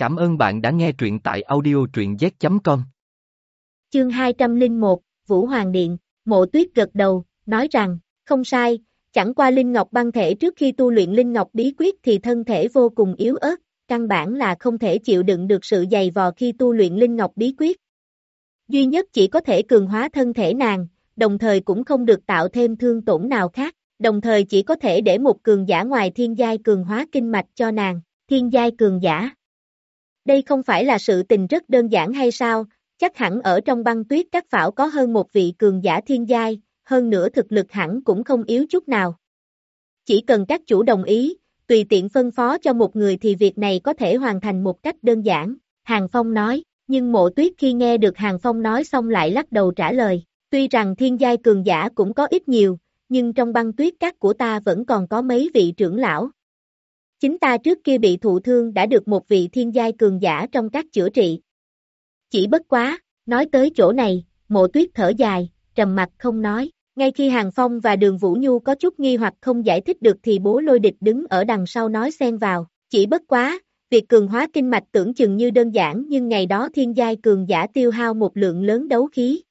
Cảm ơn bạn đã nghe truyện tại audio truyện z.com. Chương 201, Vũ Hoàng Điện, Mộ Tuyết gật đầu, nói rằng, không sai, chẳng qua Linh Ngọc băng thể trước khi tu luyện Linh Ngọc bí quyết thì thân thể vô cùng yếu ớt, căn bản là không thể chịu đựng được sự dày vò khi tu luyện Linh Ngọc bí quyết. Duy nhất chỉ có thể cường hóa thân thể nàng, đồng thời cũng không được tạo thêm thương tổn nào khác, đồng thời chỉ có thể để một cường giả ngoài thiên giai cường hóa kinh mạch cho nàng, thiên giai cường giả. Đây không phải là sự tình rất đơn giản hay sao, chắc hẳn ở trong băng tuyết các phảo có hơn một vị cường giả thiên giai, hơn nữa thực lực hẳn cũng không yếu chút nào. Chỉ cần các chủ đồng ý, tùy tiện phân phó cho một người thì việc này có thể hoàn thành một cách đơn giản, Hàng Phong nói, nhưng mộ tuyết khi nghe được Hàng Phong nói xong lại lắc đầu trả lời, tuy rằng thiên giai cường giả cũng có ít nhiều, nhưng trong băng tuyết các của ta vẫn còn có mấy vị trưởng lão. Chính ta trước kia bị thụ thương đã được một vị thiên giai cường giả trong các chữa trị. Chỉ bất quá, nói tới chỗ này, mộ tuyết thở dài, trầm mặt không nói. Ngay khi Hàng Phong và Đường Vũ Nhu có chút nghi hoặc không giải thích được thì bố lôi địch đứng ở đằng sau nói xen vào. Chỉ bất quá, việc cường hóa kinh mạch tưởng chừng như đơn giản nhưng ngày đó thiên giai cường giả tiêu hao một lượng lớn đấu khí.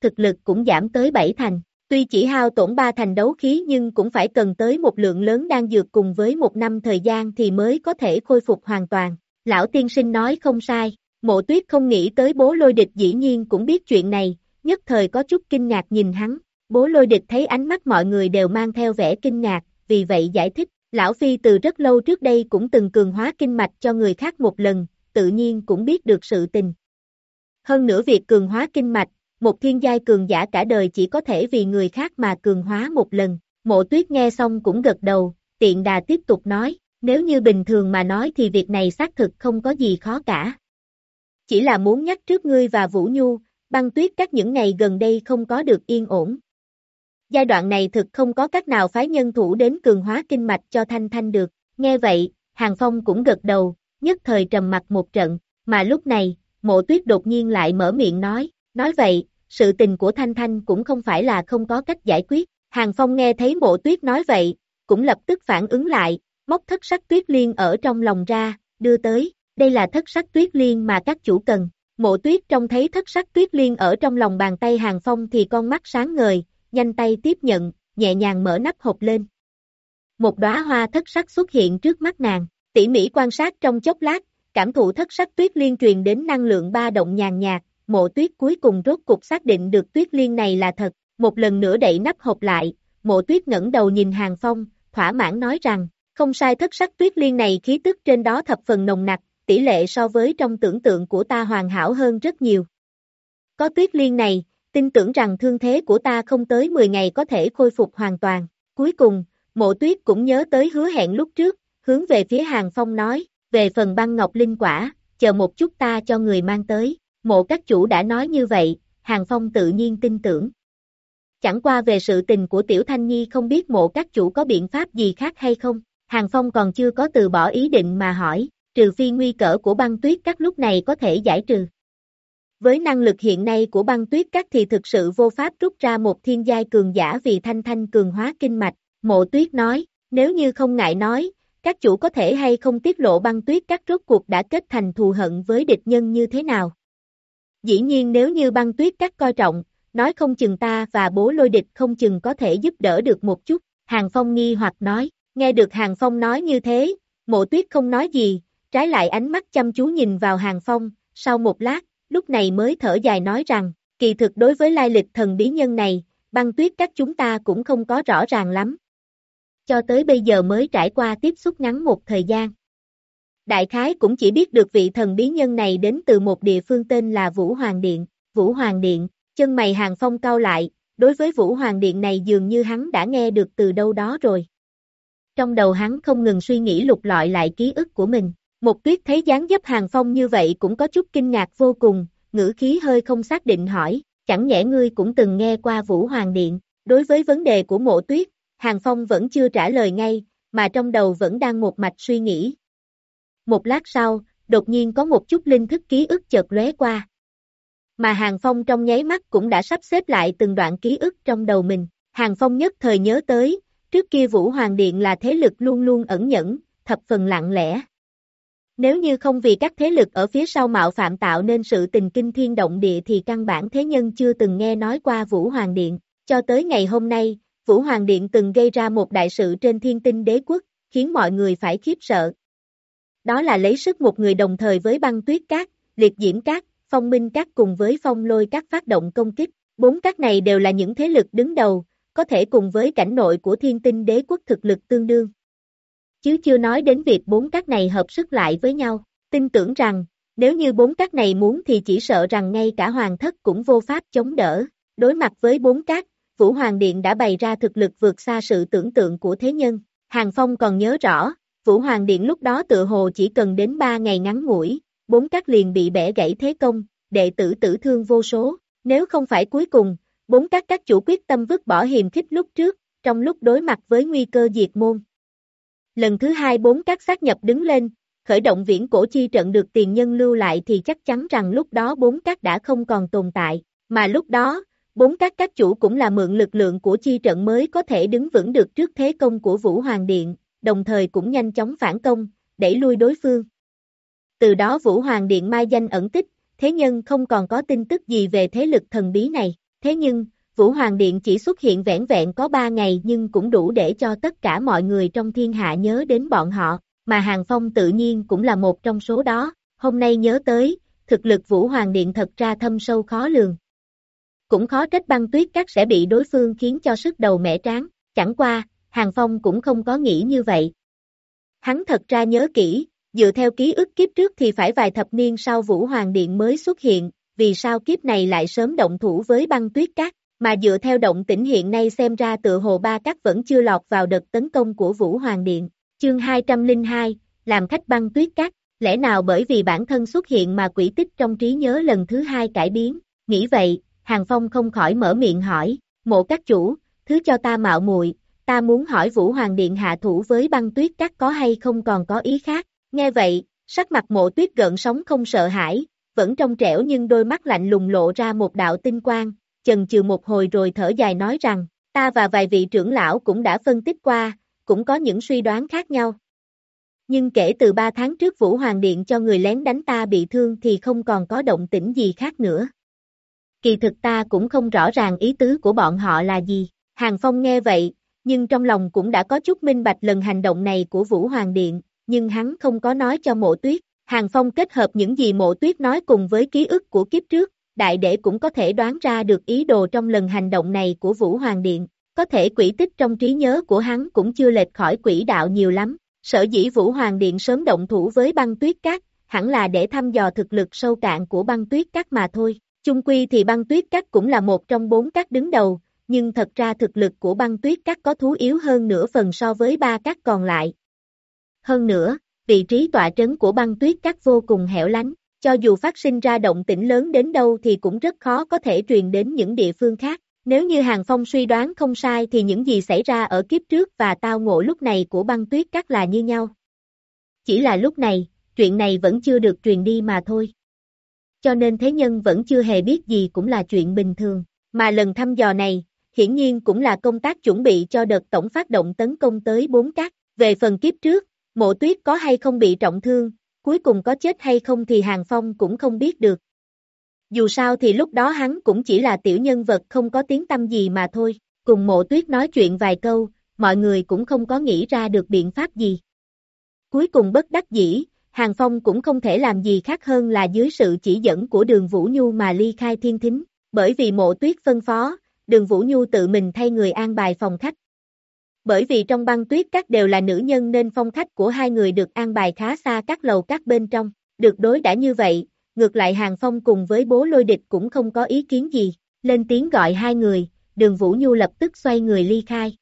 Thực lực cũng giảm tới bảy thành. Tuy chỉ hao tổn ba thành đấu khí nhưng cũng phải cần tới một lượng lớn đang dược cùng với một năm thời gian thì mới có thể khôi phục hoàn toàn. Lão tiên sinh nói không sai, mộ tuyết không nghĩ tới bố lôi địch dĩ nhiên cũng biết chuyện này, nhất thời có chút kinh ngạc nhìn hắn. Bố lôi địch thấy ánh mắt mọi người đều mang theo vẻ kinh ngạc, vì vậy giải thích, lão phi từ rất lâu trước đây cũng từng cường hóa kinh mạch cho người khác một lần, tự nhiên cũng biết được sự tình. Hơn nữa việc cường hóa kinh mạch, một thiên giai cường giả cả đời chỉ có thể vì người khác mà cường hóa một lần. Mộ tuyết nghe xong cũng gật đầu, tiện đà tiếp tục nói, nếu như bình thường mà nói thì việc này xác thực không có gì khó cả. Chỉ là muốn nhắc trước ngươi và Vũ Nhu, băng tuyết các những ngày gần đây không có được yên ổn. Giai đoạn này thực không có cách nào phái nhân thủ đến cường hóa kinh mạch cho Thanh Thanh được. Nghe vậy, Hàng Phong cũng gật đầu, nhất thời trầm mặt một trận, mà lúc này, mộ tuyết đột nhiên lại mở miệng nói, Nói vậy, sự tình của Thanh Thanh cũng không phải là không có cách giải quyết. Hàng Phong nghe thấy mộ tuyết nói vậy, cũng lập tức phản ứng lại, móc thất sắc tuyết liên ở trong lòng ra, đưa tới. Đây là thất sắc tuyết liên mà các chủ cần. Mộ tuyết trông thấy thất sắc tuyết liên ở trong lòng bàn tay Hàng Phong thì con mắt sáng ngời, nhanh tay tiếp nhận, nhẹ nhàng mở nắp hộp lên. Một đóa hoa thất sắc xuất hiện trước mắt nàng, tỉ mỉ quan sát trong chốc lát, cảm thụ thất sắc tuyết liên truyền đến năng lượng ba động nhàn nhạt, mộ tuyết cuối cùng rốt cục xác định được tuyết liên này là thật, một lần nữa đậy nắp hộp lại, mộ tuyết ngẩng đầu nhìn hàng phong, thỏa mãn nói rằng, không sai thất sắc tuyết liên này khí tức trên đó thập phần nồng nặc, tỷ lệ so với trong tưởng tượng của ta hoàn hảo hơn rất nhiều. Có tuyết liên này, tin tưởng rằng thương thế của ta không tới 10 ngày có thể khôi phục hoàn toàn. Cuối cùng, mộ tuyết cũng nhớ tới hứa hẹn lúc trước, hướng về phía hàng phong nói, về phần băng ngọc linh quả, chờ một chút ta cho người mang tới. Mộ các chủ đã nói như vậy, Hàng Phong tự nhiên tin tưởng. Chẳng qua về sự tình của Tiểu Thanh Nhi không biết mộ các chủ có biện pháp gì khác hay không, Hàng Phong còn chưa có từ bỏ ý định mà hỏi, trừ phi nguy cỡ của băng tuyết các lúc này có thể giải trừ. Với năng lực hiện nay của băng tuyết các thì thực sự vô pháp rút ra một thiên giai cường giả vì thanh thanh cường hóa kinh mạch, mộ tuyết nói, nếu như không ngại nói, các chủ có thể hay không tiết lộ băng tuyết các rốt cuộc đã kết thành thù hận với địch nhân như thế nào. Dĩ nhiên nếu như băng tuyết các coi trọng, nói không chừng ta và bố lôi địch không chừng có thể giúp đỡ được một chút, Hàng Phong nghi hoặc nói, nghe được Hàng Phong nói như thế, mộ tuyết không nói gì, trái lại ánh mắt chăm chú nhìn vào Hàng Phong, sau một lát, lúc này mới thở dài nói rằng, kỳ thực đối với lai lịch thần bí nhân này, băng tuyết các chúng ta cũng không có rõ ràng lắm. Cho tới bây giờ mới trải qua tiếp xúc ngắn một thời gian đại khái cũng chỉ biết được vị thần bí nhân này đến từ một địa phương tên là Vũ Hoàng Điện. Vũ Hoàng Điện, chân mày hàng phong cao lại, đối với Vũ Hoàng Điện này dường như hắn đã nghe được từ đâu đó rồi. Trong đầu hắn không ngừng suy nghĩ lục lọi lại ký ức của mình. Một tuyết thấy dáng dấp hàng phong như vậy cũng có chút kinh ngạc vô cùng, ngữ khí hơi không xác định hỏi, chẳng nhẽ ngươi cũng từng nghe qua Vũ Hoàng Điện. Đối với vấn đề của mộ tuyết, hàng phong vẫn chưa trả lời ngay, mà trong đầu vẫn đang một mạch suy nghĩ, một lát sau, đột nhiên có một chút linh thức ký ức chợt lóe qua. Mà Hàng Phong trong nháy mắt cũng đã sắp xếp lại từng đoạn ký ức trong đầu mình. Hàng Phong nhất thời nhớ tới, trước kia Vũ Hoàng Điện là thế lực luôn luôn ẩn nhẫn, thập phần lặng lẽ. Nếu như không vì các thế lực ở phía sau mạo phạm tạo nên sự tình kinh thiên động địa thì căn bản thế nhân chưa từng nghe nói qua Vũ Hoàng Điện. Cho tới ngày hôm nay, Vũ Hoàng Điện từng gây ra một đại sự trên thiên tinh đế quốc, khiến mọi người phải khiếp sợ. Đó là lấy sức một người đồng thời với băng tuyết cát, liệt diễm cát, phong minh cát cùng với phong lôi cát phát động công kích. Bốn cát này đều là những thế lực đứng đầu, có thể cùng với cảnh nội của thiên tinh đế quốc thực lực tương đương. Chứ chưa nói đến việc bốn cát này hợp sức lại với nhau, tin tưởng rằng, nếu như bốn cát này muốn thì chỉ sợ rằng ngay cả hoàng thất cũng vô pháp chống đỡ. Đối mặt với bốn cát, Vũ Hoàng Điện đã bày ra thực lực vượt xa sự tưởng tượng của thế nhân. Hàng Phong còn nhớ rõ, Vũ Hoàng Điện lúc đó tự hồ chỉ cần đến 3 ngày ngắn ngủi, bốn các liền bị bẻ gãy thế công, đệ tử tử thương vô số. Nếu không phải cuối cùng, bốn các các chủ quyết tâm vứt bỏ hiềm khích lúc trước, trong lúc đối mặt với nguy cơ diệt môn. Lần thứ hai bốn các xác nhập đứng lên, khởi động viễn cổ chi trận được tiền nhân lưu lại thì chắc chắn rằng lúc đó bốn các đã không còn tồn tại, mà lúc đó, bốn các các chủ cũng là mượn lực lượng của chi trận mới có thể đứng vững được trước thế công của Vũ Hoàng Điện, đồng thời cũng nhanh chóng phản công, đẩy lui đối phương. Từ đó Vũ Hoàng Điện mai danh ẩn tích, thế nhân không còn có tin tức gì về thế lực thần bí này, thế nhưng, Vũ Hoàng Điện chỉ xuất hiện vẻn vẹn có 3 ngày nhưng cũng đủ để cho tất cả mọi người trong thiên hạ nhớ đến bọn họ, mà Hàng Phong tự nhiên cũng là một trong số đó, hôm nay nhớ tới, thực lực Vũ Hoàng Điện thật ra thâm sâu khó lường. Cũng khó trách băng tuyết các sẽ bị đối phương khiến cho sức đầu mẻ tráng, chẳng qua, Hàng Phong cũng không có nghĩ như vậy. Hắn thật ra nhớ kỹ, dựa theo ký ức kiếp trước thì phải vài thập niên sau Vũ Hoàng Điện mới xuất hiện, vì sao kiếp này lại sớm động thủ với băng tuyết cát? mà dựa theo động tĩnh hiện nay xem ra tự hồ ba cát vẫn chưa lọt vào đợt tấn công của Vũ Hoàng Điện. Chương 202, làm khách băng tuyết cát. lẽ nào bởi vì bản thân xuất hiện mà quỷ tích trong trí nhớ lần thứ hai cải biến, nghĩ vậy, Hàng Phong không khỏi mở miệng hỏi, mộ các chủ, thứ cho ta mạo muội, ta muốn hỏi Vũ Hoàng Điện hạ thủ với băng tuyết các có hay không còn có ý khác, nghe vậy, sắc mặt mộ tuyết gợn sóng không sợ hãi, vẫn trong trẻo nhưng đôi mắt lạnh lùng lộ ra một đạo tinh quang, chần chừ một hồi rồi thở dài nói rằng, ta và vài vị trưởng lão cũng đã phân tích qua, cũng có những suy đoán khác nhau. Nhưng kể từ 3 tháng trước Vũ Hoàng Điện cho người lén đánh ta bị thương thì không còn có động tĩnh gì khác nữa. Kỳ thực ta cũng không rõ ràng ý tứ của bọn họ là gì. Hàng Phong nghe vậy, nhưng trong lòng cũng đã có chút minh bạch lần hành động này của Vũ Hoàng Điện, nhưng hắn không có nói cho mộ tuyết. Hàng Phong kết hợp những gì mộ tuyết nói cùng với ký ức của kiếp trước, đại đệ cũng có thể đoán ra được ý đồ trong lần hành động này của Vũ Hoàng Điện. Có thể quỷ tích trong trí nhớ của hắn cũng chưa lệch khỏi quỷ đạo nhiều lắm. Sở dĩ Vũ Hoàng Điện sớm động thủ với băng tuyết cát, hẳn là để thăm dò thực lực sâu cạn của băng tuyết cát mà thôi. Chung quy thì băng tuyết cát cũng là một trong bốn cát đứng đầu, nhưng thật ra thực lực của băng tuyết cát có thú yếu hơn nửa phần so với ba cát còn lại. Hơn nữa, vị trí tọa trấn của băng tuyết cát vô cùng hẻo lánh, cho dù phát sinh ra động tĩnh lớn đến đâu thì cũng rất khó có thể truyền đến những địa phương khác. Nếu như Hàng Phong suy đoán không sai thì những gì xảy ra ở kiếp trước và tao ngộ lúc này của băng tuyết cát là như nhau. Chỉ là lúc này, chuyện này vẫn chưa được truyền đi mà thôi. Cho nên thế nhân vẫn chưa hề biết gì cũng là chuyện bình thường, mà lần thăm dò này, hiển nhiên cũng là công tác chuẩn bị cho đợt tổng phát động tấn công tới bốn cát. Về phần kiếp trước, mộ tuyết có hay không bị trọng thương, cuối cùng có chết hay không thì Hàng Phong cũng không biết được. Dù sao thì lúc đó hắn cũng chỉ là tiểu nhân vật không có tiếng tâm gì mà thôi, cùng mộ tuyết nói chuyện vài câu, mọi người cũng không có nghĩ ra được biện pháp gì. Cuối cùng bất đắc dĩ, Hàng Phong cũng không thể làm gì khác hơn là dưới sự chỉ dẫn của đường Vũ Nhu mà ly khai thiên thính, bởi vì mộ tuyết phân phó, đường Vũ Nhu tự mình thay người an bài phòng khách. Bởi vì trong băng tuyết các đều là nữ nhân nên phong khách của hai người được an bài khá xa các lầu các bên trong, được đối đã như vậy, ngược lại Hàng Phong cùng với bố lôi địch cũng không có ý kiến gì, lên tiếng gọi hai người, đường Vũ Nhu lập tức xoay người ly khai.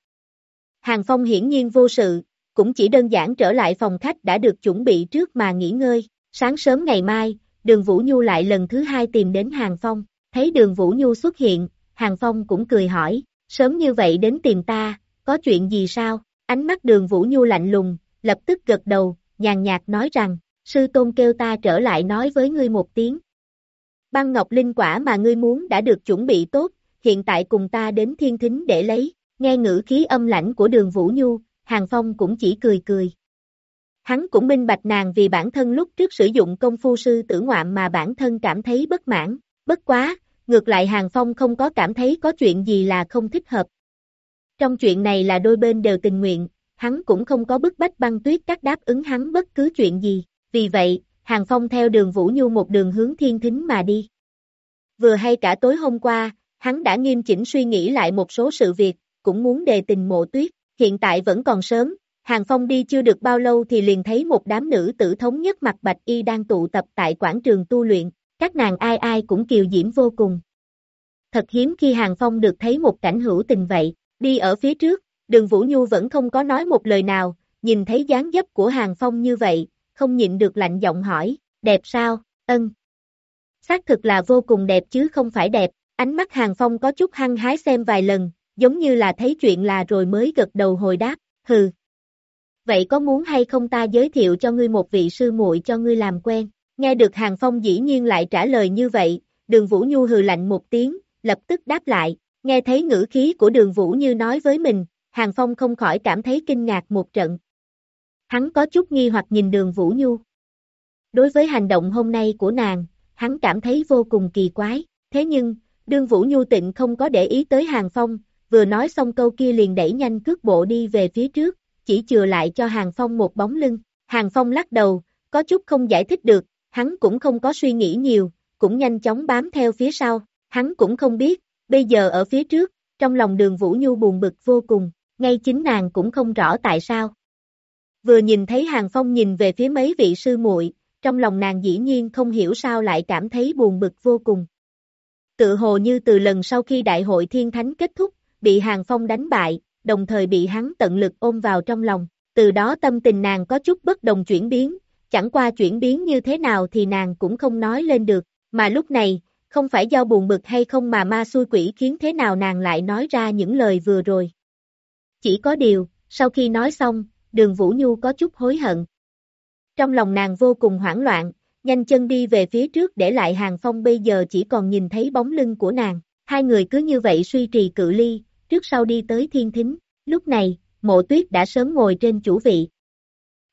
Hàng Phong hiển nhiên vô sự, cũng chỉ đơn giản trở lại phòng khách đã được chuẩn bị trước mà nghỉ ngơi, sáng sớm ngày mai, đường Vũ Nhu lại lần thứ hai tìm đến Hàng Phong, thấy đường Vũ Nhu xuất hiện, Hàng Phong cũng cười hỏi, sớm như vậy đến tìm ta, có chuyện gì sao? Ánh mắt đường Vũ Nhu lạnh lùng, lập tức gật đầu, nhàn nhạt nói rằng, sư tôn kêu ta trở lại nói với ngươi một tiếng. Băng ngọc linh quả mà ngươi muốn đã được chuẩn bị tốt, hiện tại cùng ta đến thiên thính để lấy, nghe ngữ khí âm lãnh của đường Vũ Nhu, Hàng Phong cũng chỉ cười cười. Hắn cũng minh bạch nàng vì bản thân lúc trước sử dụng công phu sư tử ngoạm mà bản thân cảm thấy bất mãn, bất quá, ngược lại Hàng Phong không có cảm thấy có chuyện gì là không thích hợp. Trong chuyện này là đôi bên đều tình nguyện, hắn cũng không có bức bách băng tuyết các đáp ứng hắn bất cứ chuyện gì, vì vậy, Hàng Phong theo đường Vũ Nhu một đường hướng thiên thính mà đi. Vừa hay cả tối hôm qua, hắn đã nghiêm chỉnh suy nghĩ lại một số sự việc, cũng muốn đề tình mộ tuyết, hiện tại vẫn còn sớm, Hàng Phong đi chưa được bao lâu thì liền thấy một đám nữ tử thống nhất mặt bạch y đang tụ tập tại quảng trường tu luyện, các nàng ai ai cũng kiều diễm vô cùng. Thật hiếm khi Hàng Phong được thấy một cảnh hữu tình vậy, đi ở phía trước, đường Vũ Nhu vẫn không có nói một lời nào, nhìn thấy dáng dấp của Hàng Phong như vậy, không nhịn được lạnh giọng hỏi, đẹp sao, ân. Xác thực là vô cùng đẹp chứ không phải đẹp, ánh mắt Hàng Phong có chút hăng hái xem vài lần, giống như là thấy chuyện là rồi mới gật đầu hồi đáp, hừ. Vậy có muốn hay không ta giới thiệu cho ngươi một vị sư muội cho ngươi làm quen? Nghe được Hàng Phong dĩ nhiên lại trả lời như vậy, đường Vũ Nhu hừ lạnh một tiếng, lập tức đáp lại, nghe thấy ngữ khí của đường Vũ như nói với mình, Hàng Phong không khỏi cảm thấy kinh ngạc một trận. Hắn có chút nghi hoặc nhìn đường Vũ Nhu. Đối với hành động hôm nay của nàng, hắn cảm thấy vô cùng kỳ quái, thế nhưng, đường Vũ Nhu tịnh không có để ý tới Hàng Phong, vừa nói xong câu kia liền đẩy nhanh cước bộ đi về phía trước, chỉ chừa lại cho Hàng Phong một bóng lưng. Hàng Phong lắc đầu, có chút không giải thích được, hắn cũng không có suy nghĩ nhiều, cũng nhanh chóng bám theo phía sau, hắn cũng không biết, bây giờ ở phía trước, trong lòng đường Vũ Nhu buồn bực vô cùng, ngay chính nàng cũng không rõ tại sao. Vừa nhìn thấy Hàng Phong nhìn về phía mấy vị sư muội, trong lòng nàng dĩ nhiên không hiểu sao lại cảm thấy buồn bực vô cùng. Tự hồ như từ lần sau khi đại hội thiên thánh kết thúc, bị Hàng Phong đánh bại, đồng thời bị hắn tận lực ôm vào trong lòng, từ đó tâm tình nàng có chút bất đồng chuyển biến, chẳng qua chuyển biến như thế nào thì nàng cũng không nói lên được, mà lúc này, không phải do buồn bực hay không mà ma xui quỷ khiến thế nào nàng lại nói ra những lời vừa rồi. Chỉ có điều, sau khi nói xong, đường Vũ Nhu có chút hối hận. Trong lòng nàng vô cùng hoảng loạn, nhanh chân đi về phía trước để lại hàng phong bây giờ chỉ còn nhìn thấy bóng lưng của nàng. Hai người cứ như vậy suy trì cự ly, trước sau đi tới thiên thính. Lúc này, mộ tuyết đã sớm ngồi trên chủ vị.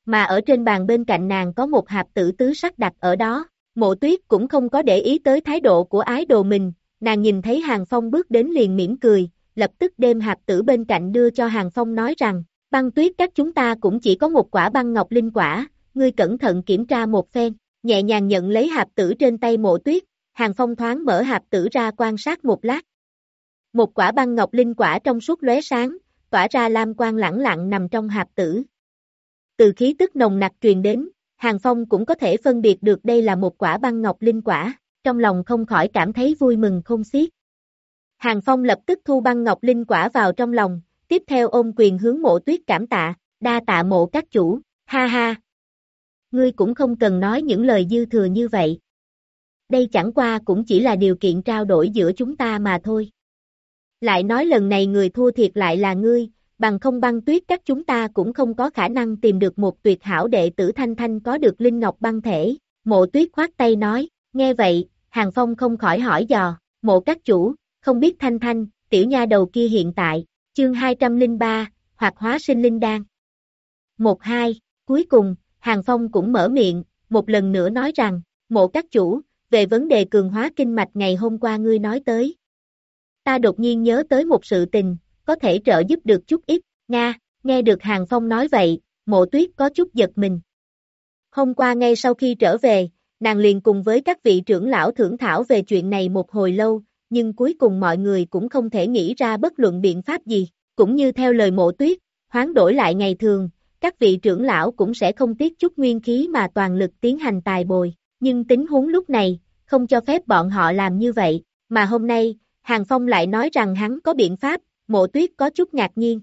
Mà ở trên bàn bên cạnh nàng có một hạp tử tứ sắc đặt ở đó. Mộ tuyết cũng không có để ý tới thái độ của ái đồ mình, nàng nhìn thấy Hàng Phong bước đến liền mỉm cười, lập tức đem hạt tử bên cạnh đưa cho Hàng Phong nói rằng, băng tuyết các chúng ta cũng chỉ có một quả băng ngọc linh quả, ngươi cẩn thận kiểm tra một phen, nhẹ nhàng nhận lấy hạt tử trên tay mộ tuyết, Hàng Phong thoáng mở hạt tử ra quan sát một lát. Một quả băng ngọc linh quả trong suốt lóe sáng, tỏa ra lam quang lẳng lặng nằm trong hạt tử. Từ khí tức nồng nặc truyền đến, Hàng Phong cũng có thể phân biệt được đây là một quả băng ngọc linh quả, trong lòng không khỏi cảm thấy vui mừng không xiết. Hàng Phong lập tức thu băng ngọc linh quả vào trong lòng, tiếp theo ôm quyền hướng mộ tuyết cảm tạ, đa tạ mộ các chủ, ha ha. Ngươi cũng không cần nói những lời dư thừa như vậy. Đây chẳng qua cũng chỉ là điều kiện trao đổi giữa chúng ta mà thôi. Lại nói lần này người thua thiệt lại là ngươi, bằng không băng tuyết các chúng ta cũng không có khả năng tìm được một tuyệt hảo đệ tử Thanh Thanh có được Linh Ngọc băng thể. Mộ tuyết khoát tay nói, nghe vậy, Hàng Phong không khỏi hỏi dò, mộ các chủ, không biết Thanh Thanh, tiểu nha đầu kia hiện tại, chương 203, hoặc hóa sinh linh đan. Một hai, cuối cùng, Hàng Phong cũng mở miệng, một lần nữa nói rằng, mộ các chủ, về vấn đề cường hóa kinh mạch ngày hôm qua ngươi nói tới. Ta đột nhiên nhớ tới một sự tình, có thể trợ giúp được chút ít, Nga, nghe được Hàng Phong nói vậy, mộ tuyết có chút giật mình. Hôm qua ngay sau khi trở về, nàng liền cùng với các vị trưởng lão thưởng thảo về chuyện này một hồi lâu, nhưng cuối cùng mọi người cũng không thể nghĩ ra bất luận biện pháp gì, cũng như theo lời mộ tuyết, hoán đổi lại ngày thường, các vị trưởng lão cũng sẽ không tiếc chút nguyên khí mà toàn lực tiến hành tài bồi, nhưng tính huống lúc này, không cho phép bọn họ làm như vậy, mà hôm nay, Hàng Phong lại nói rằng hắn có biện pháp, mộ tuyết có chút ngạc nhiên.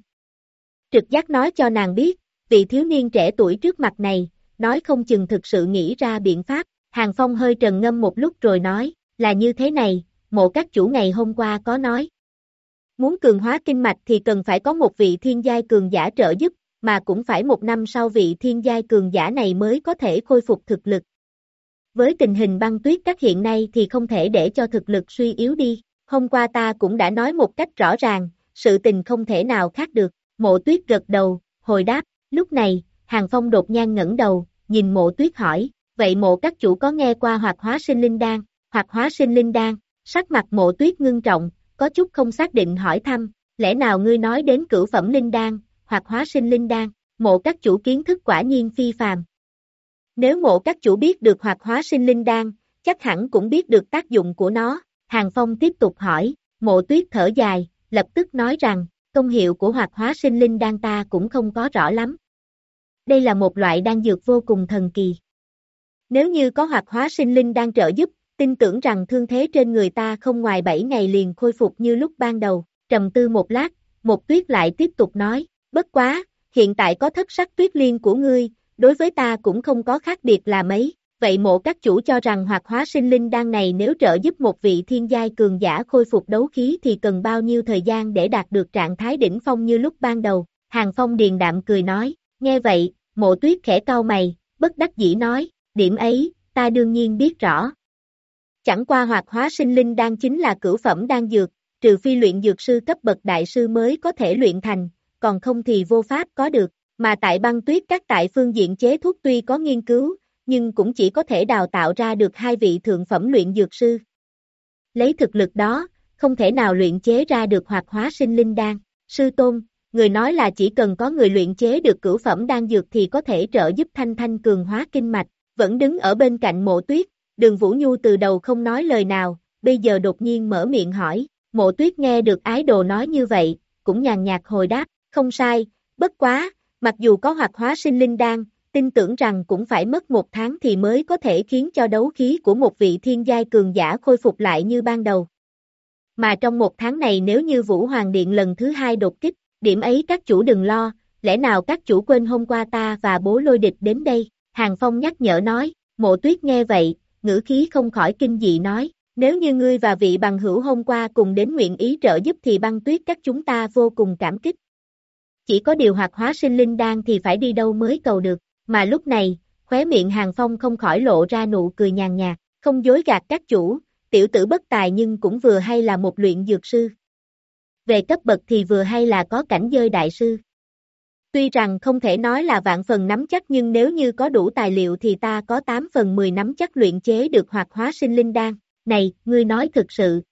Trực giác nói cho nàng biết, vị thiếu niên trẻ tuổi trước mặt này, nói không chừng thực sự nghĩ ra biện pháp, Hàng Phong hơi trần ngâm một lúc rồi nói, là như thế này, mộ các chủ ngày hôm qua có nói. Muốn cường hóa kinh mạch thì cần phải có một vị thiên giai cường giả trợ giúp, mà cũng phải một năm sau vị thiên giai cường giả này mới có thể khôi phục thực lực. Với tình hình băng tuyết các hiện nay thì không thể để cho thực lực suy yếu đi, hôm qua ta cũng đã nói một cách rõ ràng, sự tình không thể nào khác được, mộ tuyết gật đầu, hồi đáp, lúc này, Hàng Phong đột nhiên ngẩng đầu, nhìn mộ tuyết hỏi, vậy mộ các chủ có nghe qua hoạt hóa sinh linh đan, hoạt hóa sinh linh đan, sắc mặt mộ tuyết ngưng trọng, có chút không xác định hỏi thăm, lẽ nào ngươi nói đến cửu phẩm linh đan, hoạt hóa sinh linh đan, mộ các chủ kiến thức quả nhiên phi phàm. Nếu mộ các chủ biết được hoạt hóa sinh linh đan, chắc hẳn cũng biết được tác dụng của nó, Hàng Phong tiếp tục hỏi, mộ tuyết thở dài, lập tức nói rằng, công hiệu của hoạt hóa sinh linh đan ta cũng không có rõ lắm. Đây là một loại đan dược vô cùng thần kỳ. Nếu như có hoạt hóa sinh linh đang trợ giúp, tin tưởng rằng thương thế trên người ta không ngoài 7 ngày liền khôi phục như lúc ban đầu, trầm tư một lát, một tuyết lại tiếp tục nói, bất quá, hiện tại có thất sắc tuyết liên của ngươi, đối với ta cũng không có khác biệt là mấy, vậy mộ các chủ cho rằng hoạt hóa sinh linh đan này nếu trợ giúp một vị thiên giai cường giả khôi phục đấu khí thì cần bao nhiêu thời gian để đạt được trạng thái đỉnh phong như lúc ban đầu, hàng phong điền đạm cười nói, nghe vậy, mộ tuyết khẽ cau mày, bất đắc dĩ nói, điểm ấy, ta đương nhiên biết rõ. Chẳng qua hoạt hóa sinh linh đan chính là cửu phẩm đan dược, trừ phi luyện dược sư cấp bậc đại sư mới có thể luyện thành, còn không thì vô pháp có được, mà tại băng tuyết các tại phương diện chế thuốc tuy có nghiên cứu, nhưng cũng chỉ có thể đào tạo ra được hai vị thượng phẩm luyện dược sư. Lấy thực lực đó, không thể nào luyện chế ra được hoạt hóa sinh linh đan. Sư Tôn, người nói là chỉ cần có người luyện chế được cửu phẩm đan dược thì có thể trợ giúp thanh thanh cường hóa kinh mạch, vẫn đứng ở bên cạnh mộ tuyết, đường Vũ Nhu từ đầu không nói lời nào, bây giờ đột nhiên mở miệng hỏi, mộ tuyết nghe được ái đồ nói như vậy, cũng nhàn nhạt hồi đáp, không sai, bất quá, mặc dù có hoạt hóa sinh linh đan, tin tưởng rằng cũng phải mất một tháng thì mới có thể khiến cho đấu khí của một vị thiên giai cường giả khôi phục lại như ban đầu. Mà trong một tháng này nếu như Vũ Hoàng Điện lần thứ hai đột kích, điểm ấy các chủ đừng lo, lẽ nào các chủ quên hôm qua ta và bố lôi địch đến đây, Hàng Phong nhắc nhở nói, mộ tuyết nghe vậy, ngữ khí không khỏi kinh dị nói, nếu như ngươi và vị bằng hữu hôm qua cùng đến nguyện ý trợ giúp thì băng tuyết các chúng ta vô cùng cảm kích. Chỉ có điều hoạt hóa sinh linh đan thì phải đi đâu mới cầu được, mà lúc này, khóe miệng hàng phong không khỏi lộ ra nụ cười nhàn nhạt, không dối gạt các chủ, tiểu tử bất tài nhưng cũng vừa hay là một luyện dược sư. Về cấp bậc thì vừa hay là có cảnh giới đại sư. Tuy rằng không thể nói là vạn phần nắm chắc nhưng nếu như có đủ tài liệu thì ta có 8 phần 10 nắm chắc luyện chế được hoạt hóa sinh linh đan. Này, ngươi nói thực sự.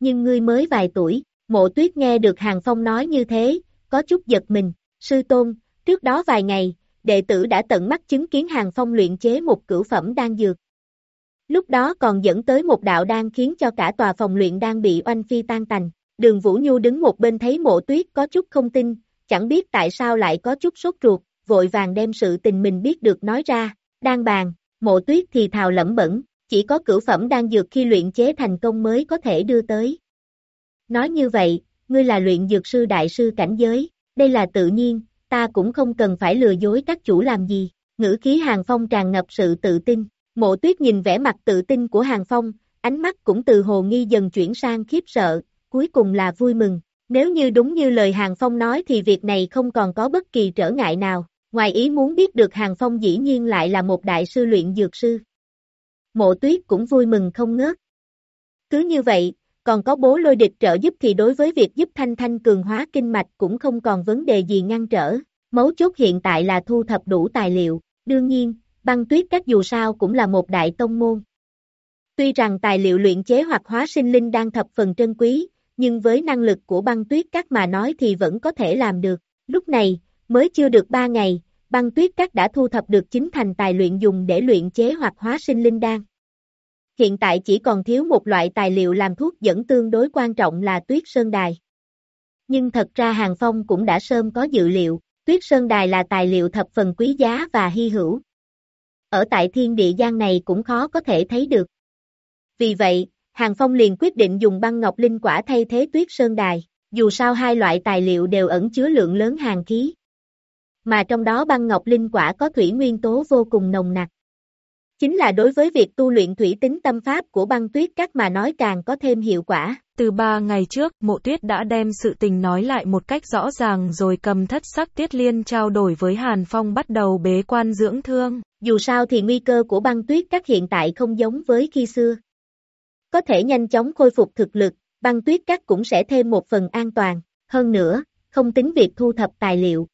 Nhưng ngươi mới vài tuổi, mộ tuyết nghe được Hàng Phong nói như thế, có chút giật mình. Sư Tôn, trước đó vài ngày, đệ tử đã tận mắt chứng kiến Hàng Phong luyện chế một cửu phẩm đan dược. Lúc đó còn dẫn tới một đạo đan khiến cho cả tòa phòng luyện đang bị oanh phi tan tành. Đường Vũ Nhu đứng một bên thấy mộ tuyết có chút không tin, chẳng biết tại sao lại có chút sốt ruột, vội vàng đem sự tình mình biết được nói ra, Đang bàn, mộ tuyết thì thào lẩm bẩn, chỉ có cửu phẩm đan dược khi luyện chế thành công mới có thể đưa tới. Nói như vậy, ngươi là luyện dược sư đại sư cảnh giới, đây là tự nhiên, ta cũng không cần phải lừa dối các chủ làm gì, ngữ khí Hàng Phong tràn ngập sự tự tin, mộ tuyết nhìn vẻ mặt tự tin của Hàng Phong, ánh mắt cũng từ hồ nghi dần chuyển sang khiếp sợ, cuối cùng là vui mừng, nếu như đúng như lời Hàng Phong nói thì việc này không còn có bất kỳ trở ngại nào, ngoài ý muốn biết được Hàng Phong dĩ nhiên lại là một đại sư luyện dược sư. Mộ tuyết cũng vui mừng không ngớt. Cứ như vậy, còn có bố lôi địch trợ giúp thì đối với việc giúp Thanh Thanh cường hóa kinh mạch cũng không còn vấn đề gì ngăn trở. Mấu chốt hiện tại là thu thập đủ tài liệu, đương nhiên, băng tuyết các dù sao cũng là một đại tông môn. Tuy rằng tài liệu luyện chế hoặc hóa sinh linh đang thập phần trân quý, nhưng với năng lực của băng tuyết các mà nói thì vẫn có thể làm được. Lúc này, mới chưa được 3 ngày, băng tuyết các đã thu thập được chính thành tài luyện dùng để luyện chế hoặc hóa sinh linh đan. Hiện tại chỉ còn thiếu một loại tài liệu làm thuốc dẫn tương đối quan trọng là tuyết sơn đài. Nhưng thật ra Hàng Phong cũng đã sớm có dự liệu, tuyết sơn đài là tài liệu thập phần quý giá và hy hữu. Ở tại thiên địa gian này cũng khó có thể thấy được. Vì vậy, Hàng Phong liền quyết định dùng băng ngọc linh quả thay thế tuyết sơn đài, dù sao hai loại tài liệu đều ẩn chứa lượng lớn hàng khí. Mà trong đó băng ngọc linh quả có thủy nguyên tố vô cùng nồng nặc. Chính là đối với việc tu luyện thủy tính tâm pháp của băng tuyết các mà nói càng có thêm hiệu quả. Từ ba ngày trước, mộ tuyết đã đem sự tình nói lại một cách rõ ràng rồi cầm thất sắc tiết liên trao đổi với Hàn Phong bắt đầu bế quan dưỡng thương. Dù sao thì nguy cơ của băng tuyết các hiện tại không giống với khi xưa. Có thể nhanh chóng khôi phục thực lực, băng tuyết các cũng sẽ thêm một phần an toàn. Hơn nữa, không tính việc thu thập tài liệu.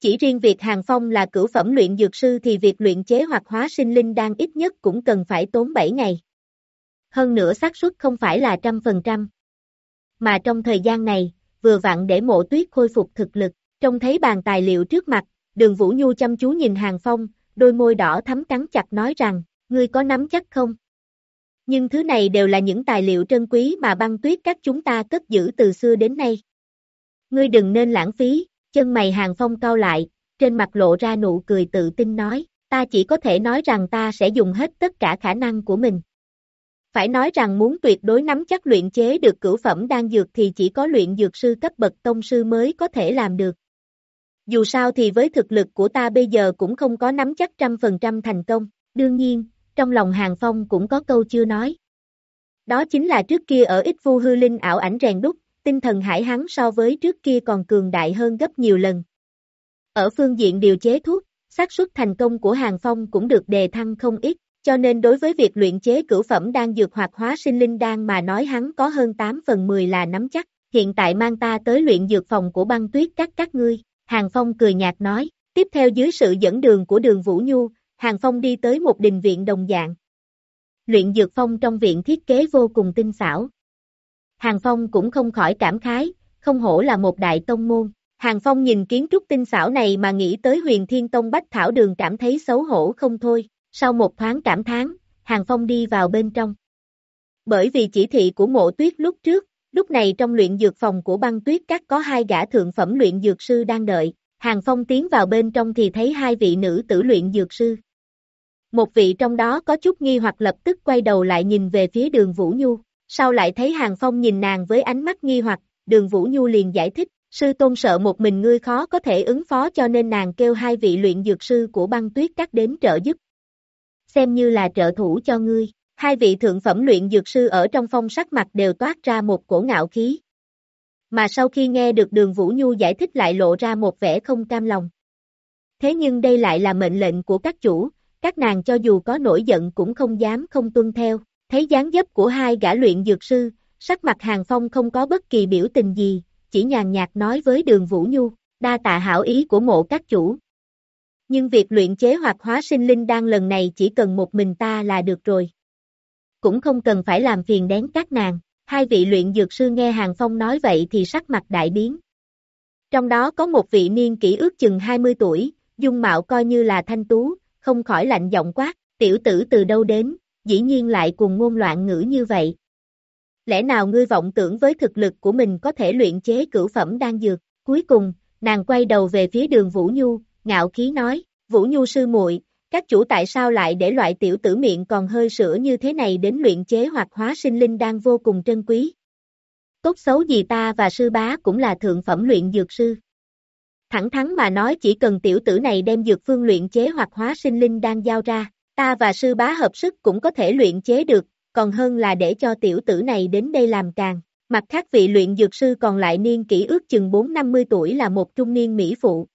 Chỉ riêng việc Hàng Phong là cửu phẩm luyện dược sư thì việc luyện chế hoặc hóa sinh linh đan ít nhất cũng cần phải tốn 7 ngày. Hơn nữa xác suất không phải là trăm phần trăm. Mà trong thời gian này, vừa vặn để mộ tuyết khôi phục thực lực, trông thấy bàn tài liệu trước mặt, đường Vũ Nhu chăm chú nhìn Hàng Phong, đôi môi đỏ thắm cắn chặt nói rằng, ngươi có nắm chắc không? Nhưng thứ này đều là những tài liệu trân quý mà băng tuyết các chúng ta cất giữ từ xưa đến nay. Ngươi đừng nên lãng phí, chân mày hàng phong cao lại, trên mặt lộ ra nụ cười tự tin nói, ta chỉ có thể nói rằng ta sẽ dùng hết tất cả khả năng của mình. Phải nói rằng muốn tuyệt đối nắm chắc luyện chế được cửu phẩm đan dược thì chỉ có luyện dược sư cấp bậc tông sư mới có thể làm được. Dù sao thì với thực lực của ta bây giờ cũng không có nắm chắc trăm phần trăm thành công, đương nhiên, trong lòng Hàng Phong cũng có câu chưa nói. Đó chính là trước kia ở ít vu hư linh ảo ảnh rèn đúc, tinh thần hải hắn so với trước kia còn cường đại hơn gấp nhiều lần. Ở phương diện điều chế thuốc, xác suất thành công của Hàng Phong cũng được đề thăng không ít, cho nên đối với việc luyện chế cửu phẩm đan dược hoặc hóa sinh linh đan mà nói hắn có hơn 8 phần 10 là nắm chắc, hiện tại mang ta tới luyện dược phòng của băng tuyết các các ngươi, Hàng Phong cười nhạt nói, tiếp theo dưới sự dẫn đường của đường Vũ Nhu, Hàng Phong đi tới một đình viện đồng dạng. Luyện dược phong trong viện thiết kế vô cùng tinh xảo. Hàng Phong cũng không khỏi cảm khái, không hổ là một đại tông môn. Hàng Phong nhìn kiến trúc tinh xảo này mà nghĩ tới huyền thiên tông bách thảo đường cảm thấy xấu hổ không thôi. Sau một thoáng cảm thán, Hàng Phong đi vào bên trong. Bởi vì chỉ thị của mộ tuyết lúc trước, lúc này trong luyện dược phòng của băng tuyết các có hai gã thượng phẩm luyện dược sư đang đợi. Hàng Phong tiến vào bên trong thì thấy hai vị nữ tử luyện dược sư. Một vị trong đó có chút nghi hoặc lập tức quay đầu lại nhìn về phía đường Vũ Nhu, sau lại thấy Hàng Phong nhìn nàng với ánh mắt nghi hoặc, đường Vũ Nhu liền giải thích, sư tôn sợ một mình ngươi khó có thể ứng phó cho nên nàng kêu hai vị luyện dược sư của băng tuyết các đến trợ giúp. Xem như là trợ thủ cho ngươi, hai vị thượng phẩm luyện dược sư ở trong phong sắc mặt đều toát ra một cổ ngạo khí. Mà sau khi nghe được đường Vũ Nhu giải thích lại lộ ra một vẻ không cam lòng. Thế nhưng đây lại là mệnh lệnh của các chủ, các nàng cho dù có nổi giận cũng không dám không tuân theo, thấy dáng dấp của hai gã luyện dược sư, sắc mặt hàng phong không có bất kỳ biểu tình gì, chỉ nhàn nhạt nói với đường Vũ Nhu, đa tạ hảo ý của mộ các chủ. Nhưng việc luyện chế hoặc hóa sinh linh đan lần này chỉ cần một mình ta là được rồi. Cũng không cần phải làm phiền đến các nàng, hai vị luyện dược sư nghe Hàng Phong nói vậy thì sắc mặt đại biến. Trong đó có một vị niên kỷ ước chừng 20 tuổi, dung mạo coi như là thanh tú, không khỏi lạnh giọng quát, tiểu tử từ đâu đến, dĩ nhiên lại cùng ngôn loạn ngữ như vậy. Lẽ nào ngươi vọng tưởng với thực lực của mình có thể luyện chế cửu phẩm đan dược, cuối cùng, nàng quay đầu về phía đường Vũ Nhu, ngạo khí nói, Vũ Nhu sư muội, các chủ tại sao lại để loại tiểu tử miệng còn hơi sữa như thế này đến luyện chế hoặc hóa sinh linh đang vô cùng trân quý. Tốt xấu gì ta và sư bá cũng là thượng phẩm luyện dược sư. Thẳng thắn mà nói chỉ cần tiểu tử này đem dược phương luyện chế hoặc hóa sinh linh đang giao ra, ta và sư bá hợp sức cũng có thể luyện chế được, còn hơn là để cho tiểu tử này đến đây làm càng. Mặt khác vị luyện dược sư còn lại niên kỷ ước chừng 4-50 tuổi là một trung niên mỹ phụ.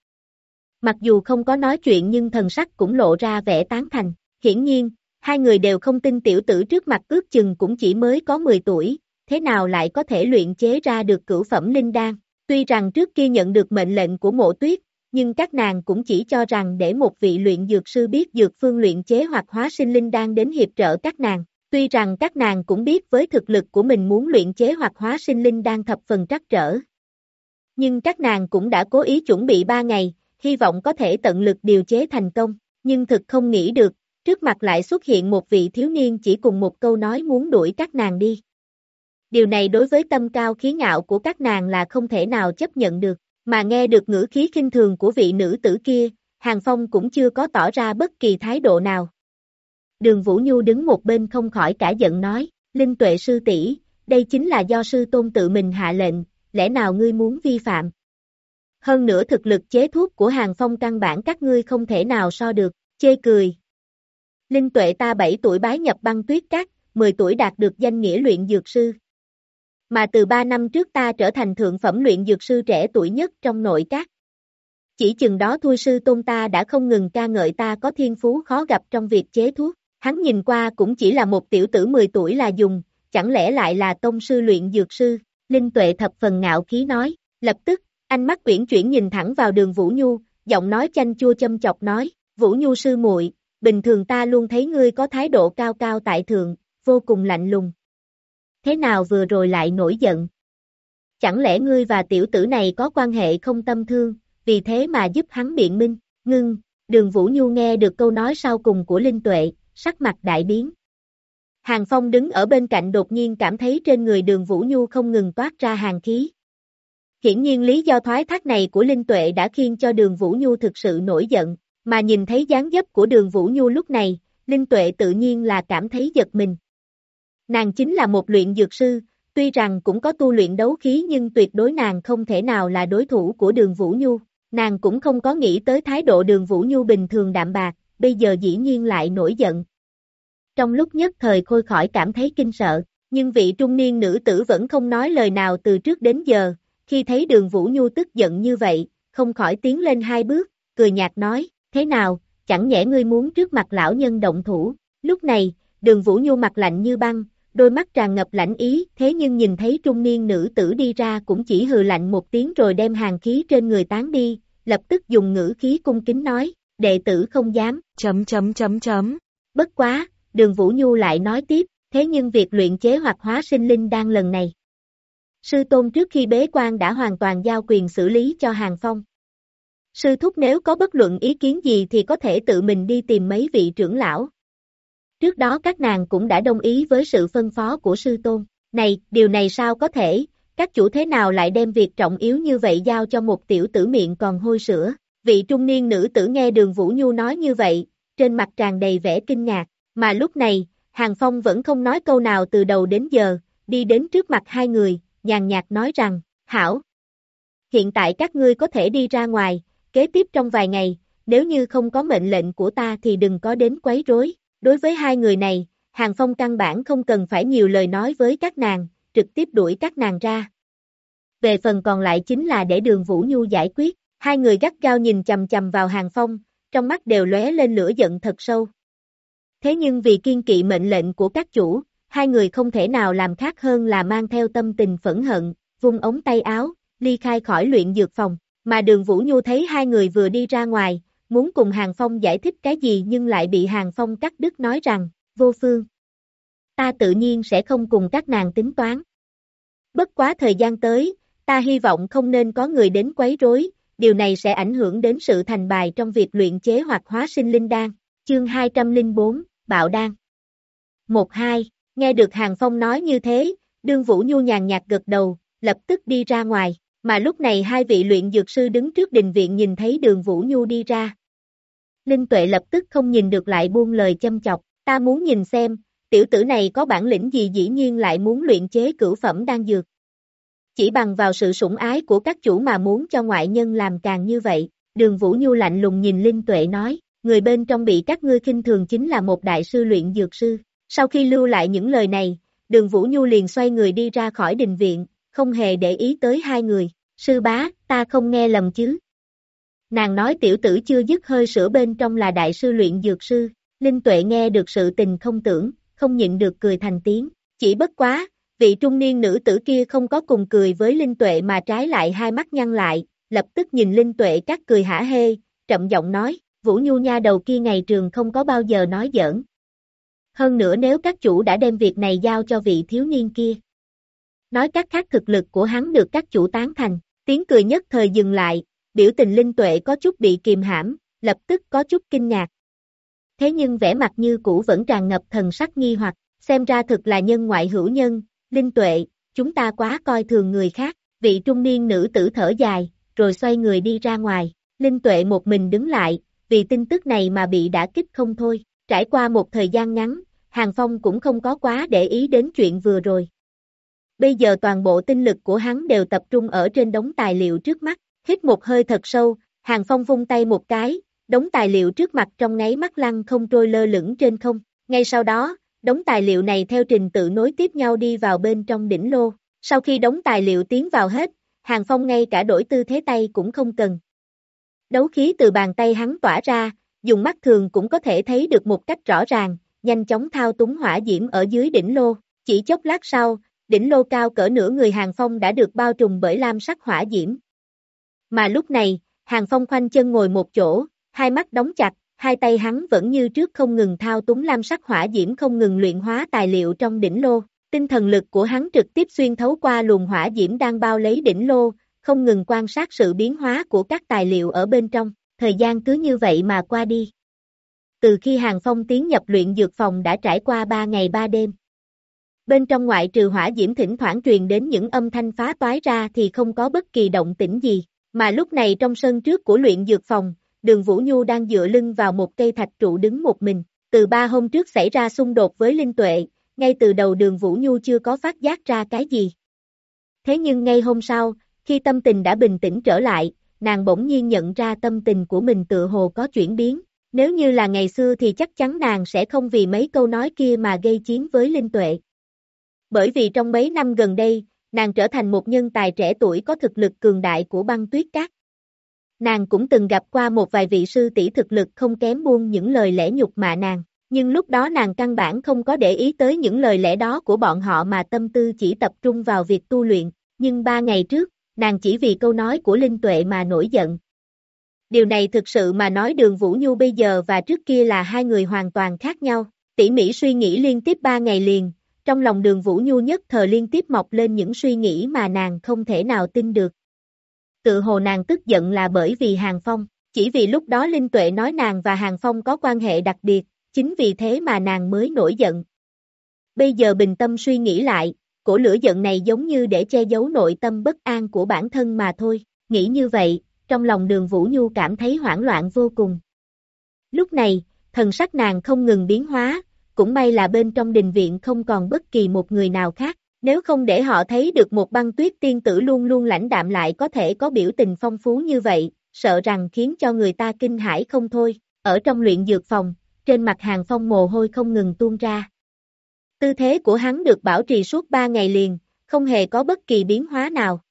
Mặc dù không có nói chuyện nhưng thần sắc cũng lộ ra vẻ tán thành. Hiển nhiên, hai người đều không tin tiểu tử trước mặt ước chừng cũng chỉ mới có 10 tuổi, thế nào lại có thể luyện chế ra được cửu phẩm linh đan. Tuy rằng trước kia nhận được mệnh lệnh của mộ tuyết, nhưng các nàng cũng chỉ cho rằng để một vị luyện dược sư biết dược phương luyện chế hoặc hóa sinh linh đang đến hiệp trợ các nàng. Tuy rằng các nàng cũng biết với thực lực của mình muốn luyện chế hoặc hóa sinh linh đang thập phần trắc trở. Nhưng các nàng cũng đã cố ý chuẩn bị 3 ngày, hy vọng có thể tận lực điều chế thành công, nhưng thực không nghĩ được, trước mặt lại xuất hiện một vị thiếu niên chỉ cùng một câu nói muốn đuổi các nàng đi điều này đối với tâm cao khí ngạo của các nàng là không thể nào chấp nhận được, mà nghe được ngữ khí khinh thường của vị nữ tử kia, Hàng Phong cũng chưa có tỏ ra bất kỳ thái độ nào. Đường Vũ Nhu đứng một bên không khỏi cả giận nói, Linh tuệ sư tỷ, đây chính là do sư tôn tự mình hạ lệnh, lẽ nào ngươi muốn vi phạm? Hơn nữa thực lực chế thuốc của Hàng Phong căn bản các ngươi không thể nào so được, chê cười. Linh tuệ ta 7 tuổi bái nhập băng tuyết cát, 10 tuổi đạt được danh nghĩa luyện dược sư mà từ 3 năm trước ta trở thành thượng phẩm luyện dược sư trẻ tuổi nhất trong nội các. Chỉ chừng đó thôi, sư tôn ta đã không ngừng ca ngợi ta có thiên phú khó gặp trong việc chế thuốc, hắn nhìn qua cũng chỉ là một tiểu tử 10 tuổi là dùng, chẳng lẽ lại là tông sư luyện dược sư, Linh Tuệ thập phần ngạo khí nói, lập tức, ánh mắt quyển chuyển nhìn thẳng vào đường Vũ Nhu, giọng nói chanh chua châm chọc nói, Vũ Nhu sư muội, bình thường ta luôn thấy ngươi có thái độ cao cao tại thượng, vô cùng lạnh lùng. Thế nào vừa rồi lại nổi giận? Chẳng lẽ ngươi và tiểu tử này có quan hệ không tâm thương, vì thế mà giúp hắn biện minh, ngưng, đường Vũ Nhu nghe được câu nói sau cùng của Linh Tuệ, sắc mặt đại biến. Hàng Phong đứng ở bên cạnh đột nhiên cảm thấy trên người đường Vũ Nhu không ngừng toát ra hàng khí. Hiển nhiên lý do thoái thác này của Linh Tuệ đã khiến cho đường Vũ Nhu thực sự nổi giận, mà nhìn thấy dáng dấp của đường Vũ Nhu lúc này, Linh Tuệ tự nhiên là cảm thấy giật mình. Nàng chính là một luyện dược sư, tuy rằng cũng có tu luyện đấu khí nhưng tuyệt đối nàng không thể nào là đối thủ của đường Vũ Nhu, nàng cũng không có nghĩ tới thái độ đường Vũ Nhu bình thường đạm bạc, bây giờ dĩ nhiên lại nổi giận. Trong lúc nhất thời khôi khỏi cảm thấy kinh sợ, nhưng vị trung niên nữ tử vẫn không nói lời nào từ trước đến giờ, khi thấy đường Vũ Nhu tức giận như vậy, không khỏi tiến lên hai bước, cười nhạt nói, thế nào, chẳng nhẽ ngươi muốn trước mặt lão nhân động thủ, lúc này, đường Vũ Nhu mặt lạnh như băng, đôi mắt tràn ngập lạnh ý, thế nhưng nhìn thấy trung niên nữ tử đi ra cũng chỉ hừ lạnh một tiếng rồi đem hàng khí trên người tán đi, lập tức dùng ngữ khí cung kính nói, đệ tử không dám, chấm chấm chấm chấm. Bất quá, đường Vũ Nhu lại nói tiếp, thế nhưng việc luyện chế hoặc hóa sinh linh đang lần này. Sư Tôn trước khi bế quan đã hoàn toàn giao quyền xử lý cho Hàng Phong. Sư Thúc nếu có bất luận ý kiến gì thì có thể tự mình đi tìm mấy vị trưởng lão. Trước đó các nàng cũng đã đồng ý với sự phân phó của Sư Tôn. Này, điều này sao có thể, các chủ thế nào lại đem việc trọng yếu như vậy giao cho một tiểu tử miệng còn hôi sữa. Vị trung niên nữ tử nghe đường Vũ Nhu nói như vậy, trên mặt tràn đầy vẻ kinh ngạc, mà lúc này, Hàng Phong vẫn không nói câu nào từ đầu đến giờ, đi đến trước mặt hai người, nhàn nhạt nói rằng, Hảo, hiện tại các ngươi có thể đi ra ngoài, kế tiếp trong vài ngày, nếu như không có mệnh lệnh của ta thì đừng có đến quấy rối. Đối với hai người này, Hàng Phong căn bản không cần phải nhiều lời nói với các nàng, trực tiếp đuổi các nàng ra. Về phần còn lại chính là để đường Vũ Nhu giải quyết, hai người gắt gao nhìn chầm chầm vào Hàng Phong, trong mắt đều lóe lên lửa giận thật sâu. Thế nhưng vì kiên kỵ mệnh lệnh của các chủ, hai người không thể nào làm khác hơn là mang theo tâm tình phẫn hận, vung ống tay áo, ly khai khỏi luyện dược phòng, mà đường Vũ Nhu thấy hai người vừa đi ra ngoài, muốn cùng Hàng Phong giải thích cái gì nhưng lại bị Hàng Phong cắt đứt nói rằng, vô phương. Ta tự nhiên sẽ không cùng các nàng tính toán. Bất quá thời gian tới, ta hy vọng không nên có người đến quấy rối, điều này sẽ ảnh hưởng đến sự thành bài trong việc luyện chế hoặc hóa sinh linh đan. Chương 204, Bạo Đan 1-2, nghe được Hàng Phong nói như thế, đương Vũ Nhu nhàn nhạt gật đầu, lập tức đi ra ngoài, mà lúc này hai vị luyện dược sư đứng trước đình viện nhìn thấy đường Vũ Nhu đi ra. Linh Tuệ lập tức không nhìn được lại buông lời châm chọc, ta muốn nhìn xem, tiểu tử này có bản lĩnh gì dĩ nhiên lại muốn luyện chế cửu phẩm đan dược. Chỉ bằng vào sự sủng ái của các chủ mà muốn cho ngoại nhân làm càng như vậy, đường Vũ Nhu lạnh lùng nhìn Linh Tuệ nói, người bên trong bị các ngươi khinh thường chính là một đại sư luyện dược sư. Sau khi lưu lại những lời này, đường Vũ Nhu liền xoay người đi ra khỏi đình viện, không hề để ý tới hai người. Sư bá, ta không nghe lầm chứ. Nàng nói tiểu tử chưa dứt hơi sữa bên trong là đại sư luyện dược sư, Linh Tuệ nghe được sự tình không tưởng, không nhịn được cười thành tiếng, chỉ bất quá, vị trung niên nữ tử kia không có cùng cười với Linh Tuệ mà trái lại hai mắt nhăn lại, lập tức nhìn Linh Tuệ cắt cười hả hê, chậm giọng nói, Vũ Nhu Nha đầu kia ngày trường không có bao giờ nói giỡn. Hơn nữa nếu các chủ đã đem việc này giao cho vị thiếu niên kia. Nói cách khác thực lực của hắn được các chủ tán thành, tiếng cười nhất thời dừng lại, biểu tình Linh Tuệ có chút bị kìm hãm, lập tức có chút kinh ngạc. Thế nhưng vẻ mặt như cũ vẫn tràn ngập thần sắc nghi hoặc, xem ra thực là nhân ngoại hữu nhân, Linh Tuệ, chúng ta quá coi thường người khác, vị trung niên nữ tử thở dài, rồi xoay người đi ra ngoài, Linh Tuệ một mình đứng lại, vì tin tức này mà bị đã kích không thôi, trải qua một thời gian ngắn, Hàng Phong cũng không có quá để ý đến chuyện vừa rồi. Bây giờ toàn bộ tinh lực của hắn đều tập trung ở trên đống tài liệu trước mắt, hít một hơi thật sâu, Hàng Phong vung tay một cái, đống tài liệu trước mặt trong ngáy mắt lăng không trôi lơ lửng trên không, ngay sau đó, đống tài liệu này theo trình tự nối tiếp nhau đi vào bên trong đỉnh lô, sau khi đống tài liệu tiến vào hết, Hàng Phong ngay cả đổi tư thế tay cũng không cần. Đấu khí từ bàn tay hắn tỏa ra, dùng mắt thường cũng có thể thấy được một cách rõ ràng, nhanh chóng thao túng hỏa diễm ở dưới đỉnh lô, chỉ chốc lát sau, đỉnh lô cao cỡ nửa người Hàng Phong đã được bao trùm bởi lam sắc hỏa diễm. Mà lúc này, Hàng Phong khoanh chân ngồi một chỗ, hai mắt đóng chặt, hai tay hắn vẫn như trước không ngừng thao túng lam sắc hỏa diễm không ngừng luyện hóa tài liệu trong đỉnh lô. Tinh thần lực của hắn trực tiếp xuyên thấu qua luồng hỏa diễm đang bao lấy đỉnh lô, không ngừng quan sát sự biến hóa của các tài liệu ở bên trong. Thời gian cứ như vậy mà qua đi. Từ khi Hàng Phong tiến nhập luyện dược phòng đã trải qua 3 ngày 3 đêm. Bên trong ngoại trừ hỏa diễm thỉnh thoảng truyền đến những âm thanh phá toái ra thì không có bất kỳ động tĩnh gì, mà lúc này trong sân trước của luyện dược phòng, đường Vũ Nhu đang dựa lưng vào một cây thạch trụ đứng một mình, từ ba hôm trước xảy ra xung đột với Linh Tuệ, ngay từ đầu đường Vũ Nhu chưa có phát giác ra cái gì. Thế nhưng ngay hôm sau, khi tâm tình đã bình tĩnh trở lại, nàng bỗng nhiên nhận ra tâm tình của mình tự hồ có chuyển biến, nếu như là ngày xưa thì chắc chắn nàng sẽ không vì mấy câu nói kia mà gây chiến với Linh Tuệ. Bởi vì trong mấy năm gần đây, nàng trở thành một nhân tài trẻ tuổi có thực lực cường đại của băng tuyết cát. Nàng cũng từng gặp qua một vài vị sư tỷ thực lực không kém buông những lời lẽ nhục mạ nàng, nhưng lúc đó nàng căn bản không có để ý tới những lời lẽ đó của bọn họ mà tâm tư chỉ tập trung vào việc tu luyện, nhưng ba ngày trước, nàng chỉ vì câu nói của Linh Tuệ mà nổi giận. Điều này thực sự mà nói đường Vũ Nhu bây giờ và trước kia là hai người hoàn toàn khác nhau, tỉ mỉ suy nghĩ liên tiếp ba ngày liền, trong lòng đường Vũ Nhu nhất thời liên tiếp mọc lên những suy nghĩ mà nàng không thể nào tin được. Tự hồ nàng tức giận là bởi vì Hàng Phong, chỉ vì lúc đó Linh Tuệ nói nàng và Hàng Phong có quan hệ đặc biệt, chính vì thế mà nàng mới nổi giận. Bây giờ bình tâm suy nghĩ lại, cổ lửa giận này giống như để che giấu nội tâm bất an của bản thân mà thôi, nghĩ như vậy, trong lòng đường Vũ Nhu cảm thấy hoảng loạn vô cùng. Lúc này, thần sắc nàng không ngừng biến hóa, cũng may là bên trong đình viện không còn bất kỳ một người nào khác, nếu không để họ thấy được một băng tuyết tiên tử luôn luôn lãnh đạm lại có thể có biểu tình phong phú như vậy, sợ rằng khiến cho người ta kinh hãi không thôi, ở trong luyện dược phòng, trên mặt hàng phong mồ hôi không ngừng tuôn ra. Tư thế của hắn được bảo trì suốt 3 ngày liền, không hề có bất kỳ biến hóa nào.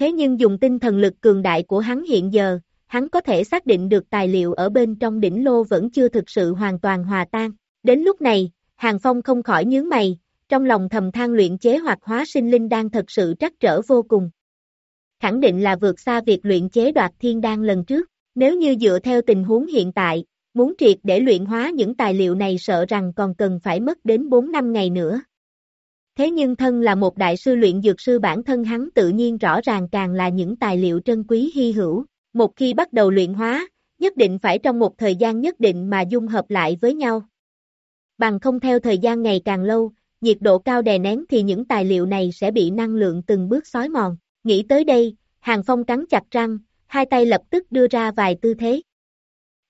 Thế nhưng dùng tinh thần lực cường đại của hắn hiện giờ, hắn có thể xác định được tài liệu ở bên trong đỉnh lô vẫn chưa thực sự hoàn toàn hòa tan. Đến lúc này, Hàng Phong không khỏi nhướng mày, trong lòng thầm than luyện chế hoặc hóa sinh linh đang thật sự trắc trở vô cùng. Khẳng định là vượt xa việc luyện chế đoạt thiên đan lần trước, nếu như dựa theo tình huống hiện tại, muốn triệt để luyện hóa những tài liệu này sợ rằng còn cần phải mất đến 4 năm ngày nữa. Thế nhưng thân là một đại sư luyện dược sư bản thân hắn tự nhiên rõ ràng càng là những tài liệu trân quý hy hữu, một khi bắt đầu luyện hóa, nhất định phải trong một thời gian nhất định mà dung hợp lại với nhau. Bằng không theo thời gian ngày càng lâu, nhiệt độ cao đè nén thì những tài liệu này sẽ bị năng lượng từng bước xói mòn. Nghĩ tới đây, Hàng Phong cắn chặt răng, hai tay lập tức đưa ra vài tư thế.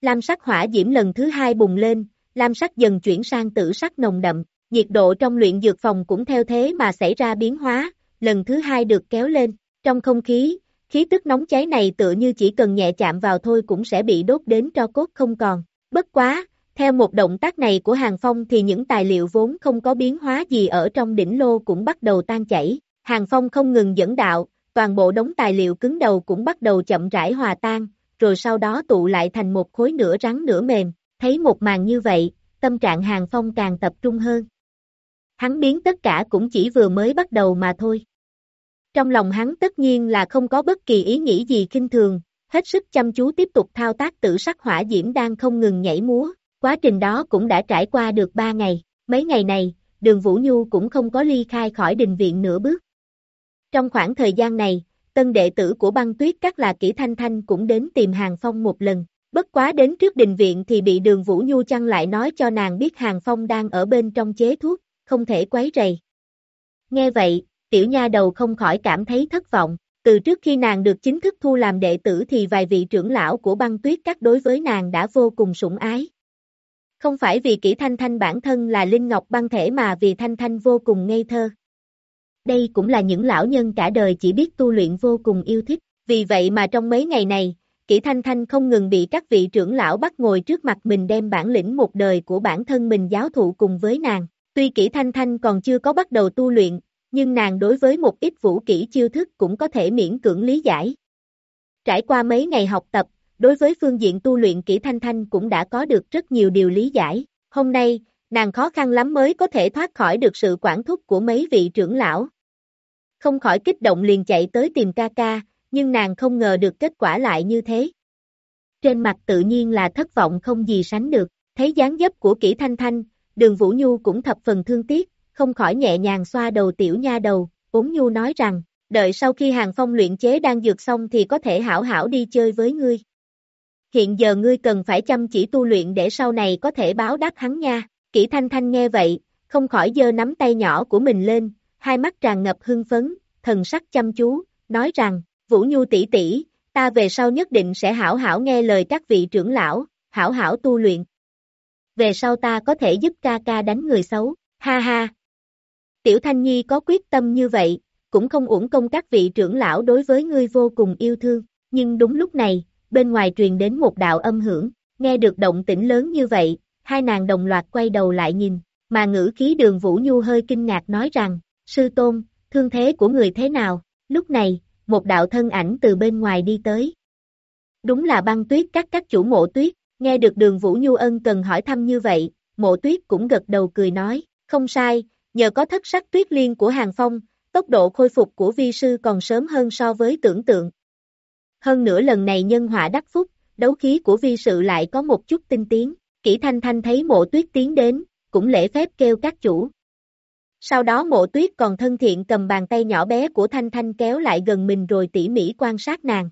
Lam sắc hỏa diễm lần thứ hai bùng lên, lam sắc dần chuyển sang tử sắc nồng đậm, nhiệt độ trong luyện dược phòng cũng theo thế mà xảy ra biến hóa, lần thứ hai được kéo lên, trong không khí, khí tức nóng cháy này tựa như chỉ cần nhẹ chạm vào thôi cũng sẽ bị đốt đến cho cốt không còn, bất quá, theo một động tác này của Hàng Phong thì những tài liệu vốn không có biến hóa gì ở trong đỉnh lô cũng bắt đầu tan chảy, Hàng Phong không ngừng dẫn đạo, toàn bộ đống tài liệu cứng đầu cũng bắt đầu chậm rãi hòa tan, rồi sau đó tụ lại thành một khối nửa rắn nửa mềm, thấy một màn như vậy, tâm trạng Hàng Phong càng tập trung hơn. Hắn biến tất cả cũng chỉ vừa mới bắt đầu mà thôi. Trong lòng hắn tất nhiên là không có bất kỳ ý nghĩ gì kinh thường, hết sức chăm chú tiếp tục thao tác tử sắc hỏa diễm đang không ngừng nhảy múa, quá trình đó cũng đã trải qua được 3 ngày, mấy ngày này, đường Vũ Nhu cũng không có ly khai khỏi đình viện nửa bước. Trong khoảng thời gian này, tân đệ tử của băng tuyết các là Kỷ thanh thanh cũng đến tìm Hàng Phong một lần, bất quá đến trước đình viện thì bị đường Vũ Nhu chăn lại nói cho nàng biết Hàng Phong đang ở bên trong chế thuốc, không thể quấy rầy. Nghe vậy, tiểu nha đầu không khỏi cảm thấy thất vọng, từ trước khi nàng được chính thức thu làm đệ tử thì vài vị trưởng lão của băng tuyết các đối với nàng đã vô cùng sủng ái. Không phải vì kỹ thanh thanh bản thân là linh ngọc băng thể mà vì thanh thanh vô cùng ngây thơ. Đây cũng là những lão nhân cả đời chỉ biết tu luyện vô cùng yêu thích, vì vậy mà trong mấy ngày này, kỹ thanh thanh không ngừng bị các vị trưởng lão bắt ngồi trước mặt mình đem bản lĩnh một đời của bản thân mình giáo thụ cùng với nàng. Tuy kỹ thanh thanh còn chưa có bắt đầu tu luyện, nhưng nàng đối với một ít vũ kỹ chiêu thức cũng có thể miễn cưỡng lý giải. Trải qua mấy ngày học tập, đối với phương diện tu luyện kỹ thanh thanh cũng đã có được rất nhiều điều lý giải. Hôm nay, nàng khó khăn lắm mới có thể thoát khỏi được sự quản thúc của mấy vị trưởng lão. Không khỏi kích động liền chạy tới tìm ca ca, nhưng nàng không ngờ được kết quả lại như thế. Trên mặt tự nhiên là thất vọng không gì sánh được, thấy dáng dấp của kỹ thanh thanh, đường Vũ Nhu cũng thập phần thương tiếc, không khỏi nhẹ nhàng xoa đầu tiểu nha đầu, ốm Nhu nói rằng, đợi sau khi hàng phong luyện chế đang dược xong thì có thể hảo hảo đi chơi với ngươi. Hiện giờ ngươi cần phải chăm chỉ tu luyện để sau này có thể báo đáp hắn nha, Kỷ thanh thanh nghe vậy, không khỏi giơ nắm tay nhỏ của mình lên, hai mắt tràn ngập hưng phấn, thần sắc chăm chú, nói rằng, Vũ Nhu tỷ tỷ, ta về sau nhất định sẽ hảo hảo nghe lời các vị trưởng lão, hảo hảo tu luyện. Về sau ta có thể giúp ca ca đánh người xấu, ha ha. Tiểu Thanh Nhi có quyết tâm như vậy, cũng không uổng công các vị trưởng lão đối với ngươi vô cùng yêu thương, nhưng đúng lúc này, bên ngoài truyền đến một đạo âm hưởng, nghe được động tĩnh lớn như vậy, hai nàng đồng loạt quay đầu lại nhìn, mà ngữ khí đường Vũ Nhu hơi kinh ngạc nói rằng, sư tôn, thương thế của người thế nào, lúc này, một đạo thân ảnh từ bên ngoài đi tới. Đúng là băng tuyết các các chủ mộ tuyết, nghe được đường Vũ Nhu ân cần hỏi thăm như vậy, mộ tuyết cũng gật đầu cười nói, không sai, nhờ có thất sắc tuyết liên của Hàng Phong, tốc độ khôi phục của vi sư còn sớm hơn so với tưởng tượng. Hơn nữa lần này nhân họa đắc phúc, đấu khí của vi sự lại có một chút tinh tiến, kỹ thanh thanh thấy mộ tuyết tiến đến, cũng lễ phép kêu các chủ. Sau đó mộ tuyết còn thân thiện cầm bàn tay nhỏ bé của Thanh Thanh kéo lại gần mình rồi tỉ mỉ quan sát nàng.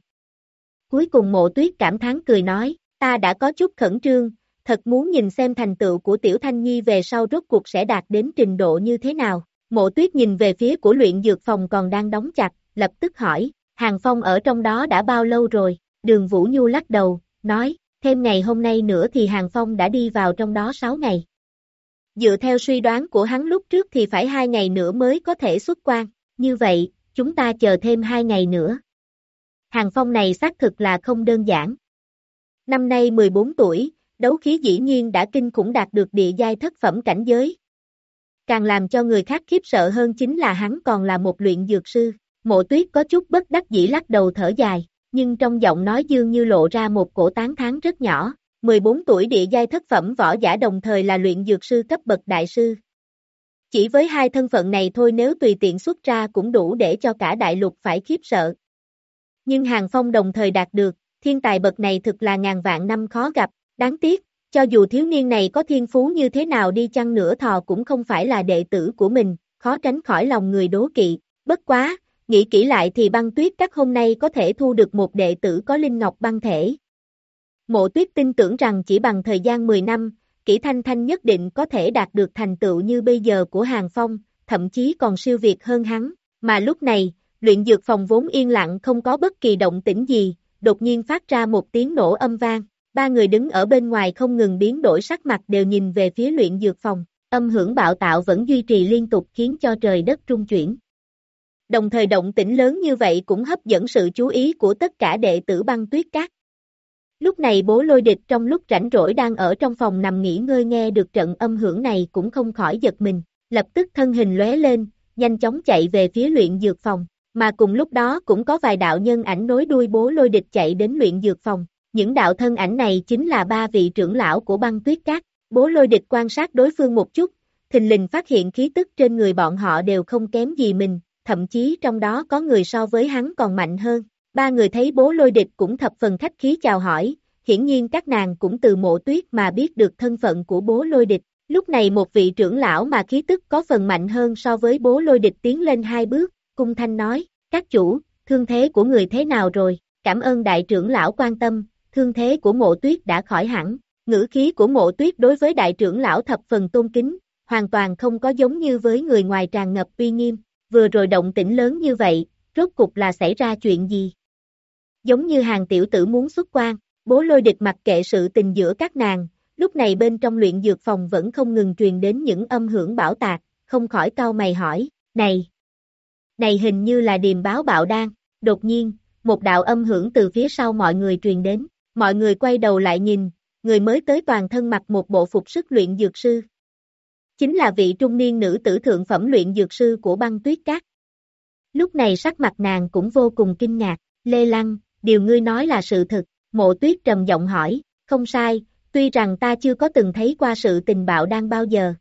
Cuối cùng mộ tuyết cảm thán cười nói, ta đã có chút khẩn trương, thật muốn nhìn xem thành tựu của Tiểu Thanh Nhi về sau rốt cuộc sẽ đạt đến trình độ như thế nào. Mộ tuyết nhìn về phía của luyện dược phòng còn đang đóng chặt, lập tức hỏi, Hàng Phong ở trong đó đã bao lâu rồi? Đường Vũ Nhu lắc đầu, nói, thêm ngày hôm nay nữa thì Hàng Phong đã đi vào trong đó 6 ngày. Dựa theo suy đoán của hắn lúc trước thì phải hai ngày nữa mới có thể xuất quan, như vậy, chúng ta chờ thêm hai ngày nữa. Hàng phong này xác thực là không đơn giản. Năm nay 14 tuổi, đấu khí dĩ nhiên đã kinh khủng đạt được địa giai thất phẩm cảnh giới. Càng làm cho người khác khiếp sợ hơn chính là hắn còn là một luyện dược sư. Mộ tuyết có chút bất đắc dĩ lắc đầu thở dài, nhưng trong giọng nói dương như lộ ra một cổ tán tháng rất nhỏ. 14 tuổi địa giai thất phẩm võ giả đồng thời là luyện dược sư cấp bậc đại sư. Chỉ với hai thân phận này thôi nếu tùy tiện xuất ra cũng đủ để cho cả đại lục phải khiếp sợ. Nhưng Hàng Phong đồng thời đạt được, thiên tài bậc này thực là ngàn vạn năm khó gặp, đáng tiếc, cho dù thiếu niên này có thiên phú như thế nào đi chăng nữa thò cũng không phải là đệ tử của mình, khó tránh khỏi lòng người đố kỵ, bất quá, nghĩ kỹ lại thì băng tuyết các hôm nay có thể thu được một đệ tử có linh ngọc băng thể, Mộ tuyết tin tưởng rằng chỉ bằng thời gian 10 năm, kỹ thanh thanh nhất định có thể đạt được thành tựu như bây giờ của Hàng Phong, thậm chí còn siêu việt hơn hắn, mà lúc này, luyện dược phòng vốn yên lặng không có bất kỳ động tĩnh gì, đột nhiên phát ra một tiếng nổ âm vang, ba người đứng ở bên ngoài không ngừng biến đổi sắc mặt đều nhìn về phía luyện dược phòng, âm hưởng bạo tạo vẫn duy trì liên tục khiến cho trời đất trung chuyển. Đồng thời động tĩnh lớn như vậy cũng hấp dẫn sự chú ý của tất cả đệ tử băng tuyết cát. Lúc này bố lôi địch trong lúc rảnh rỗi đang ở trong phòng nằm nghỉ ngơi nghe được trận âm hưởng này cũng không khỏi giật mình, lập tức thân hình lóe lên, nhanh chóng chạy về phía luyện dược phòng, mà cùng lúc đó cũng có vài đạo nhân ảnh nối đuôi bố lôi địch chạy đến luyện dược phòng, những đạo thân ảnh này chính là ba vị trưởng lão của băng tuyết cát, bố lôi địch quan sát đối phương một chút, thình lình phát hiện khí tức trên người bọn họ đều không kém gì mình, thậm chí trong đó có người so với hắn còn mạnh hơn, Ba người thấy bố lôi địch cũng thập phần khách khí chào hỏi, hiển nhiên các nàng cũng từ mộ tuyết mà biết được thân phận của bố lôi địch. Lúc này một vị trưởng lão mà khí tức có phần mạnh hơn so với bố lôi địch tiến lên hai bước, cung thanh nói, các chủ, thương thế của người thế nào rồi, cảm ơn đại trưởng lão quan tâm, thương thế của mộ tuyết đã khỏi hẳn, ngữ khí của mộ tuyết đối với đại trưởng lão thập phần tôn kính, hoàn toàn không có giống như với người ngoài tràn ngập uy nghiêm, vừa rồi động tĩnh lớn như vậy, rốt cục là xảy ra chuyện gì? Giống như hàng tiểu tử muốn xuất quan, bố lôi địch mặc kệ sự tình giữa các nàng, lúc này bên trong luyện dược phòng vẫn không ngừng truyền đến những âm hưởng bảo tạc, không khỏi cau mày hỏi, này, này hình như là điềm báo bạo đan, đột nhiên, một đạo âm hưởng từ phía sau mọi người truyền đến, mọi người quay đầu lại nhìn, người mới tới toàn thân mặc một bộ phục sức luyện dược sư. Chính là vị trung niên nữ tử thượng phẩm luyện dược sư của băng tuyết cát. Lúc này sắc mặt nàng cũng vô cùng kinh ngạc, Lê Lăng, điều ngươi nói là sự thật? mộ tuyết trầm giọng hỏi, không sai, tuy rằng ta chưa có từng thấy qua sự tình bạo đang bao giờ.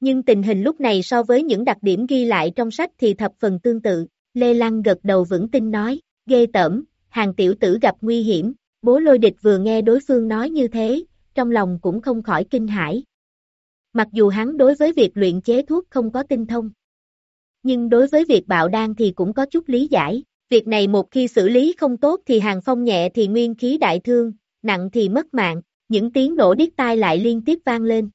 Nhưng tình hình lúc này so với những đặc điểm ghi lại trong sách thì thập phần tương tự, Lê Lăng gật đầu vững tin nói, ghê tởm, hàng tiểu tử gặp nguy hiểm, bố lôi địch vừa nghe đối phương nói như thế, trong lòng cũng không khỏi kinh hãi. Mặc dù hắn đối với việc luyện chế thuốc không có tinh thông, nhưng đối với việc bạo đan thì cũng có chút lý giải, việc này một khi xử lý không tốt thì hàng phong nhẹ thì nguyên khí đại thương, nặng thì mất mạng, những tiếng nổ điếc tai lại liên tiếp vang lên.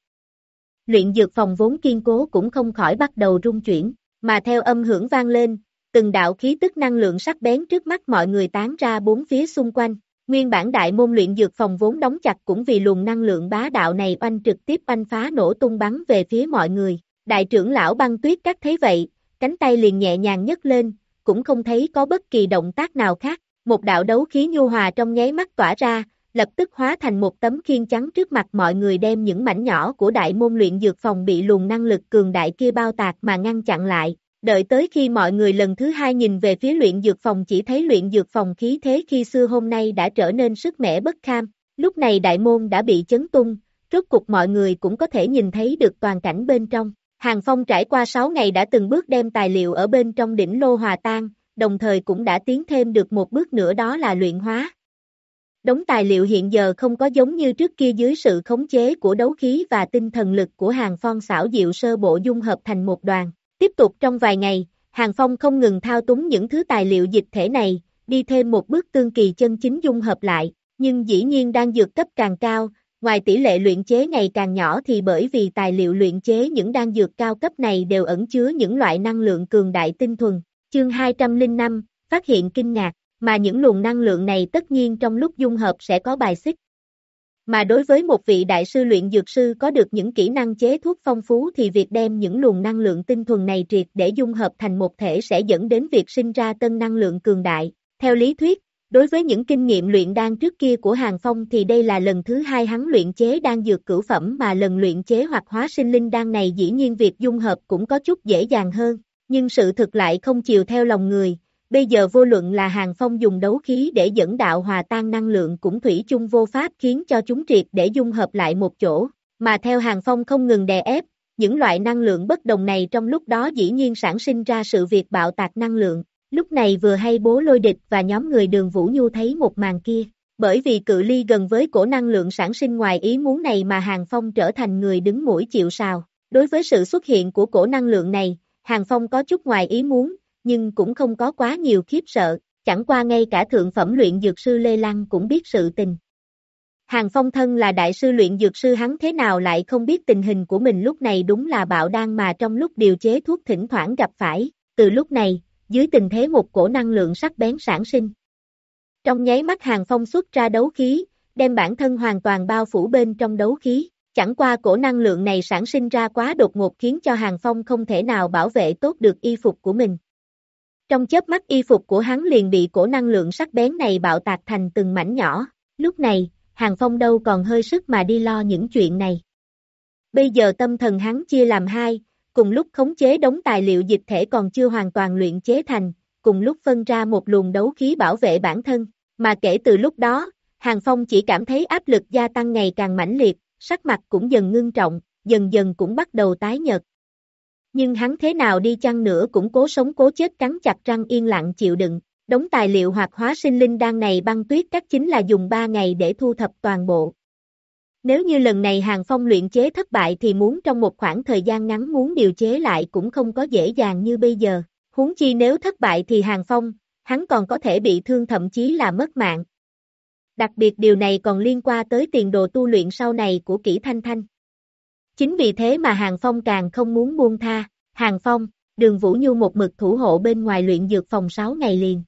Luyện dược phòng vốn kiên cố cũng không khỏi bắt đầu rung chuyển, mà theo âm hưởng vang lên, từng đạo khí tức năng lượng sắc bén trước mắt mọi người tán ra bốn phía xung quanh. Nguyên bản đại môn luyện dược phòng vốn đóng chặt cũng vì luồng năng lượng bá đạo này oanh trực tiếp oanh phá nổ tung bắn về phía mọi người. Đại trưởng lão băng tuyết các thấy vậy, cánh tay liền nhẹ nhàng nhấc lên, cũng không thấy có bất kỳ động tác nào khác. Một đạo đấu khí nhu hòa trong nháy mắt tỏa ra, lập tức hóa thành một tấm khiên trắng trước mặt mọi người đem những mảnh nhỏ của đại môn luyện dược phòng bị luồng năng lực cường đại kia bao tạc mà ngăn chặn lại. Đợi tới khi mọi người lần thứ hai nhìn về phía luyện dược phòng chỉ thấy luyện dược phòng khí thế khi xưa hôm nay đã trở nên sức mẻ bất kham. Lúc này đại môn đã bị chấn tung, rốt cục mọi người cũng có thể nhìn thấy được toàn cảnh bên trong. Hàng Phong trải qua 6 ngày đã từng bước đem tài liệu ở bên trong đỉnh lô hòa tan, đồng thời cũng đã tiến thêm được một bước nữa đó là luyện hóa. Đống tài liệu hiện giờ không có giống như trước kia dưới sự khống chế của đấu khí và tinh thần lực của Hàng Phong xảo diệu sơ bộ dung hợp thành một đoàn. Tiếp tục trong vài ngày, Hàng Phong không ngừng thao túng những thứ tài liệu dịch thể này, đi thêm một bước tương kỳ chân chính dung hợp lại, nhưng dĩ nhiên đang dược cấp càng cao, ngoài tỷ lệ luyện chế ngày càng nhỏ thì bởi vì tài liệu luyện chế những đan dược cao cấp này đều ẩn chứa những loại năng lượng cường đại tinh thuần. Chương 205, phát hiện kinh ngạc, mà những luồng năng lượng này tất nhiên trong lúc dung hợp sẽ có bài xích. Mà đối với một vị đại sư luyện dược sư có được những kỹ năng chế thuốc phong phú thì việc đem những luồng năng lượng tinh thuần này triệt để dung hợp thành một thể sẽ dẫn đến việc sinh ra tân năng lượng cường đại. Theo lý thuyết, đối với những kinh nghiệm luyện đan trước kia của Hàng Phong thì đây là lần thứ hai hắn luyện chế đan dược cửu phẩm mà lần luyện chế hoặc hóa sinh linh đan này dĩ nhiên việc dung hợp cũng có chút dễ dàng hơn, nhưng sự thực lại không chiều theo lòng người, Bây giờ vô luận là Hàng Phong dùng đấu khí để dẫn đạo hòa tan năng lượng cũng thủy chung vô pháp khiến cho chúng triệt để dung hợp lại một chỗ, mà theo Hàng Phong không ngừng đè ép, những loại năng lượng bất đồng này trong lúc đó dĩ nhiên sản sinh ra sự việc bạo tạc năng lượng. Lúc này vừa hay bố lôi địch và nhóm người đường Vũ Nhu thấy một màn kia, bởi vì cự ly gần với cổ năng lượng sản sinh ngoài ý muốn này mà Hàng Phong trở thành người đứng mũi chịu sào. Đối với sự xuất hiện của cổ năng lượng này, Hàng Phong có chút ngoài ý muốn, nhưng cũng không có quá nhiều khiếp sợ, chẳng qua ngay cả thượng phẩm luyện dược sư Lê Lăng cũng biết sự tình. Hàng Phong thân là đại sư luyện dược sư hắn thế nào lại không biết tình hình của mình lúc này đúng là bạo đan mà trong lúc điều chế thuốc thỉnh thoảng gặp phải, từ lúc này, dưới tình thế một cổ năng lượng sắc bén sản sinh. Trong nháy mắt Hàng Phong xuất ra đấu khí, đem bản thân hoàn toàn bao phủ bên trong đấu khí, chẳng qua cổ năng lượng này sản sinh ra quá đột ngột khiến cho Hàng Phong không thể nào bảo vệ tốt được y phục của mình. Trong chớp mắt y phục của hắn liền bị cổ năng lượng sắc bén này bạo tạc thành từng mảnh nhỏ, lúc này, Hàng Phong đâu còn hơi sức mà đi lo những chuyện này. Bây giờ tâm thần hắn chia làm hai, cùng lúc khống chế đống tài liệu dịch thể còn chưa hoàn toàn luyện chế thành, cùng lúc phân ra một luồng đấu khí bảo vệ bản thân, mà kể từ lúc đó, Hàng Phong chỉ cảm thấy áp lực gia tăng ngày càng mãnh liệt, sắc mặt cũng dần ngưng trọng, dần dần cũng bắt đầu tái nhợt, nhưng hắn thế nào đi chăng nữa cũng cố sống cố chết cắn chặt răng yên lặng chịu đựng. Đống tài liệu hoạt hóa sinh linh đan này băng tuyết các chính là dùng 3 ngày để thu thập toàn bộ. Nếu như lần này hàng phong luyện chế thất bại thì muốn trong một khoảng thời gian ngắn muốn điều chế lại cũng không có dễ dàng như bây giờ. Huống chi nếu thất bại thì hàng phong, hắn còn có thể bị thương thậm chí là mất mạng. Đặc biệt điều này còn liên quan tới tiền đồ tu luyện sau này của kỹ thanh thanh. Chính vì thế mà Hàng Phong càng không muốn buông tha, Hàng Phong, đường Vũ Nhu một mực thủ hộ bên ngoài luyện dược phòng 6 ngày liền.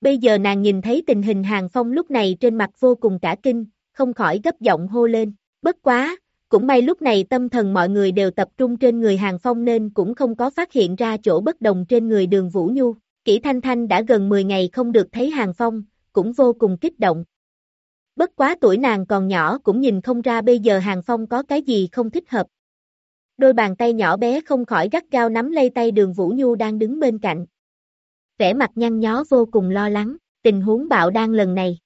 Bây giờ nàng nhìn thấy tình hình Hàng Phong lúc này trên mặt vô cùng cả kinh, không khỏi gấp giọng hô lên, bất quá, cũng may lúc này tâm thần mọi người đều tập trung trên người Hàng Phong nên cũng không có phát hiện ra chỗ bất đồng trên người đường Vũ Nhu. Kỷ Thanh Thanh đã gần 10 ngày không được thấy Hàng Phong, cũng vô cùng kích động, Bất quá tuổi nàng còn nhỏ cũng nhìn không ra bây giờ Hàng Phong có cái gì không thích hợp. Đôi bàn tay nhỏ bé không khỏi gắt gao nắm lấy tay đường Vũ Nhu đang đứng bên cạnh. Vẻ mặt nhăn nhó vô cùng lo lắng, tình huống bạo đang lần này.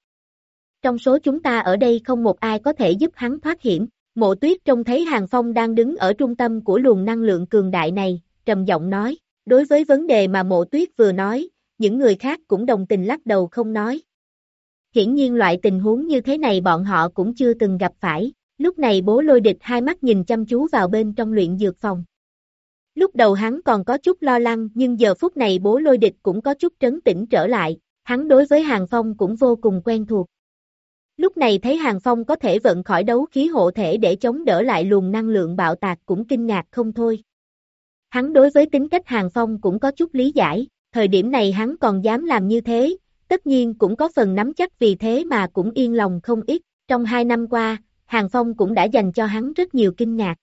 Trong số chúng ta ở đây không một ai có thể giúp hắn thoát hiểm. Mộ tuyết trông thấy Hàng Phong đang đứng ở trung tâm của luồng năng lượng cường đại này, trầm giọng nói, đối với vấn đề mà mộ tuyết vừa nói, những người khác cũng đồng tình lắc đầu không nói. Hiển nhiên loại tình huống như thế này bọn họ cũng chưa từng gặp phải, lúc này bố lôi địch hai mắt nhìn chăm chú vào bên trong luyện dược phòng. Lúc đầu hắn còn có chút lo lắng nhưng giờ phút này bố lôi địch cũng có chút trấn tĩnh trở lại, hắn đối với Hàng Phong cũng vô cùng quen thuộc. Lúc này thấy Hàng Phong có thể vận khỏi đấu khí hộ thể để chống đỡ lại luồng năng lượng bạo tạc cũng kinh ngạc không thôi. Hắn đối với tính cách Hàng Phong cũng có chút lý giải, thời điểm này hắn còn dám làm như thế, tất nhiên cũng có phần nắm chắc vì thế mà cũng yên lòng không ít. Trong hai năm qua, Hàng Phong cũng đã dành cho hắn rất nhiều kinh ngạc.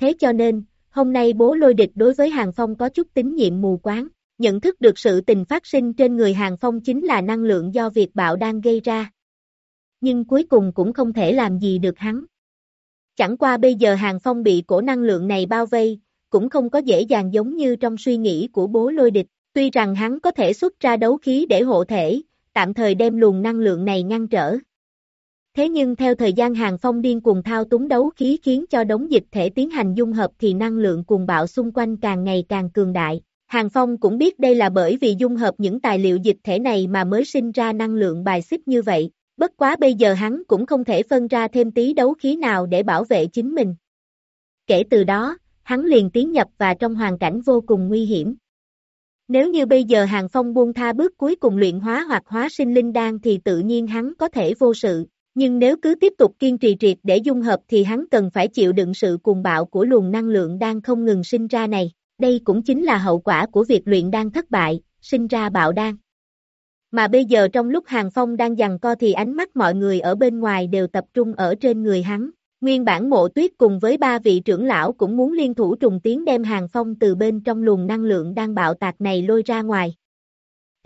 Thế cho nên, hôm nay bố lôi địch đối với Hàng Phong có chút tín nhiệm mù quáng, nhận thức được sự tình phát sinh trên người Hàng Phong chính là năng lượng do việc bạo đang gây ra. Nhưng cuối cùng cũng không thể làm gì được hắn. Chẳng qua bây giờ Hàng Phong bị cổ năng lượng này bao vây, cũng không có dễ dàng giống như trong suy nghĩ của bố lôi địch, tuy rằng hắn có thể xuất ra đấu khí để hộ thể, tạm thời đem luồng năng lượng này ngăn trở. Thế nhưng theo thời gian hàng phong điên cuồng thao túng đấu khí khiến cho đống dịch thể tiến hành dung hợp thì năng lượng cuồng bạo xung quanh càng ngày càng cường đại. Hàng Phong cũng biết đây là bởi vì dung hợp những tài liệu dịch thể này mà mới sinh ra năng lượng bài xích như vậy, bất quá bây giờ hắn cũng không thể phân ra thêm tí đấu khí nào để bảo vệ chính mình. Kể từ đó, hắn liền tiến nhập và trong hoàn cảnh vô cùng nguy hiểm. Nếu như bây giờ Hàng Phong buông tha bước cuối cùng luyện hóa hoặc hóa sinh linh đan thì tự nhiên hắn có thể vô sự, nhưng nếu cứ tiếp tục kiên trì triệt để dung hợp thì hắn cần phải chịu đựng sự cuồng bạo của luồng năng lượng đang không ngừng sinh ra này, đây cũng chính là hậu quả của việc luyện đan thất bại, sinh ra bạo đan. Mà bây giờ trong lúc Hàng Phong đang giằng co thì ánh mắt mọi người ở bên ngoài đều tập trung ở trên người hắn, Nguyên bản mộ tuyết cùng với ba vị trưởng lão cũng muốn liên thủ trùng tiến đem hàng phong từ bên trong luồng năng lượng đang bạo tạc này lôi ra ngoài.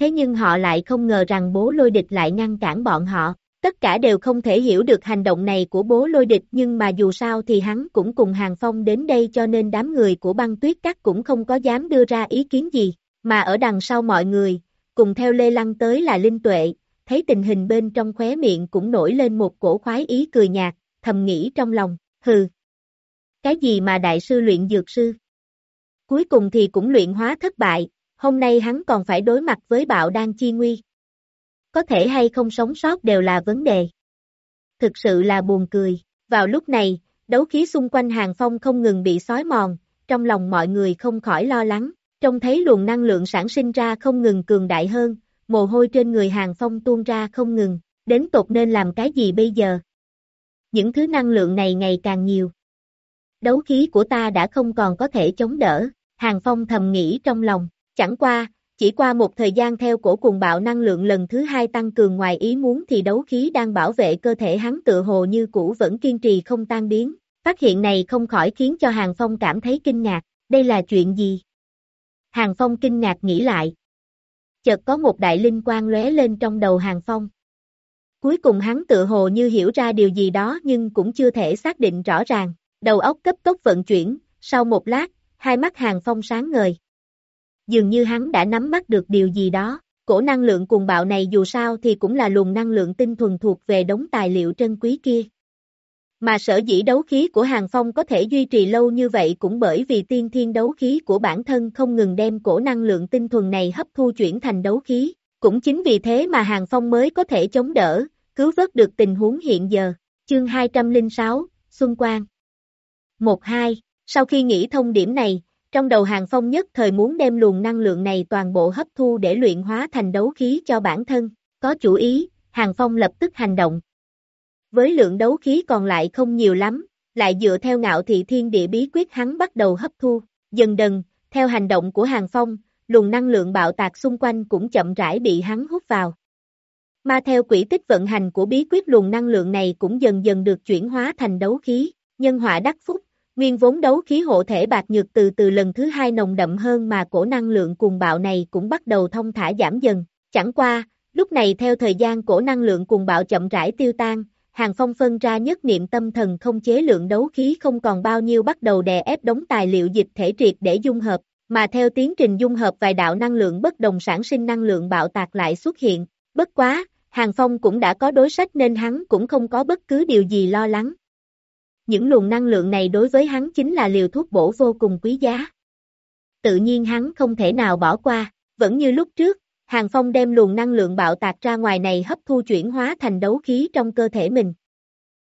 Thế nhưng họ lại không ngờ rằng bố lôi địch lại ngăn cản bọn họ. Tất cả đều không thể hiểu được hành động này của bố lôi địch nhưng mà dù sao thì hắn cũng cùng hàng phong đến đây cho nên đám người của băng tuyết cắt cũng không có dám đưa ra ý kiến gì. Mà ở đằng sau mọi người, cùng theo Lê Lăng tới là Linh Tuệ, thấy tình hình bên trong khóe miệng cũng nổi lên một cổ khoái ý cười nhạt, thầm nghĩ trong lòng, hừ. Cái gì mà đại sư luyện dược sư? Cuối cùng thì cũng luyện hóa thất bại, hôm nay hắn còn phải đối mặt với bạo đan chi nguy. Có thể hay không sống sót đều là vấn đề. Thực sự là buồn cười, vào lúc này, đấu khí xung quanh hàng phong không ngừng bị xói mòn, trong lòng mọi người không khỏi lo lắng, trông thấy luồng năng lượng sản sinh ra không ngừng cường đại hơn, mồ hôi trên người hàng phong tuôn ra không ngừng, đến tột nên làm cái gì bây giờ? Những thứ năng lượng này ngày càng nhiều. Đấu khí của ta đã không còn có thể chống đỡ, Hàng Phong thầm nghĩ trong lòng, chẳng qua, chỉ qua một thời gian theo cổ cùng bạo năng lượng lần thứ hai tăng cường ngoài ý muốn thì đấu khí đang bảo vệ cơ thể hắn tự hồ như cũ vẫn kiên trì không tan biến. Phát hiện này không khỏi khiến cho Hàng Phong cảm thấy kinh ngạc, đây là chuyện gì? Hàng Phong kinh ngạc nghĩ lại. Chợt có một đại linh quang lóe lên trong đầu Hàng Phong, Cuối cùng hắn tự hồ như hiểu ra điều gì đó nhưng cũng chưa thể xác định rõ ràng. Đầu óc cấp tốc vận chuyển, sau một lát, hai mắt hàng phong sáng ngời. Dường như hắn đã nắm bắt được điều gì đó. Cổ năng lượng cuồng bạo này dù sao thì cũng là luồng năng lượng tinh thuần thuộc về đống tài liệu trân quý kia. Mà sở dĩ đấu khí của Hàng Phong có thể duy trì lâu như vậy cũng bởi vì tiên thiên đấu khí của bản thân không ngừng đem cổ năng lượng tinh thuần này hấp thu chuyển thành đấu khí. Cũng chính vì thế mà Hàng Phong mới có thể chống đỡ, cứu vớt được tình huống hiện giờ. Chương 206, Xuân Quang 1-2, sau khi nghĩ thông điểm này, trong đầu Hàng Phong nhất thời muốn đem luồng năng lượng này toàn bộ hấp thu để luyện hóa thành đấu khí cho bản thân, có chủ ý, Hàng Phong lập tức hành động. Với lượng đấu khí còn lại không nhiều lắm, lại dựa theo ngạo thị thiên địa bí quyết hắn bắt đầu hấp thu, dần dần, theo hành động của Hàng Phong, luồng năng lượng bạo tạc xung quanh cũng chậm rãi bị hắn hút vào. Mà theo quỹ tích vận hành của bí quyết luồng năng lượng này cũng dần dần được chuyển hóa thành đấu khí, nhân họa đắc phúc, nguyên vốn đấu khí hộ thể bạc nhược từ từ lần thứ hai nồng đậm hơn mà cổ năng lượng cuồng bạo này cũng bắt đầu thông thả giảm dần. Chẳng qua, lúc này theo thời gian cổ năng lượng cuồng bạo chậm rãi tiêu tan, Hàng Phong phân ra nhất niệm tâm thần không chế lượng đấu khí không còn bao nhiêu bắt đầu đè ép đống tài liệu dịch thể triệt để dung hợp, mà theo tiến trình dung hợp vài đạo năng lượng bất đồng sản sinh năng lượng bạo tạc lại xuất hiện. Bất quá, Hàng Phong cũng đã có đối sách nên hắn cũng không có bất cứ điều gì lo lắng. Những luồng năng lượng này đối với hắn chính là liều thuốc bổ vô cùng quý giá. Tự nhiên hắn không thể nào bỏ qua, vẫn như lúc trước, Hàng Phong đem luồng năng lượng bạo tạc ra ngoài này hấp thu chuyển hóa thành đấu khí trong cơ thể mình.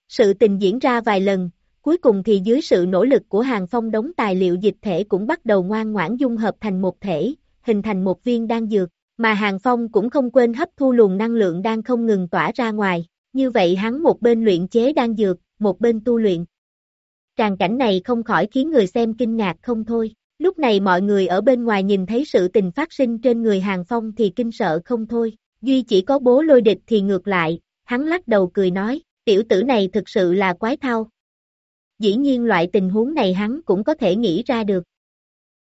Sự tình diễn ra vài lần, cuối cùng thì dưới sự nỗ lực của Hàng Phong đống tài liệu dịch thể cũng bắt đầu ngoan ngoãn dung hợp thành một thể, hình thành một viên đan dược, mà Hàng Phong cũng không quên hấp thu luồng năng lượng đang không ngừng tỏa ra ngoài, như vậy hắn một bên luyện chế đan dược, một bên tu luyện. Tràng cảnh này không khỏi khiến người xem kinh ngạc không thôi. Lúc này mọi người ở bên ngoài nhìn thấy sự tình phát sinh trên người Hàng Phong thì kinh sợ không thôi. Duy chỉ có bố lôi địch thì ngược lại, hắn lắc đầu cười nói, tiểu tử này thực sự là quái thao. Dĩ nhiên loại tình huống này hắn cũng có thể nghĩ ra được.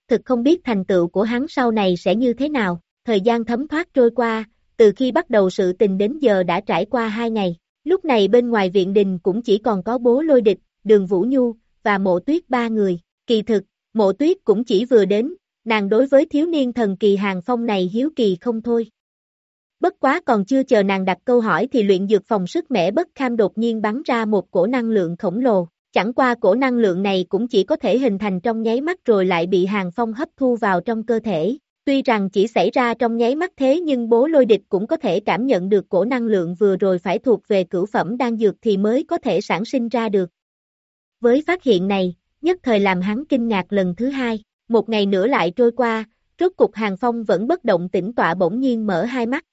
Thực không biết thành tựu của hắn sau này sẽ như thế nào, thời gian thấm thoát trôi qua, từ khi bắt đầu sự tình đến giờ đã trải qua hai ngày. Lúc này bên ngoài viện đình cũng chỉ còn có bố lôi địch, đường Vũ Nhu, và mộ tuyết ba người. Kỳ thực, mộ tuyết cũng chỉ vừa đến, nàng đối với thiếu niên thần kỳ hàng phong này hiếu kỳ không thôi. Bất quá còn chưa chờ nàng đặt câu hỏi thì luyện dược phòng sức mẻ bất kham đột nhiên bắn ra một cổ năng lượng khổng lồ. Chẳng qua cổ năng lượng này cũng chỉ có thể hình thành trong nháy mắt rồi lại bị hàng phong hấp thu vào trong cơ thể. Tuy rằng chỉ xảy ra trong nháy mắt thế nhưng bố lôi địch cũng có thể cảm nhận được cổ năng lượng vừa rồi phải thuộc về cửu phẩm đang dược thì mới có thể sản sinh ra được. Với phát hiện này, nhất thời làm hắn kinh ngạc lần thứ hai, một ngày nữa lại trôi qua, rốt cục hàng phong vẫn bất động tĩnh tọa bỗng nhiên mở hai mắt.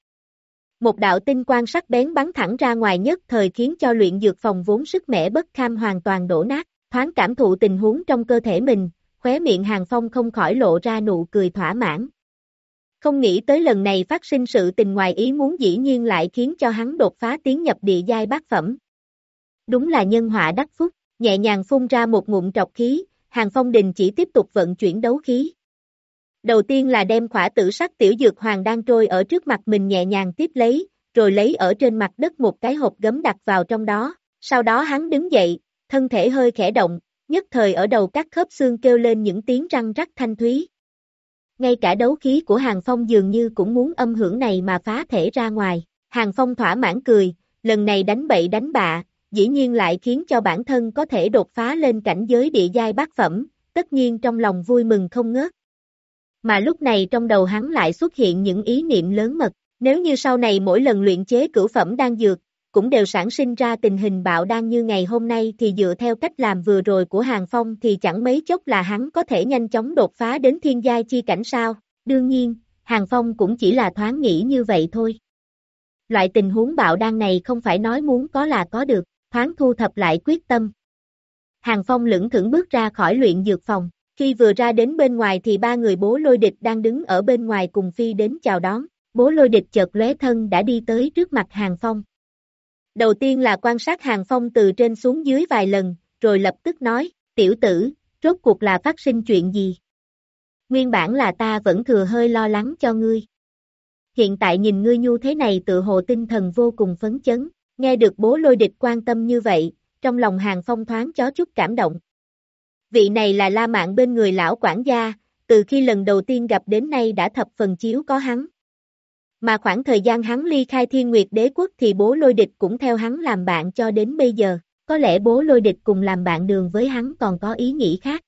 Một đạo tinh quan sắc bén bắn thẳng ra ngoài nhất thời khiến cho luyện dược phòng vốn sức mẻ bất kham hoàn toàn đổ nát, thoáng cảm thụ tình huống trong cơ thể mình, khóe miệng hàng phong không khỏi lộ ra nụ cười thỏa mãn. Không nghĩ tới lần này phát sinh sự tình ngoài ý muốn dĩ nhiên lại khiến cho hắn đột phá tiến nhập địa giai bát phẩm. Đúng là nhân họa đắc phúc, nhẹ nhàng phun ra một ngụm trọc khí, hàng phong đình chỉ tiếp tục vận chuyển đấu khí. Đầu tiên là đem khỏa tử sắc tiểu dược hoàng đang trôi ở trước mặt mình nhẹ nhàng tiếp lấy, rồi lấy ở trên mặt đất một cái hộp gấm đặt vào trong đó, sau đó hắn đứng dậy, thân thể hơi khẽ động, nhất thời ở đầu các khớp xương kêu lên những tiếng răng rắc thanh thúy. Ngay cả đấu khí của Hàng Phong dường như cũng muốn âm hưởng này mà phá thể ra ngoài. Hàng Phong thỏa mãn cười, lần này đánh bậy đánh bạ, dĩ nhiên lại khiến cho bản thân có thể đột phá lên cảnh giới địa giai bát phẩm, tất nhiên trong lòng vui mừng không ngớt. Mà lúc này trong đầu hắn lại xuất hiện những ý niệm lớn mật, nếu như sau này mỗi lần luyện chế cửu phẩm đang dược, cũng đều sản sinh ra tình hình bạo đang như ngày hôm nay thì dựa theo cách làm vừa rồi của Hàng Phong thì chẳng mấy chốc là hắn có thể nhanh chóng đột phá đến thiên giai chi cảnh sao, đương nhiên, Hàng Phong cũng chỉ là thoáng nghĩ như vậy thôi. Loại tình huống bạo đan này không phải nói muốn có là có được, thoáng thu thập lại quyết tâm. Hàng Phong lững thững bước ra khỏi luyện dược phòng, khi vừa ra đến bên ngoài thì ba người bố lôi địch đang đứng ở bên ngoài cùng phi đến chào đón, bố lôi địch chợt lóe thân đã đi tới trước mặt Hàng Phong, Đầu tiên là quan sát Hàng Phong từ trên xuống dưới vài lần, rồi lập tức nói, tiểu tử, rốt cuộc là phát sinh chuyện gì? Nguyên bản là ta vẫn thừa hơi lo lắng cho ngươi. Hiện tại nhìn ngươi nhu thế này tự hồ tinh thần vô cùng phấn chấn, nghe được bố lôi địch quan tâm như vậy, trong lòng Hàng Phong thoáng chó chút cảm động. Vị này là la mạng bên người lão quản gia, từ khi lần đầu tiên gặp đến nay đã thập phần chiếu có hắn. Mà khoảng thời gian hắn ly khai thiên nguyệt đế quốc thì bố lôi địch cũng theo hắn làm bạn cho đến bây giờ, có lẽ bố lôi địch cùng làm bạn đường với hắn còn có ý nghĩ khác.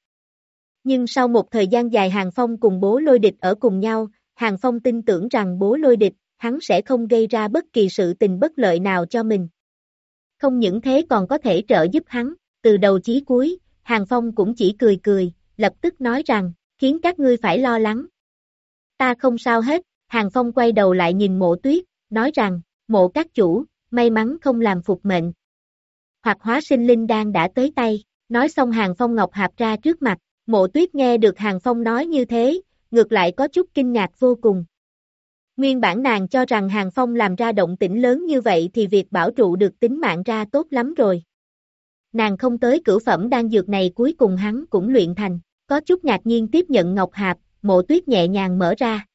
Nhưng sau một thời gian dài Hàng Phong cùng bố lôi địch ở cùng nhau, Hàng Phong tin tưởng rằng bố lôi địch, hắn sẽ không gây ra bất kỳ sự tình bất lợi nào cho mình. Không những thế còn có thể trợ giúp hắn, từ đầu chí cuối, Hàng Phong cũng chỉ cười cười, lập tức nói rằng, khiến các ngươi phải lo lắng. Ta không sao hết, Hàng Phong quay đầu lại nhìn mộ tuyết, nói rằng, mộ các chủ, may mắn không làm phục mệnh. Hoặc hóa sinh linh đang đã tới tay, nói xong Hàng Phong ngọc hạp ra trước mặt, mộ tuyết nghe được Hàng Phong nói như thế, ngược lại có chút kinh ngạc vô cùng. Nguyên bản nàng cho rằng Hàng Phong làm ra động tĩnh lớn như vậy thì việc bảo trụ được tính mạng ra tốt lắm rồi. Nàng không tới cửu phẩm đan dược này cuối cùng hắn cũng luyện thành, có chút ngạc nhiên tiếp nhận ngọc hạp, mộ tuyết nhẹ nhàng mở ra,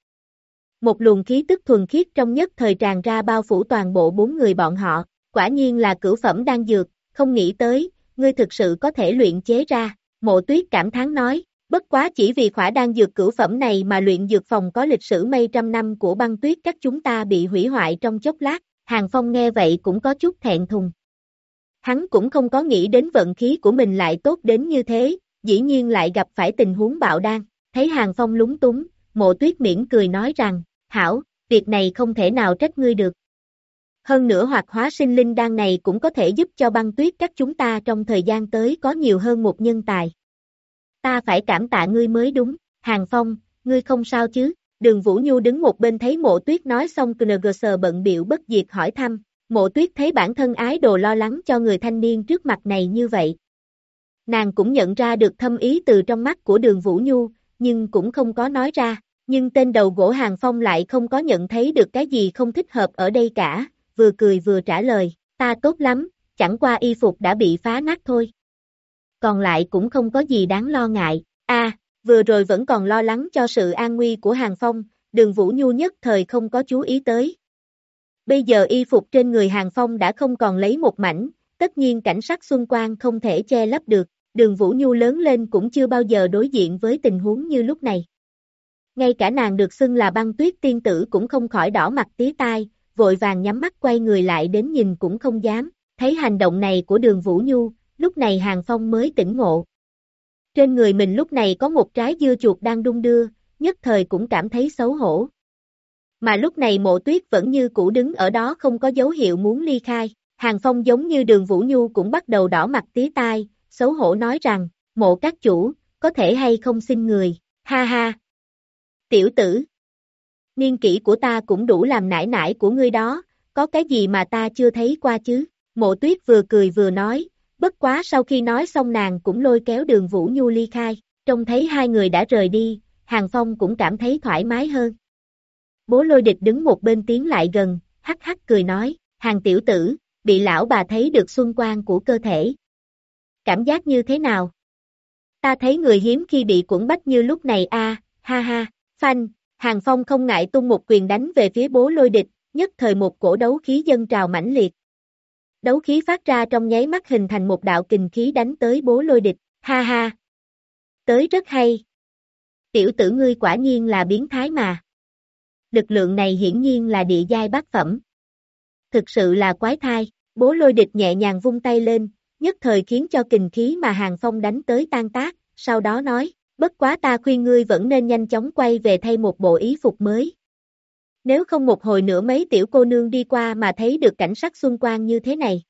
một luồng khí tức thuần khiết trong nhất thời tràn ra bao phủ toàn bộ bốn người bọn họ, quả nhiên là cửu phẩm đang dược, không nghĩ tới, ngươi thực sự có thể luyện chế ra, mộ tuyết cảm thán nói, bất quá chỉ vì khỏa đan dược cửu phẩm này mà luyện dược phòng có lịch sử mấy trăm năm của băng tuyết các chúng ta bị hủy hoại trong chốc lát, Hàng Phong nghe vậy cũng có chút thẹn thùng. Hắn cũng không có nghĩ đến vận khí của mình lại tốt đến như thế, dĩ nhiên lại gặp phải tình huống bạo đan, thấy Hàng Phong lúng túng, mộ tuyết miễn cười nói rằng, Hảo, việc này không thể nào trách ngươi được. Hơn nữa hoạt hóa sinh linh đan này cũng có thể giúp cho băng tuyết các chúng ta trong thời gian tới có nhiều hơn một nhân tài. Ta phải cảm tạ ngươi mới đúng, Hàng Phong, ngươi không sao chứ? Đường Vũ Nhu đứng một bên thấy mộ tuyết nói xong sờ bận biểu bất diệt hỏi thăm, mộ tuyết thấy bản thân ái đồ lo lắng cho người thanh niên trước mặt này như vậy. Nàng cũng nhận ra được thâm ý từ trong mắt của đường Vũ Nhu, nhưng cũng không có nói ra, nhưng tên đầu gỗ hàng phong lại không có nhận thấy được cái gì không thích hợp ở đây cả, vừa cười vừa trả lời, ta tốt lắm, chẳng qua y phục đã bị phá nát thôi. Còn lại cũng không có gì đáng lo ngại, a vừa rồi vẫn còn lo lắng cho sự an nguy của hàng phong, đường Vũ Nhu nhất thời không có chú ý tới. Bây giờ y phục trên người hàng phong đã không còn lấy một mảnh, tất nhiên cảnh sắc xung quanh không thể che lấp được, đường Vũ Nhu lớn lên cũng chưa bao giờ đối diện với tình huống như lúc này. Ngay cả nàng được xưng là băng tuyết tiên tử cũng không khỏi đỏ mặt tí tai, vội vàng nhắm mắt quay người lại đến nhìn cũng không dám, thấy hành động này của đường Vũ Nhu, lúc này Hàng Phong mới tỉnh ngộ. Trên người mình lúc này có một trái dưa chuột đang đung đưa, nhất thời cũng cảm thấy xấu hổ. Mà lúc này mộ tuyết vẫn như cũ đứng ở đó không có dấu hiệu muốn ly khai, Hàng Phong giống như đường Vũ Nhu cũng bắt đầu đỏ mặt tí tai, xấu hổ nói rằng, mộ các chủ, có thể hay không xin người, ha ha. Tiểu tử, niên kỷ của ta cũng đủ làm nải nải của ngươi đó, có cái gì mà ta chưa thấy qua chứ, mộ tuyết vừa cười vừa nói, bất quá sau khi nói xong nàng cũng lôi kéo đường Vũ Nhu ly khai, trông thấy hai người đã rời đi, Hàng Phong cũng cảm thấy thoải mái hơn. Bố lôi địch đứng một bên tiến lại gần, hắc hắc cười nói, hàng tiểu tử, bị lão bà thấy được xuân quan của cơ thể. Cảm giác như thế nào? Ta thấy người hiếm khi bị cuộn bách như lúc này a, ha ha, phanh, Hàng Phong không ngại tung một quyền đánh về phía bố lôi địch, nhất thời một cổ đấu khí dân trào mãnh liệt. Đấu khí phát ra trong nháy mắt hình thành một đạo kình khí đánh tới bố lôi địch, ha ha. Tới rất hay. Tiểu tử ngươi quả nhiên là biến thái mà. Lực lượng này hiển nhiên là địa giai bát phẩm. Thực sự là quái thai, bố lôi địch nhẹ nhàng vung tay lên, nhất thời khiến cho kình khí mà Hàng Phong đánh tới tan tác, sau đó nói, bất quá ta khuyên ngươi vẫn nên nhanh chóng quay về thay một bộ ý phục mới. Nếu không một hồi nữa mấy tiểu cô nương đi qua mà thấy được cảnh sắc xung quanh như thế này.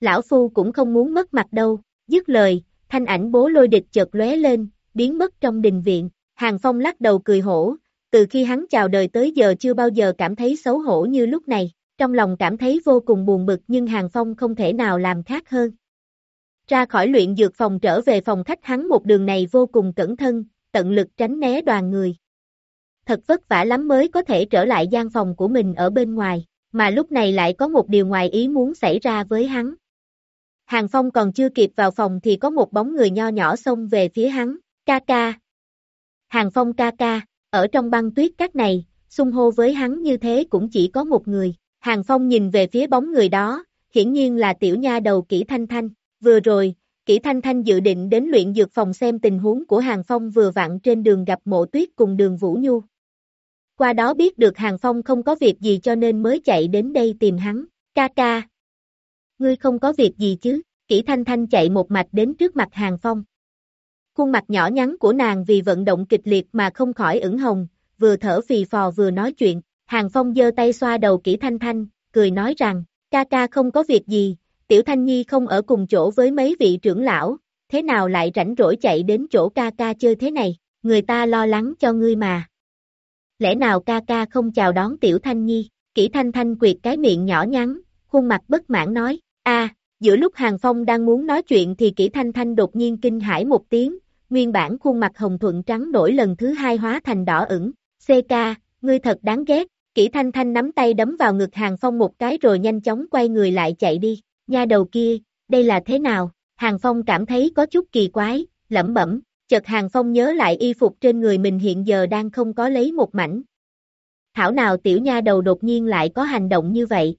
Lão Phu cũng không muốn mất mặt đâu, dứt lời, thanh ảnh bố lôi địch chợt lóe lên, biến mất trong đình viện, Hàng Phong lắc đầu cười hổ, từ khi hắn chào đời tới giờ chưa bao giờ cảm thấy xấu hổ như lúc này, trong lòng cảm thấy vô cùng buồn bực nhưng Hàng Phong không thể nào làm khác hơn. Ra khỏi luyện dược phòng trở về phòng khách hắn một đường này vô cùng cẩn thân, tận lực tránh né đoàn người. Thật vất vả lắm mới có thể trở lại gian phòng của mình ở bên ngoài, mà lúc này lại có một điều ngoài ý muốn xảy ra với hắn. Hàng Phong còn chưa kịp vào phòng thì có một bóng người nho nhỏ xông về phía hắn, ca ca. Hàng Phong ca ca, ở trong băng tuyết các này, xung hô với hắn như thế cũng chỉ có một người. Hàng Phong nhìn về phía bóng người đó, hiển nhiên là tiểu nha đầu kỹ thanh thanh. Vừa rồi, Kỷ Thanh Thanh dự định đến luyện dược phòng xem tình huống của Hàng Phong vừa vặn trên đường gặp mộ tuyết cùng đường Vũ Nhu. Qua đó biết được Hàng Phong không có việc gì cho nên mới chạy đến đây tìm hắn. Ca ca. Ngươi không có việc gì chứ? Kỷ Thanh Thanh chạy một mạch đến trước mặt Hàng Phong. Khuôn mặt nhỏ nhắn của nàng vì vận động kịch liệt mà không khỏi ửng hồng, vừa thở phì phò vừa nói chuyện. Hàng Phong giơ tay xoa đầu Kỷ Thanh Thanh, cười nói rằng, ca ca không có việc gì, Tiểu Thanh Nhi không ở cùng chỗ với mấy vị trưởng lão, thế nào lại rảnh rỗi chạy đến chỗ ca ca chơi thế này, người ta lo lắng cho ngươi mà. Lẽ nào ca ca không chào đón Tiểu Thanh Nhi, kỹ Thanh Thanh quyệt cái miệng nhỏ nhắn, khuôn mặt bất mãn nói, a giữa lúc Hàng Phong đang muốn nói chuyện thì kỹ Thanh Thanh đột nhiên kinh hãi một tiếng, nguyên bản khuôn mặt hồng thuận trắng đổi lần thứ hai hóa thành đỏ ửng, CK, ngươi thật đáng ghét, kỹ Thanh Thanh nắm tay đấm vào ngực Hàng Phong một cái rồi nhanh chóng quay người lại chạy đi nha đầu kia, đây là thế nào? Hàng Phong cảm thấy có chút kỳ quái, lẩm bẩm, chợt Hàng Phong nhớ lại y phục trên người mình hiện giờ đang không có lấy một mảnh. Thảo nào tiểu nha đầu đột nhiên lại có hành động như vậy?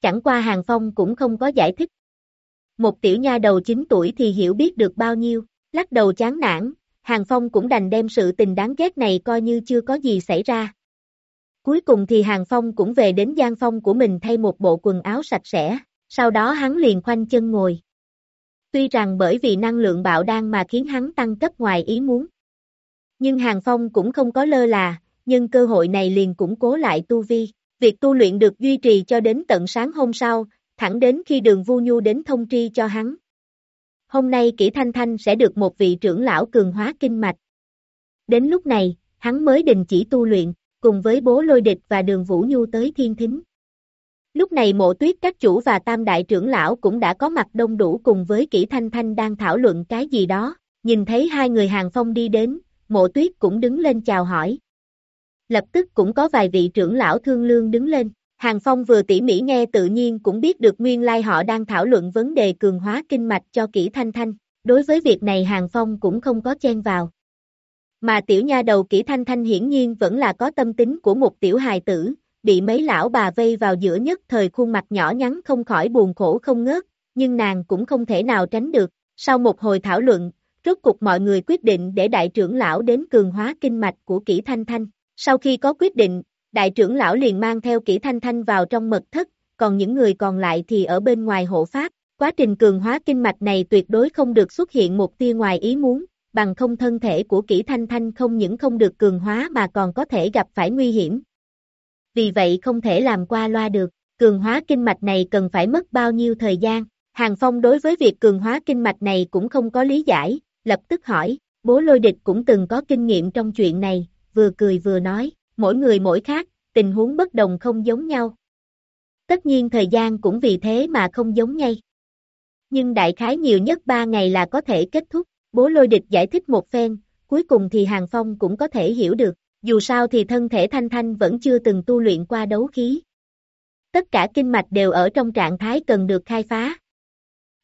Chẳng qua Hàng Phong cũng không có giải thích. Một tiểu nha đầu 9 tuổi thì hiểu biết được bao nhiêu, lắc đầu chán nản, Hàng Phong cũng đành đem sự tình đáng ghét này coi như chưa có gì xảy ra. Cuối cùng thì Hàng Phong cũng về đến gian phong của mình thay một bộ quần áo sạch sẽ, sau đó hắn liền khoanh chân ngồi. Tuy rằng bởi vì năng lượng bạo đan mà khiến hắn tăng cấp ngoài ý muốn. Nhưng Hàng Phong cũng không có lơ là, nhưng cơ hội này liền củng cố lại tu vi. Việc tu luyện được duy trì cho đến tận sáng hôm sau, thẳng đến khi đường Vu Nhu đến thông tri cho hắn. Hôm nay Kỷ Thanh Thanh sẽ được một vị trưởng lão cường hóa kinh mạch. Đến lúc này, hắn mới đình chỉ tu luyện, cùng với bố lôi địch và đường Vũ Nhu tới thiên thính. Lúc này mộ tuyết các chủ và tam đại trưởng lão cũng đã có mặt đông đủ cùng với kỹ thanh thanh đang thảo luận cái gì đó, nhìn thấy hai người hàng phong đi đến, mộ tuyết cũng đứng lên chào hỏi. Lập tức cũng có vài vị trưởng lão thương lương đứng lên, hàng phong vừa tỉ mỉ nghe tự nhiên cũng biết được nguyên lai họ đang thảo luận vấn đề cường hóa kinh mạch cho kỹ thanh thanh, đối với việc này hàng phong cũng không có chen vào. Mà tiểu nha đầu kỹ thanh thanh hiển nhiên vẫn là có tâm tính của một tiểu hài tử, bị mấy lão bà vây vào giữa nhất thời khuôn mặt nhỏ nhắn không khỏi buồn khổ không ngớt, nhưng nàng cũng không thể nào tránh được. Sau một hồi thảo luận, rốt cục mọi người quyết định để đại trưởng lão đến cường hóa kinh mạch của kỹ thanh thanh. Sau khi có quyết định, đại trưởng lão liền mang theo kỹ thanh thanh vào trong mật thất, còn những người còn lại thì ở bên ngoài hộ pháp. Quá trình cường hóa kinh mạch này tuyệt đối không được xuất hiện một tia ngoài ý muốn, bằng không thân thể của kỹ thanh thanh không những không được cường hóa mà còn có thể gặp phải nguy hiểm, vì vậy không thể làm qua loa được, cường hóa kinh mạch này cần phải mất bao nhiêu thời gian. Hàng Phong đối với việc cường hóa kinh mạch này cũng không có lý giải, lập tức hỏi, bố lôi địch cũng từng có kinh nghiệm trong chuyện này, vừa cười vừa nói, mỗi người mỗi khác, tình huống bất đồng không giống nhau. Tất nhiên thời gian cũng vì thế mà không giống nhau. Nhưng đại khái nhiều nhất 3 ngày là có thể kết thúc, bố lôi địch giải thích một phen, cuối cùng thì Hàng Phong cũng có thể hiểu được dù sao thì thân thể Thanh Thanh vẫn chưa từng tu luyện qua đấu khí. Tất cả kinh mạch đều ở trong trạng thái cần được khai phá.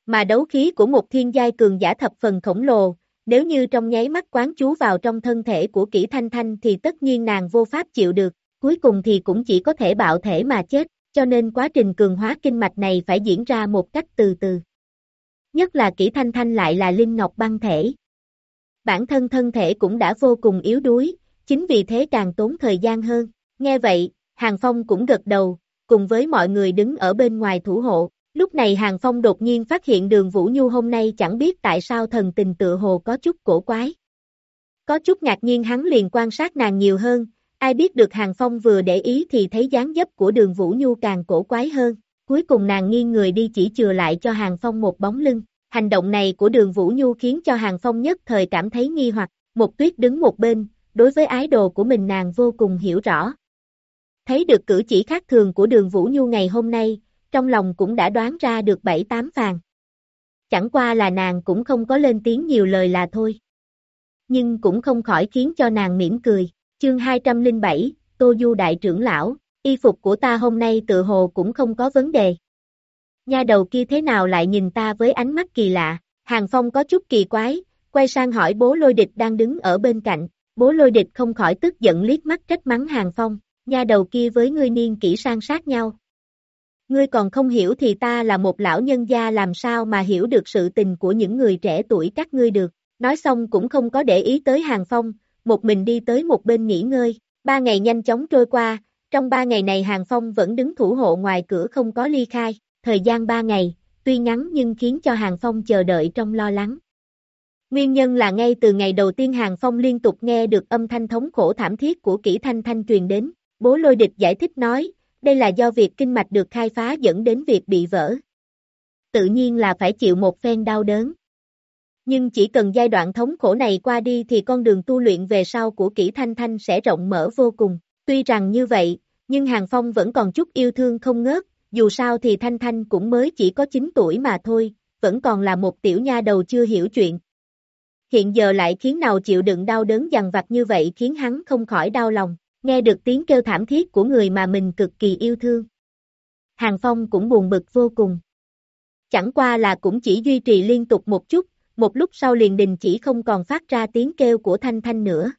Mà đấu khí của một thiên giai cường giả thập phần khổng lồ, nếu như trong nháy mắt quán chú vào trong thân thể của kỹ Thanh Thanh thì tất nhiên nàng vô pháp chịu được, cuối cùng thì cũng chỉ có thể bạo thể mà chết, cho nên quá trình cường hóa kinh mạch này phải diễn ra một cách từ từ. Nhất là kỹ Thanh Thanh lại là linh ngọc băng thể. Bản thân thân thể cũng đã vô cùng yếu đuối, chính vì thế càng tốn thời gian hơn. Nghe vậy, Hàng Phong cũng gật đầu, cùng với mọi người đứng ở bên ngoài thủ hộ. Lúc này Hàng Phong đột nhiên phát hiện đường Vũ Nhu hôm nay chẳng biết tại sao thần tình tựa hồ có chút cổ quái. Có chút ngạc nhiên hắn liền quan sát nàng nhiều hơn, ai biết được Hàng Phong vừa để ý thì thấy dáng dấp của đường Vũ Nhu càng cổ quái hơn. Cuối cùng nàng nghiêng người đi chỉ chừa lại cho Hàng Phong một bóng lưng. Hành động này của đường Vũ Nhu khiến cho Hàng Phong nhất thời cảm thấy nghi hoặc, một tuyết đứng một bên, đối với ái đồ của mình nàng vô cùng hiểu rõ. Thấy được cử chỉ khác thường của đường Vũ Nhu ngày hôm nay, trong lòng cũng đã đoán ra được bảy tám vàng. Chẳng qua là nàng cũng không có lên tiếng nhiều lời là thôi. Nhưng cũng không khỏi khiến cho nàng mỉm cười. Chương 207, Tô Du Đại trưởng lão, y phục của ta hôm nay tự hồ cũng không có vấn đề. Nha đầu kia thế nào lại nhìn ta với ánh mắt kỳ lạ, Hàng Phong có chút kỳ quái, quay sang hỏi bố lôi địch đang đứng ở bên cạnh, Bố lôi địch không khỏi tức giận liếc mắt trách mắng hàng phong, nha đầu kia với ngươi niên kỹ sang sát nhau. Ngươi còn không hiểu thì ta là một lão nhân gia làm sao mà hiểu được sự tình của những người trẻ tuổi các ngươi được. Nói xong cũng không có để ý tới hàng phong, một mình đi tới một bên nghỉ ngơi. Ba ngày nhanh chóng trôi qua, trong ba ngày này hàng phong vẫn đứng thủ hộ ngoài cửa không có ly khai. Thời gian ba ngày, tuy ngắn nhưng khiến cho hàng phong chờ đợi trong lo lắng. Nguyên nhân là ngay từ ngày đầu tiên Hàng Phong liên tục nghe được âm thanh thống khổ thảm thiết của kỹ thanh thanh truyền đến, bố lôi địch giải thích nói, đây là do việc kinh mạch được khai phá dẫn đến việc bị vỡ. Tự nhiên là phải chịu một phen đau đớn. Nhưng chỉ cần giai đoạn thống khổ này qua đi thì con đường tu luyện về sau của kỹ thanh thanh sẽ rộng mở vô cùng. Tuy rằng như vậy, nhưng Hàng Phong vẫn còn chút yêu thương không ngớt, dù sao thì Thanh Thanh cũng mới chỉ có 9 tuổi mà thôi, vẫn còn là một tiểu nha đầu chưa hiểu chuyện, hiện giờ lại khiến nào chịu đựng đau đớn dằn vặt như vậy khiến hắn không khỏi đau lòng, nghe được tiếng kêu thảm thiết của người mà mình cực kỳ yêu thương. Hàng Phong cũng buồn bực vô cùng. Chẳng qua là cũng chỉ duy trì liên tục một chút, một lúc sau liền đình chỉ không còn phát ra tiếng kêu của Thanh Thanh nữa.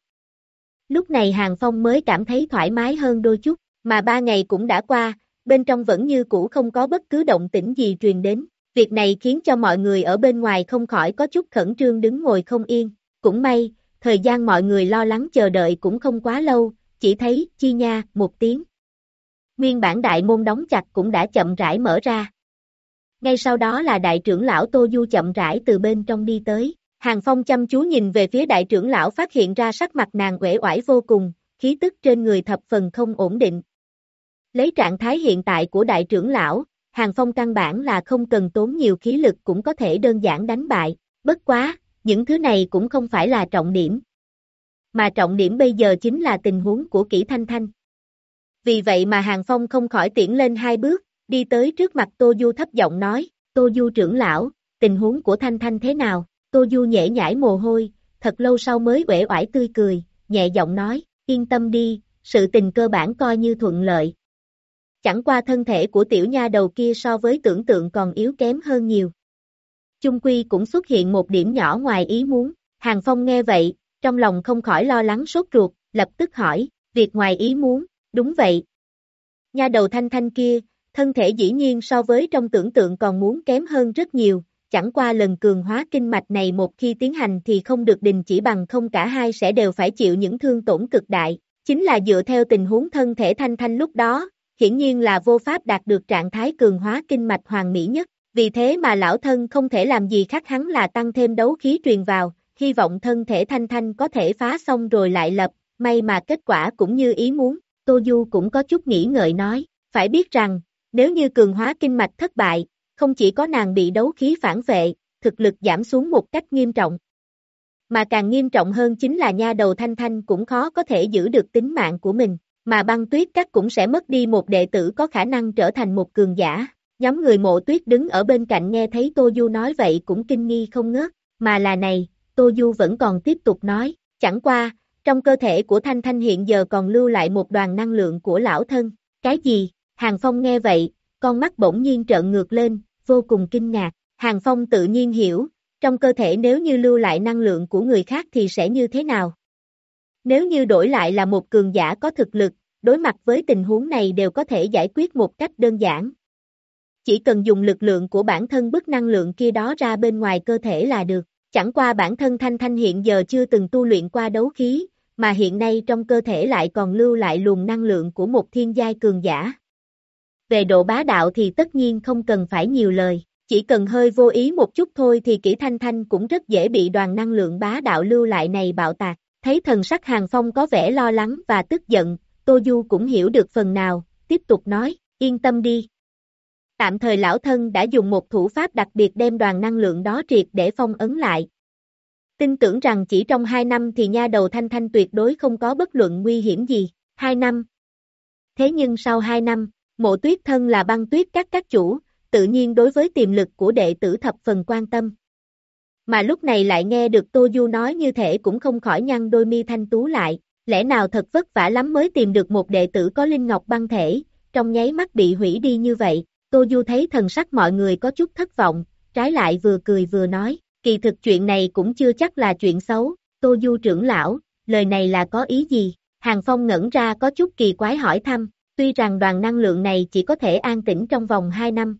Lúc này Hàng Phong mới cảm thấy thoải mái hơn đôi chút, mà ba ngày cũng đã qua, bên trong vẫn như cũ không có bất cứ động tĩnh gì truyền đến. Việc này khiến cho mọi người ở bên ngoài không khỏi có chút khẩn trương đứng ngồi không yên. Cũng may, thời gian mọi người lo lắng chờ đợi cũng không quá lâu, chỉ thấy, chi nha, một tiếng. Nguyên bản đại môn đóng chặt cũng đã chậm rãi mở ra. Ngay sau đó là đại trưởng lão Tô Du chậm rãi từ bên trong đi tới. Hàng Phong chăm chú nhìn về phía đại trưởng lão phát hiện ra sắc mặt nàng uể oải vô cùng, khí tức trên người thập phần không ổn định. Lấy trạng thái hiện tại của đại trưởng lão, Hàng Phong căn bản là không cần tốn nhiều khí lực cũng có thể đơn giản đánh bại, bất quá, những thứ này cũng không phải là trọng điểm. Mà trọng điểm bây giờ chính là tình huống của Kỷ thanh thanh. Vì vậy mà Hàng Phong không khỏi tiễn lên hai bước, đi tới trước mặt Tô Du thấp giọng nói, Tô Du trưởng lão, tình huống của Thanh Thanh thế nào? Tô Du nhễ nhãi mồ hôi, thật lâu sau mới uể oải tươi cười, nhẹ giọng nói, yên tâm đi, sự tình cơ bản coi như thuận lợi. Chẳng qua thân thể của tiểu nha đầu kia so với tưởng tượng còn yếu kém hơn nhiều. Chung quy cũng xuất hiện một điểm nhỏ ngoài ý muốn, Hàng Phong nghe vậy, trong lòng không khỏi lo lắng sốt ruột, lập tức hỏi, việc ngoài ý muốn, đúng vậy. Nha đầu thanh thanh kia, thân thể dĩ nhiên so với trong tưởng tượng còn muốn kém hơn rất nhiều, chẳng qua lần cường hóa kinh mạch này một khi tiến hành thì không được đình chỉ bằng không cả hai sẽ đều phải chịu những thương tổn cực đại, chính là dựa theo tình huống thân thể thanh thanh lúc đó, hiển nhiên là vô pháp đạt được trạng thái cường hóa kinh mạch hoàn mỹ nhất, vì thế mà lão thân không thể làm gì khác hắn là tăng thêm đấu khí truyền vào, hy vọng thân thể thanh thanh có thể phá xong rồi lại lập, may mà kết quả cũng như ý muốn, Tô Du cũng có chút nghĩ ngợi nói, phải biết rằng, nếu như cường hóa kinh mạch thất bại, không chỉ có nàng bị đấu khí phản vệ, thực lực giảm xuống một cách nghiêm trọng. Mà càng nghiêm trọng hơn chính là nha đầu thanh thanh cũng khó có thể giữ được tính mạng của mình, mà băng tuyết các cũng sẽ mất đi một đệ tử có khả năng trở thành một cường giả. Nhóm người mộ tuyết đứng ở bên cạnh nghe thấy Tô Du nói vậy cũng kinh nghi không ngớt, mà là này, Tô Du vẫn còn tiếp tục nói, chẳng qua, trong cơ thể của Thanh Thanh hiện giờ còn lưu lại một đoàn năng lượng của lão thân, cái gì? Hàng Phong nghe vậy, con mắt bỗng nhiên trợn ngược lên, vô cùng kinh ngạc. Hàng Phong tự nhiên hiểu, trong cơ thể nếu như lưu lại năng lượng của người khác thì sẽ như thế nào? Nếu như đổi lại là một cường giả có thực lực, đối mặt với tình huống này đều có thể giải quyết một cách đơn giản. Chỉ cần dùng lực lượng của bản thân bức năng lượng kia đó ra bên ngoài cơ thể là được. Chẳng qua bản thân Thanh Thanh hiện giờ chưa từng tu luyện qua đấu khí, mà hiện nay trong cơ thể lại còn lưu lại luồng năng lượng của một thiên giai cường giả. Về độ bá đạo thì tất nhiên không cần phải nhiều lời, chỉ cần hơi vô ý một chút thôi thì kỹ thanh thanh cũng rất dễ bị đoàn năng lượng bá đạo lưu lại này bạo tạc. Thấy thần sắc hàng phong có vẻ lo lắng và tức giận, Tô Du cũng hiểu được phần nào, tiếp tục nói, yên tâm đi. Tạm thời lão thân đã dùng một thủ pháp đặc biệt đem đoàn năng lượng đó triệt để phong ấn lại. Tin tưởng rằng chỉ trong hai năm thì nha đầu thanh thanh tuyệt đối không có bất luận nguy hiểm gì. hai năm. Thế nhưng sau hai năm, Mộ tuyết thân là băng tuyết các các chủ, tự nhiên đối với tiềm lực của đệ tử thập phần quan tâm. Mà lúc này lại nghe được Tô Du nói như thể cũng không khỏi nhăn đôi mi thanh tú lại, lẽ nào thật vất vả lắm mới tìm được một đệ tử có linh ngọc băng thể, trong nháy mắt bị hủy đi như vậy, Tô Du thấy thần sắc mọi người có chút thất vọng, trái lại vừa cười vừa nói, kỳ thực chuyện này cũng chưa chắc là chuyện xấu, Tô Du trưởng lão, lời này là có ý gì? Hàng Phong ngẩn ra có chút kỳ quái hỏi thăm, Tuy rằng đoàn năng lượng này chỉ có thể an tĩnh trong vòng 2 năm.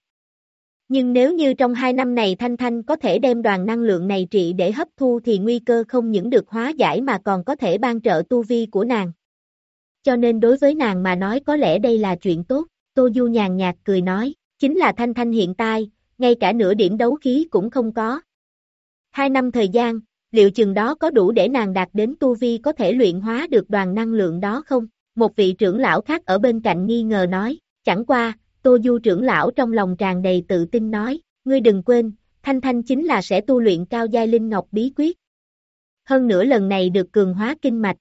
Nhưng nếu như trong 2 năm này Thanh Thanh có thể đem đoàn năng lượng này trị để hấp thu thì nguy cơ không những được hóa giải mà còn có thể ban trợ tu vi của nàng. Cho nên đối với nàng mà nói có lẽ đây là chuyện tốt, Tô Du nhàn nhạt cười nói, chính là Thanh Thanh hiện tại, ngay cả nửa điểm đấu khí cũng không có. Hai năm thời gian, liệu chừng đó có đủ để nàng đạt đến tu vi có thể luyện hóa được đoàn năng lượng đó không? Một vị trưởng lão khác ở bên cạnh nghi ngờ nói, chẳng qua, Tô Du trưởng lão trong lòng tràn đầy tự tin nói, ngươi đừng quên, Thanh Thanh chính là sẽ tu luyện cao giai linh ngọc bí quyết. Hơn nữa lần này được cường hóa kinh mạch.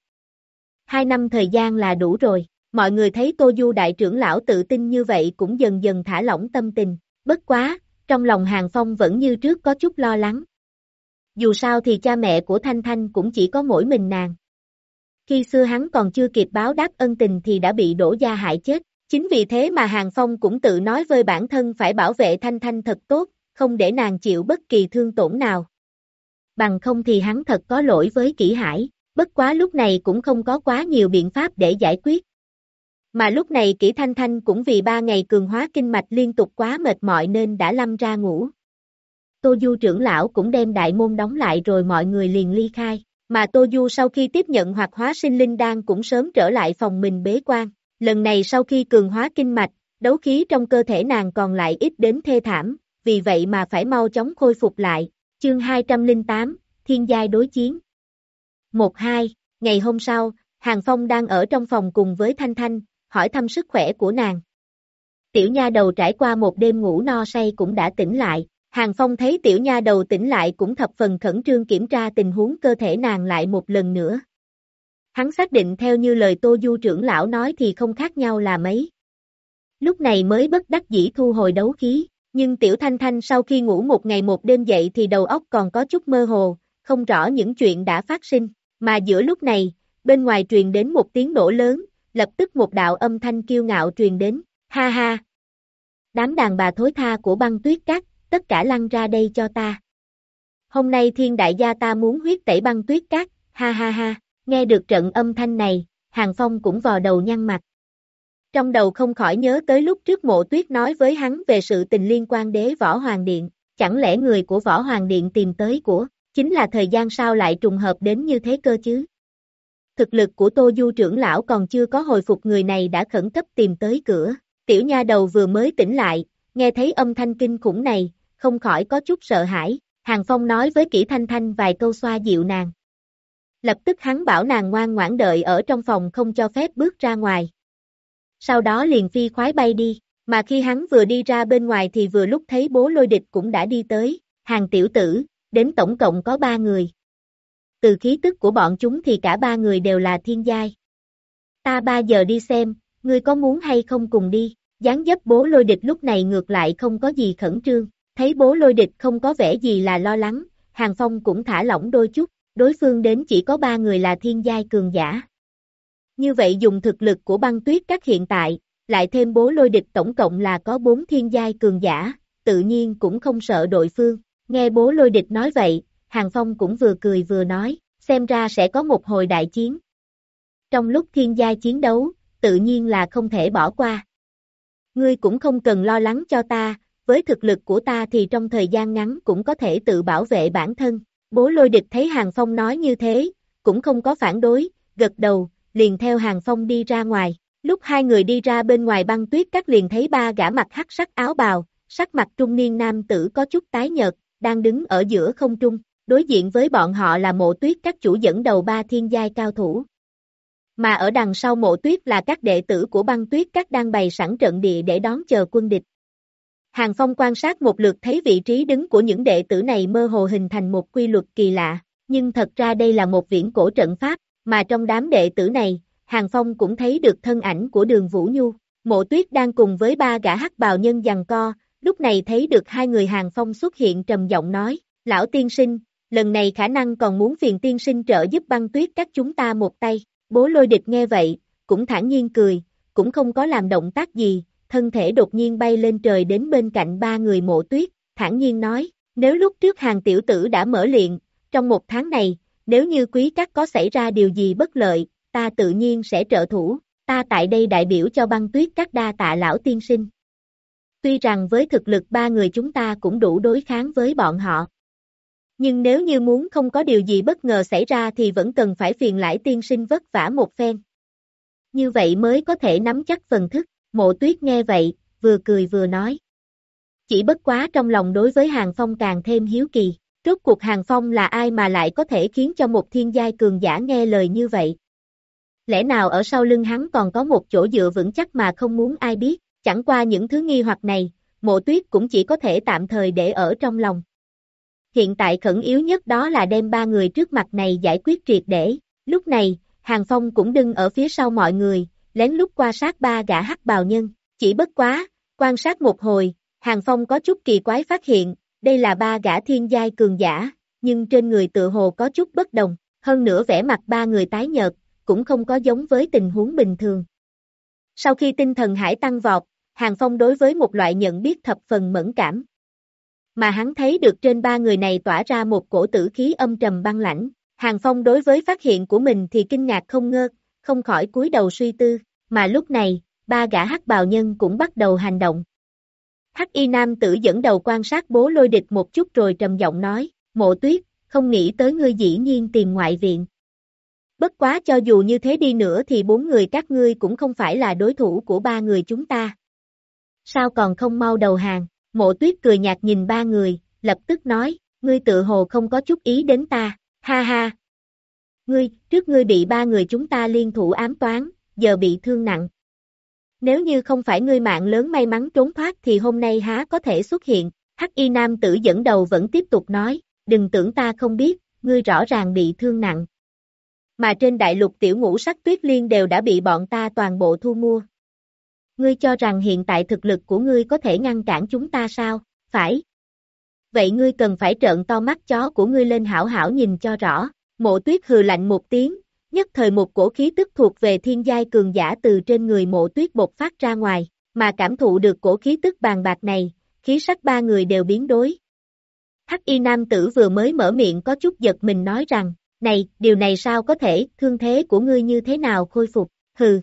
Hai năm thời gian là đủ rồi, mọi người thấy Tô Du đại trưởng lão tự tin như vậy cũng dần dần thả lỏng tâm tình, bất quá, trong lòng Hàng Phong vẫn như trước có chút lo lắng. Dù sao thì cha mẹ của Thanh Thanh cũng chỉ có mỗi mình nàng. Khi xưa hắn còn chưa kịp báo đáp ân tình thì đã bị đổ gia hại chết. Chính vì thế mà Hàng Phong cũng tự nói với bản thân phải bảo vệ Thanh Thanh thật tốt, không để nàng chịu bất kỳ thương tổn nào. Bằng không thì hắn thật có lỗi với kỹ hải, bất quá lúc này cũng không có quá nhiều biện pháp để giải quyết. Mà lúc này kỹ Thanh Thanh cũng vì ba ngày cường hóa kinh mạch liên tục quá mệt mỏi nên đã lâm ra ngủ. Tô Du trưởng lão cũng đem đại môn đóng lại rồi mọi người liền ly khai mà Tô Du sau khi tiếp nhận hoạt hóa sinh linh đan cũng sớm trở lại phòng mình bế quan. Lần này sau khi cường hóa kinh mạch, đấu khí trong cơ thể nàng còn lại ít đến thê thảm, vì vậy mà phải mau chóng khôi phục lại. Chương 208, Thiên giai đối chiến 1-2, ngày hôm sau, Hàng Phong đang ở trong phòng cùng với Thanh Thanh, hỏi thăm sức khỏe của nàng. Tiểu nha đầu trải qua một đêm ngủ no say cũng đã tỉnh lại, Hàng Phong thấy tiểu nha đầu tỉnh lại cũng thập phần khẩn trương kiểm tra tình huống cơ thể nàng lại một lần nữa. Hắn xác định theo như lời Tô Du trưởng lão nói thì không khác nhau là mấy. Lúc này mới bất đắc dĩ thu hồi đấu khí, nhưng tiểu thanh thanh sau khi ngủ một ngày một đêm dậy thì đầu óc còn có chút mơ hồ, không rõ những chuyện đã phát sinh, mà giữa lúc này, bên ngoài truyền đến một tiếng nổ lớn, lập tức một đạo âm thanh kiêu ngạo truyền đến, ha ha. Đám đàn bà thối tha của băng tuyết cát, tất cả lăn ra đây cho ta. Hôm nay thiên đại gia ta muốn huyết tẩy băng tuyết cát, ha ha ha, nghe được trận âm thanh này, Hàng Phong cũng vò đầu nhăn mặt. Trong đầu không khỏi nhớ tới lúc trước mộ tuyết nói với hắn về sự tình liên quan đế Võ Hoàng Điện, chẳng lẽ người của Võ Hoàng Điện tìm tới của, chính là thời gian sao lại trùng hợp đến như thế cơ chứ? Thực lực của Tô Du trưởng lão còn chưa có hồi phục người này đã khẩn cấp tìm tới cửa, tiểu nha đầu vừa mới tỉnh lại, nghe thấy âm thanh kinh khủng này, không khỏi có chút sợ hãi, Hàng Phong nói với Kỷ thanh thanh vài câu xoa dịu nàng. Lập tức hắn bảo nàng ngoan ngoãn đợi ở trong phòng không cho phép bước ra ngoài. Sau đó liền phi khoái bay đi, mà khi hắn vừa đi ra bên ngoài thì vừa lúc thấy bố lôi địch cũng đã đi tới, hàng tiểu tử, đến tổng cộng có ba người. Từ khí tức của bọn chúng thì cả ba người đều là thiên giai. Ta ba giờ đi xem, ngươi có muốn hay không cùng đi, dáng dấp bố lôi địch lúc này ngược lại không có gì khẩn trương, thấy bố lôi địch không có vẻ gì là lo lắng, Hàng Phong cũng thả lỏng đôi chút, đối phương đến chỉ có ba người là thiên giai cường giả. Như vậy dùng thực lực của băng tuyết các hiện tại, lại thêm bố lôi địch tổng cộng là có bốn thiên giai cường giả, tự nhiên cũng không sợ đội phương. Nghe bố lôi địch nói vậy, Hàng Phong cũng vừa cười vừa nói, xem ra sẽ có một hồi đại chiến. Trong lúc thiên giai chiến đấu, tự nhiên là không thể bỏ qua. Ngươi cũng không cần lo lắng cho ta, với thực lực của ta thì trong thời gian ngắn cũng có thể tự bảo vệ bản thân. Bố lôi địch thấy Hàng Phong nói như thế, cũng không có phản đối, gật đầu, liền theo Hàng Phong đi ra ngoài. Lúc hai người đi ra bên ngoài băng tuyết các liền thấy ba gã mặt hắc sắc áo bào, sắc mặt trung niên nam tử có chút tái nhợt, đang đứng ở giữa không trung, đối diện với bọn họ là mộ tuyết các chủ dẫn đầu ba thiên giai cao thủ. Mà ở đằng sau mộ tuyết là các đệ tử của băng tuyết các đang bày sẵn trận địa để đón chờ quân địch. Hàng Phong quan sát một lượt thấy vị trí đứng của những đệ tử này mơ hồ hình thành một quy luật kỳ lạ, nhưng thật ra đây là một viễn cổ trận pháp, mà trong đám đệ tử này, Hàng Phong cũng thấy được thân ảnh của đường Vũ Nhu. Mộ tuyết đang cùng với ba gã hắc bào nhân giằng co, lúc này thấy được hai người Hàng Phong xuất hiện trầm giọng nói, lão tiên sinh, lần này khả năng còn muốn phiền tiên sinh trợ giúp băng tuyết các chúng ta một tay. Bố lôi địch nghe vậy, cũng thản nhiên cười, cũng không có làm động tác gì, thân thể đột nhiên bay lên trời đến bên cạnh ba người mộ tuyết, thản nhiên nói, nếu lúc trước hàng tiểu tử đã mở luyện, trong một tháng này, nếu như quý các có xảy ra điều gì bất lợi, ta tự nhiên sẽ trợ thủ, ta tại đây đại biểu cho băng tuyết các đa tạ lão tiên sinh. Tuy rằng với thực lực ba người chúng ta cũng đủ đối kháng với bọn họ. Nhưng nếu như muốn không có điều gì bất ngờ xảy ra thì vẫn cần phải phiền lại tiên sinh vất vả một phen. Như vậy mới có thể nắm chắc phần thức. Mộ tuyết nghe vậy, vừa cười vừa nói. Chỉ bất quá trong lòng đối với Hàng Phong càng thêm hiếu kỳ. Rốt cuộc Hàng Phong là ai mà lại có thể khiến cho một thiên giai cường giả nghe lời như vậy? Lẽ nào ở sau lưng hắn còn có một chỗ dựa vững chắc mà không muốn ai biết, chẳng qua những thứ nghi hoặc này, mộ tuyết cũng chỉ có thể tạm thời để ở trong lòng. Hiện tại khẩn yếu nhất đó là đem ba người trước mặt này giải quyết triệt để, lúc này, Hàng Phong cũng đứng ở phía sau mọi người, lén lút qua sát ba gã hắc bào nhân, chỉ bất quá, quan sát một hồi, Hàng Phong có chút kỳ quái phát hiện, đây là ba gã thiên giai cường giả, nhưng trên người tự hồ có chút bất đồng, hơn nữa vẻ mặt ba người tái nhợt, cũng không có giống với tình huống bình thường. Sau khi tinh thần hải tăng vọt, Hàng Phong đối với một loại nhận biết thập phần mẫn cảm. Mà hắn thấy được trên ba người này tỏa ra một cổ tử khí âm trầm băng lãnh, Hàng Phong đối với phát hiện của mình thì kinh ngạc không ngơ, không khỏi cúi đầu suy tư, mà lúc này, ba gã hắc bào nhân cũng bắt đầu hành động. Hắc y nam tử dẫn đầu quan sát bố lôi địch một chút rồi trầm giọng nói, mộ tuyết, không nghĩ tới ngươi dĩ nhiên tìm ngoại viện. Bất quá cho dù như thế đi nữa thì bốn người các ngươi cũng không phải là đối thủ của ba người chúng ta. Sao còn không mau đầu hàng, mộ tuyết cười nhạt nhìn ba người, lập tức nói, ngươi tự hồ không có chút ý đến ta, ha ha ngươi, trước ngươi bị ba người chúng ta liên thủ ám toán, giờ bị thương nặng. Nếu như không phải ngươi mạng lớn may mắn trốn thoát thì hôm nay há có thể xuất hiện, Hắc y nam tử dẫn đầu vẫn tiếp tục nói, đừng tưởng ta không biết, ngươi rõ ràng bị thương nặng. Mà trên đại lục tiểu ngũ sắc tuyết liên đều đã bị bọn ta toàn bộ thu mua. Ngươi cho rằng hiện tại thực lực của ngươi có thể ngăn cản chúng ta sao, phải? Vậy ngươi cần phải trợn to mắt chó của ngươi lên hảo hảo nhìn cho rõ, mộ tuyết hừ lạnh một tiếng, nhất thời một cổ khí tức thuộc về thiên giai cường giả từ trên người mộ tuyết bột phát ra ngoài, mà cảm thụ được cổ khí tức bàn bạc này, khí sắc ba người đều biến đối. Hắc y nam tử vừa mới mở miệng có chút giật mình nói rằng, này, điều này sao có thể, thương thế của ngươi như thế nào khôi phục, hừ.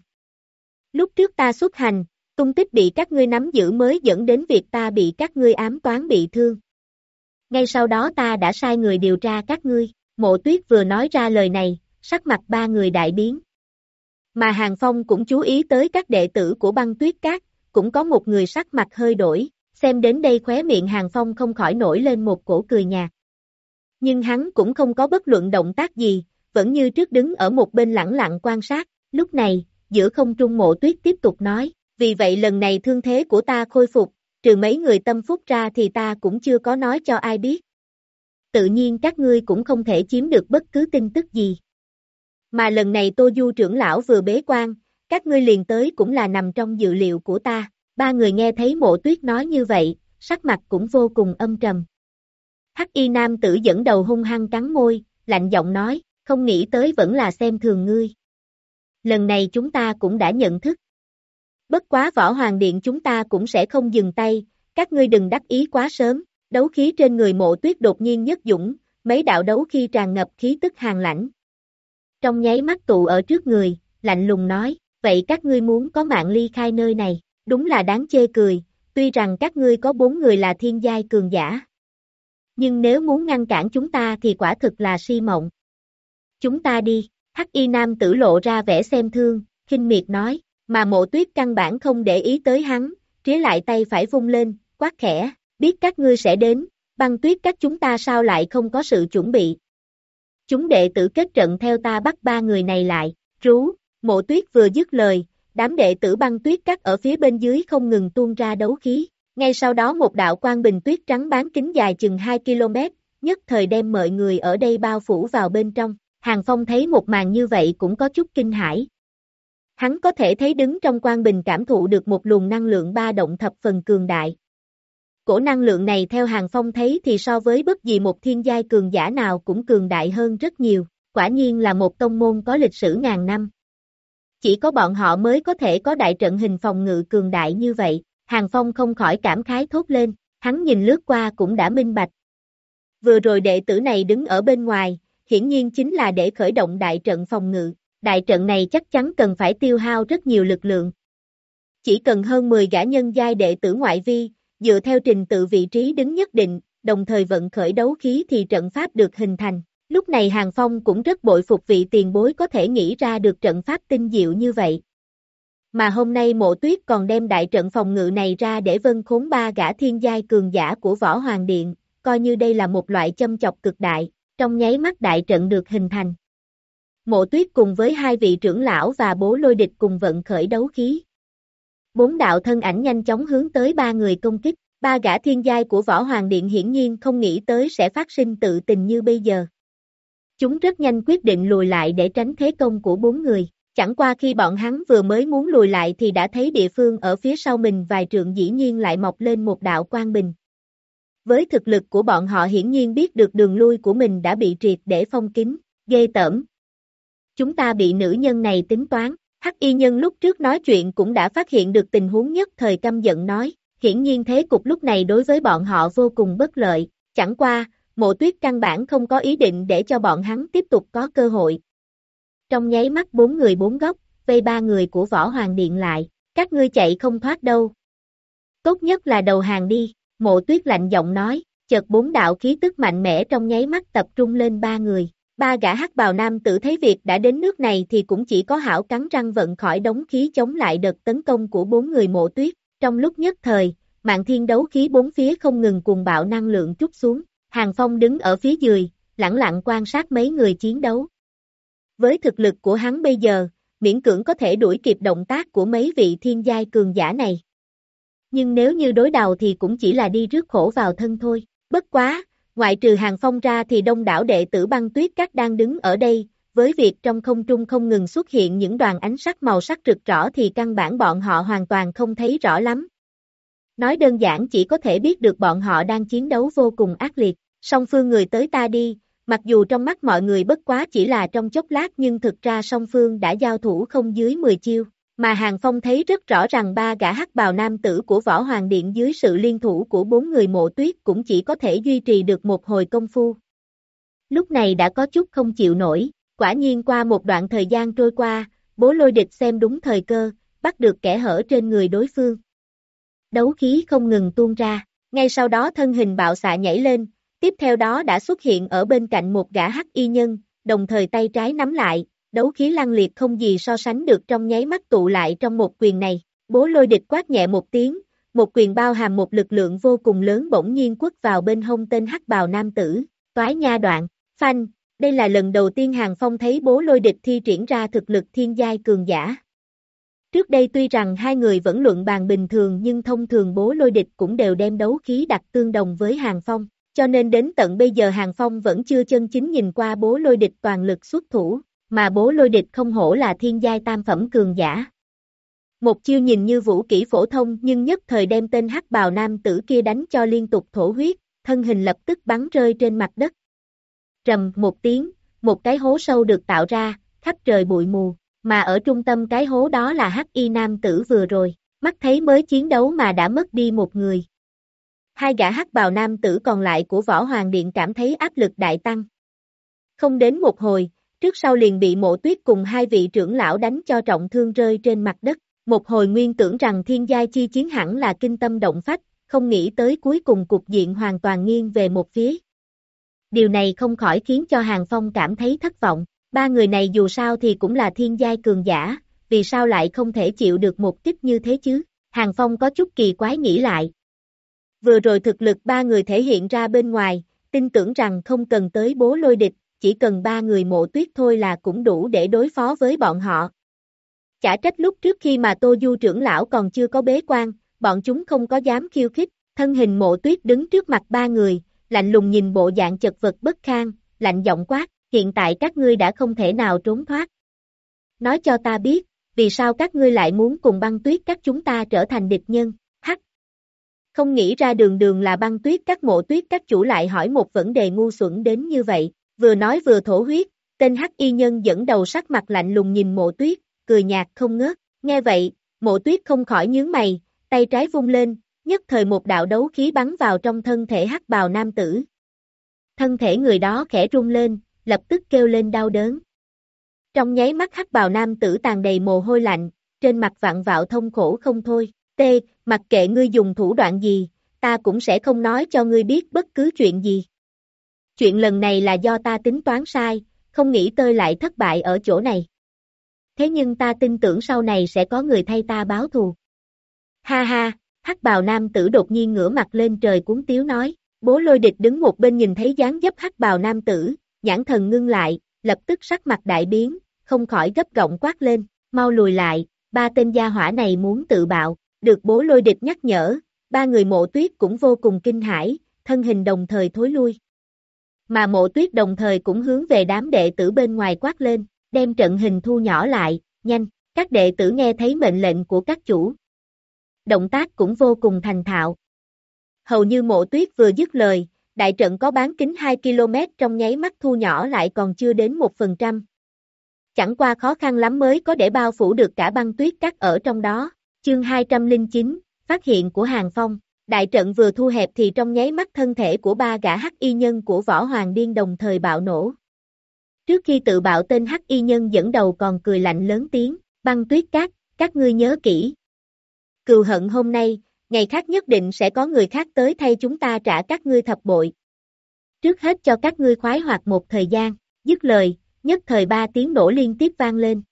Lúc trước ta xuất hành, tung tích bị các ngươi nắm giữ mới dẫn đến việc ta bị các ngươi ám toán bị thương. Ngay sau đó ta đã sai người điều tra các ngươi, mộ tuyết vừa nói ra lời này, sắc mặt ba người đại biến. Mà Hàng Phong cũng chú ý tới các đệ tử của băng tuyết cát, cũng có một người sắc mặt hơi đổi, xem đến đây khóe miệng Hàng Phong không khỏi nổi lên một cổ cười nhạt. Nhưng hắn cũng không có bất luận động tác gì, vẫn như trước đứng ở một bên lặng lặng quan sát, lúc này, giữa không trung mộ tuyết tiếp tục nói, vì vậy lần này thương thế của ta khôi phục, trừ mấy người tâm phúc ra thì ta cũng chưa có nói cho ai biết. Tự nhiên các ngươi cũng không thể chiếm được bất cứ tin tức gì. Mà lần này Tô Du trưởng lão vừa bế quan, các ngươi liền tới cũng là nằm trong dự liệu của ta. Ba người nghe thấy mộ tuyết nói như vậy, sắc mặt cũng vô cùng âm trầm. Hắc y nam tử dẫn đầu hung hăng cắn môi, lạnh giọng nói, không nghĩ tới vẫn là xem thường ngươi. Lần này chúng ta cũng đã nhận thức. Bất quá võ hoàng điện chúng ta cũng sẽ không dừng tay, các ngươi đừng đắc ý quá sớm, đấu khí trên người mộ tuyết đột nhiên nhất dũng, mấy đạo đấu khi tràn ngập khí tức hàng lãnh. Trong nháy mắt tụ ở trước người, lạnh lùng nói, vậy các ngươi muốn có mạng ly khai nơi này, đúng là đáng chê cười, tuy rằng các ngươi có bốn người là thiên giai cường giả. Nhưng nếu muốn ngăn cản chúng ta thì quả thực là si mộng. Chúng ta đi, hắc y nam tử lộ ra vẻ xem thương, khinh miệt nói, mà mộ tuyết căn bản không để ý tới hắn, tría lại tay phải vung lên, quát khẽ, biết các ngươi sẽ đến, băng tuyết các chúng ta sao lại không có sự chuẩn bị. Chúng đệ tử kết trận theo ta bắt ba người này lại, rú, mộ tuyết vừa dứt lời, đám đệ tử băng tuyết các ở phía bên dưới không ngừng tuôn ra đấu khí. Ngay sau đó một đạo quang bình tuyết trắng bán kính dài chừng 2 km, nhất thời đem mọi người ở đây bao phủ vào bên trong. Hàng Phong thấy một màn như vậy cũng có chút kinh hãi. Hắn có thể thấy đứng trong quang bình cảm thụ được một luồng năng lượng ba động thập phần cường đại. Cổ năng lượng này theo Hàng Phong thấy thì so với bất kỳ một thiên giai cường giả nào cũng cường đại hơn rất nhiều, quả nhiên là một tông môn có lịch sử ngàn năm. Chỉ có bọn họ mới có thể có đại trận hình phòng ngự cường đại như vậy, Hàng Phong không khỏi cảm khái thốt lên, hắn nhìn lướt qua cũng đã minh bạch. Vừa rồi đệ tử này đứng ở bên ngoài, hiển nhiên chính là để khởi động đại trận phòng ngự, đại trận này chắc chắn cần phải tiêu hao rất nhiều lực lượng. Chỉ cần hơn 10 gã nhân giai đệ tử ngoại vi, dựa theo trình tự vị trí đứng nhất định, đồng thời vận khởi đấu khí thì trận pháp được hình thành. Lúc này Hàng Phong cũng rất bội phục vị tiền bối có thể nghĩ ra được trận pháp tinh diệu như vậy. Mà hôm nay mộ tuyết còn đem đại trận phòng ngự này ra để vân khốn ba gã thiên giai cường giả của Võ Hoàng Điện, coi như đây là một loại châm chọc cực đại, trong nháy mắt đại trận được hình thành. Mộ tuyết cùng với hai vị trưởng lão và bố lôi địch cùng vận khởi đấu khí. Bốn đạo thân ảnh nhanh chóng hướng tới ba người công kích, ba gã thiên giai của Võ Hoàng Điện hiển nhiên không nghĩ tới sẽ phát sinh tự tình như bây giờ. Chúng rất nhanh quyết định lùi lại để tránh thế công của bốn người, chẳng qua khi bọn hắn vừa mới muốn lùi lại thì đã thấy địa phương ở phía sau mình vài trượng dĩ nhiên lại mọc lên một đạo quang bình. Với thực lực của bọn họ hiển nhiên biết được đường lui của mình đã bị triệt để phong kín, ghê tởm. Chúng ta bị nữ nhân này tính toán, Hắc y nhân lúc trước nói chuyện cũng đã phát hiện được tình huống nhất thời căm giận nói, hiển nhiên thế cục lúc này đối với bọn họ vô cùng bất lợi, chẳng qua, mộ tuyết căn bản không có ý định để cho bọn hắn tiếp tục có cơ hội. Trong nháy mắt bốn người bốn góc, vây ba người của võ hoàng điện lại, các ngươi chạy không thoát đâu. Tốt nhất là đầu hàng đi, mộ tuyết lạnh giọng nói, chợt bốn đạo khí tức mạnh mẽ trong nháy mắt tập trung lên ba người. Ba gã hắc bào nam tử thấy việc đã đến nước này thì cũng chỉ có hảo cắn răng vận khỏi đống khí chống lại đợt tấn công của bốn người mộ tuyết. Trong lúc nhất thời, mạng thiên đấu khí bốn phía không ngừng cùng bạo năng lượng chút xuống. Hàng Phong đứng ở phía dưới, lặng lặng quan sát mấy người chiến đấu. Với thực lực của hắn bây giờ, miễn cưỡng có thể đuổi kịp động tác của mấy vị thiên giai cường giả này. Nhưng nếu như đối đầu thì cũng chỉ là đi rước khổ vào thân thôi. Bất quá, ngoại trừ hàng phong ra thì đông đảo đệ tử băng tuyết các đang đứng ở đây, với việc trong không trung không ngừng xuất hiện những đoàn ánh sắc màu sắc rực rõ thì căn bản bọn họ hoàn toàn không thấy rõ lắm. Nói đơn giản chỉ có thể biết được bọn họ đang chiến đấu vô cùng ác liệt, song phương người tới ta đi, mặc dù trong mắt mọi người bất quá chỉ là trong chốc lát nhưng thực ra song phương đã giao thủ không dưới 10 chiêu, mà Hàng Phong thấy rất rõ rằng ba gã hắc bào nam tử của Võ Hoàng Điện dưới sự liên thủ của bốn người mộ tuyết cũng chỉ có thể duy trì được một hồi công phu. Lúc này đã có chút không chịu nổi, quả nhiên qua một đoạn thời gian trôi qua, bố lôi địch xem đúng thời cơ, bắt được kẻ hở trên người đối phương. Đấu khí không ngừng tuôn ra, ngay sau đó thân hình bạo xạ nhảy lên, tiếp theo đó đã xuất hiện ở bên cạnh một gã hắc y nhân, đồng thời tay trái nắm lại, đấu khí lăng liệt không gì so sánh được trong nháy mắt tụ lại trong một quyền này. Bố lôi địch quát nhẹ một tiếng, một quyền bao hàm một lực lượng vô cùng lớn bỗng nhiên quất vào bên hông tên hắc bào nam tử, toái nha đoạn, phanh, đây là lần đầu tiên Hàng Phong thấy bố lôi địch thi triển ra thực lực thiên giai cường giả. Trước đây tuy rằng hai người vẫn luận bàn bình thường nhưng thông thường bố lôi địch cũng đều đem đấu khí đặt tương đồng với Hàng Phong, cho nên đến tận bây giờ Hàng Phong vẫn chưa chân chính nhìn qua bố lôi địch toàn lực xuất thủ, mà bố lôi địch không hổ là thiên giai tam phẩm cường giả. Một chiêu nhìn như vũ kỹ phổ thông nhưng nhất thời đem tên hắc bào nam tử kia đánh cho liên tục thổ huyết, thân hình lập tức bắn rơi trên mặt đất. Trầm một tiếng, một cái hố sâu được tạo ra, khắp trời bụi mù, mà ở trung tâm cái hố đó là hắc y nam tử vừa rồi, mắt thấy mới chiến đấu mà đã mất đi một người. Hai gã hắc bào nam tử còn lại của võ hoàng điện cảm thấy áp lực đại tăng. Không đến một hồi, trước sau liền bị mộ tuyết cùng hai vị trưởng lão đánh cho trọng thương rơi trên mặt đất. Một hồi nguyên tưởng rằng thiên giai chi chiến hẳn là kinh tâm động phách, không nghĩ tới cuối cùng cục diện hoàn toàn nghiêng về một phía. Điều này không khỏi khiến cho Hàng Phong cảm thấy thất vọng, ba người này dù sao thì cũng là thiên giai cường giả, vì sao lại không thể chịu được một kích như thế chứ? Hàng Phong có chút kỳ quái nghĩ lại. Vừa rồi thực lực ba người thể hiện ra bên ngoài, tin tưởng rằng không cần tới bố lôi địch, chỉ cần ba người mộ tuyết thôi là cũng đủ để đối phó với bọn họ. Chả trách lúc trước khi mà Tô Du trưởng lão còn chưa có bế quan, bọn chúng không có dám khiêu khích, thân hình mộ tuyết đứng trước mặt ba người, lạnh lùng nhìn bộ dạng chật vật bất khang, lạnh giọng quát, hiện tại các ngươi đã không thể nào trốn thoát. Nói cho ta biết, vì sao các ngươi lại muốn cùng băng tuyết các chúng ta trở thành địch nhân, hắc. Không nghĩ ra đường đường là băng tuyết các mộ tuyết các chủ lại hỏi một vấn đề ngu xuẩn đến như vậy, vừa nói vừa thổ huyết, tên hắc y nhân dẫn đầu sắc mặt lạnh lùng nhìn mộ tuyết, cười nhạt không ngớt, nghe vậy, mộ tuyết không khỏi nhướng mày, tay trái vung lên, nhất thời một đạo đấu khí bắn vào trong thân thể hắc bào nam tử. Thân thể người đó khẽ rung lên, lập tức kêu lên đau đớn. Trong nháy mắt hắc bào nam tử tàn đầy mồ hôi lạnh, trên mặt vạn vạo thông khổ không thôi, tê, mặc kệ ngươi dùng thủ đoạn gì, ta cũng sẽ không nói cho ngươi biết bất cứ chuyện gì. Chuyện lần này là do ta tính toán sai, không nghĩ tôi lại thất bại ở chỗ này. Thế nhưng ta tin tưởng sau này sẽ có người thay ta báo thù. Ha ha, hắc bào nam tử đột nhiên ngửa mặt lên trời cuốn tiếu nói, bố lôi địch đứng một bên nhìn thấy dáng dấp hắc bào nam tử, nhãn thần ngưng lại, lập tức sắc mặt đại biến, không khỏi gấp gọng quát lên, mau lùi lại, ba tên gia hỏa này muốn tự bạo, được bố lôi địch nhắc nhở, ba người mộ tuyết cũng vô cùng kinh hãi, thân hình đồng thời thối lui. Mà mộ tuyết đồng thời cũng hướng về đám đệ tử bên ngoài quát lên, đem trận hình thu nhỏ lại, nhanh, các đệ tử nghe thấy mệnh lệnh của các chủ, động tác cũng vô cùng thành thạo. Hầu như mộ tuyết vừa dứt lời, đại trận có bán kính 2 km trong nháy mắt thu nhỏ lại còn chưa đến 1%. Chẳng qua khó khăn lắm mới có để bao phủ được cả băng tuyết cắt ở trong đó. Chương 209, phát hiện của Hàng Phong. Đại trận vừa thu hẹp thì trong nháy mắt thân thể của ba gã hắc y nhân của võ hoàng điên đồng thời bạo nổ. Trước khi tự bạo tên hắc y nhân dẫn đầu còn cười lạnh lớn tiếng, băng tuyết cát, các ngươi nhớ kỹ, cừu hận hôm nay, ngày khác nhất định sẽ có người khác tới thay chúng ta trả các ngươi thập bội. Trước hết cho các ngươi khoái hoạt một thời gian, dứt lời, nhất thời ba tiếng nổ liên tiếp vang lên.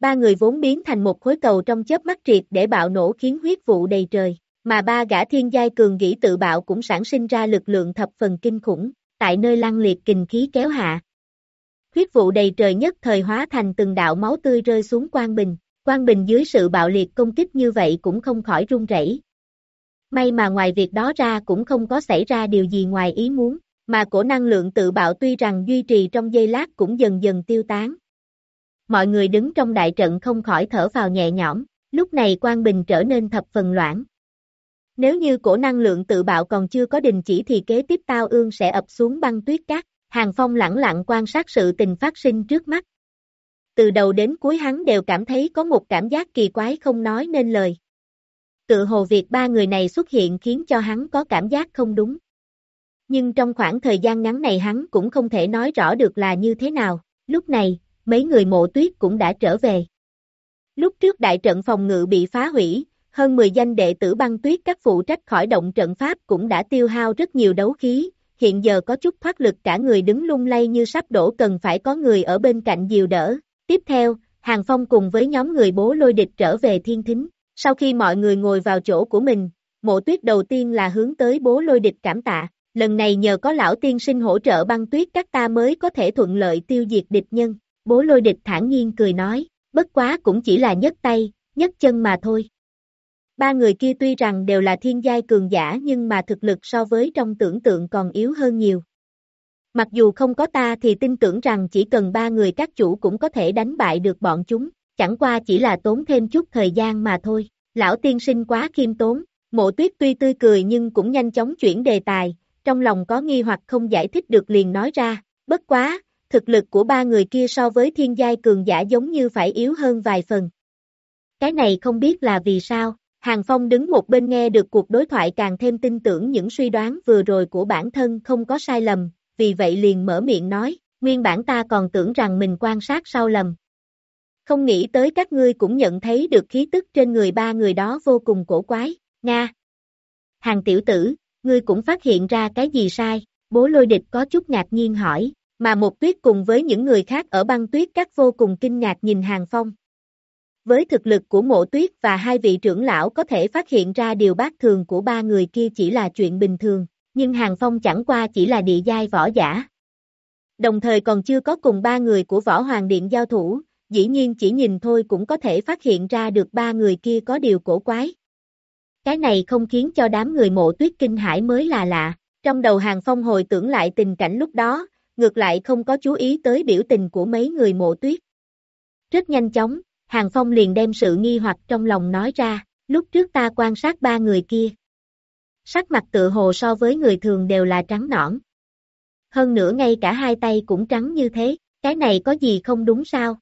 Ba người vốn biến thành một khối cầu trong chớp mắt triệt để bạo nổ khiến huyết vụ đầy trời, mà ba gã thiên giai cường gỉ tự bạo cũng sản sinh ra lực lượng thập phần kinh khủng, tại nơi lăng liệt kình khí kéo hạ. huyết vụ đầy trời nhất thời hóa thành từng đạo máu tươi rơi xuống quan bình, quan bình dưới sự bạo liệt công kích như vậy cũng không khỏi run rẩy. May mà ngoài việc đó ra cũng không có xảy ra điều gì ngoài ý muốn, mà cổ năng lượng tự bạo tuy rằng duy trì trong giây lát cũng dần dần tiêu tán. Mọi người đứng trong đại trận không khỏi thở vào nhẹ nhõm, lúc này quan bình trở nên thập phần loãng. Nếu như cổ năng lượng tự bạo còn chưa có đình chỉ thì kế tiếp tao ương sẽ ập xuống băng tuyết cát, Hàng Phong lặng lặng quan sát sự tình phát sinh trước mắt. Từ đầu đến cuối hắn đều cảm thấy có một cảm giác kỳ quái không nói nên lời. Tự hồ việc ba người này xuất hiện khiến cho hắn có cảm giác không đúng. Nhưng trong khoảng thời gian ngắn này hắn cũng không thể nói rõ được là như thế nào. Lúc này, mấy người mộ tuyết cũng đã trở về. Lúc trước đại trận phòng ngự bị phá hủy, hơn 10 danh đệ tử băng tuyết các phụ trách khỏi động trận pháp cũng đã tiêu hao rất nhiều đấu khí, hiện giờ có chút thoát lực cả người đứng lung lay như sắp đổ cần phải có người ở bên cạnh dìu đỡ. Tiếp theo, Hàng Phong cùng với nhóm người bố lôi địch trở về thiên thính. Sau khi mọi người ngồi vào chỗ của mình, mộ tuyết đầu tiên là hướng tới bố lôi địch cảm tạ. Lần này nhờ có lão tiên sinh hỗ trợ băng tuyết các ta mới có thể thuận lợi tiêu diệt địch nhân. Bố lôi địch thản nhiên cười nói, bất quá cũng chỉ là nhấc tay, nhấc chân mà thôi. Ba người kia tuy rằng đều là thiên giai cường giả nhưng mà thực lực so với trong tưởng tượng còn yếu hơn nhiều. Mặc dù không có ta thì tin tưởng rằng chỉ cần ba người các chủ cũng có thể đánh bại được bọn chúng, chẳng qua chỉ là tốn thêm chút thời gian mà thôi. Lão tiên sinh quá khiêm tốn, mộ tuyết tuy tươi cười nhưng cũng nhanh chóng chuyển đề tài, trong lòng có nghi hoặc không giải thích được liền nói ra, bất quá, thực lực của ba người kia so với thiên giai cường giả giống như phải yếu hơn vài phần. Cái này không biết là vì sao, Hàng Phong đứng một bên nghe được cuộc đối thoại càng thêm tin tưởng những suy đoán vừa rồi của bản thân không có sai lầm, vì vậy liền mở miệng nói, nguyên bản ta còn tưởng rằng mình quan sát sau lầm. Không nghĩ tới các ngươi cũng nhận thấy được khí tức trên người ba người đó vô cùng cổ quái, Nga. Hàng tiểu tử, ngươi cũng phát hiện ra cái gì sai, bố lôi địch có chút ngạc nhiên hỏi, mà một tuyết cùng với những người khác ở băng tuyết các vô cùng kinh ngạc nhìn Hàng Phong. Với thực lực của mộ tuyết và hai vị trưởng lão có thể phát hiện ra điều bác thường của ba người kia chỉ là chuyện bình thường, nhưng Hàng Phong chẳng qua chỉ là địa giai võ giả. Đồng thời còn chưa có cùng ba người của võ hoàng điện giao thủ, dĩ nhiên chỉ nhìn thôi cũng có thể phát hiện ra được ba người kia có điều cổ quái. Cái này không khiến cho đám người mộ tuyết kinh hải mới là lạ, trong đầu Hàng Phong hồi tưởng lại tình cảnh lúc đó, ngược lại không có chú ý tới biểu tình của mấy người mộ tuyết. Rất nhanh chóng, Hàng Phong liền đem sự nghi hoặc trong lòng nói ra, lúc trước ta quan sát ba người kia. Sắc mặt tự hồ so với người thường đều là trắng nõn. Hơn nữa ngay cả hai tay cũng trắng như thế, cái này có gì không đúng sao?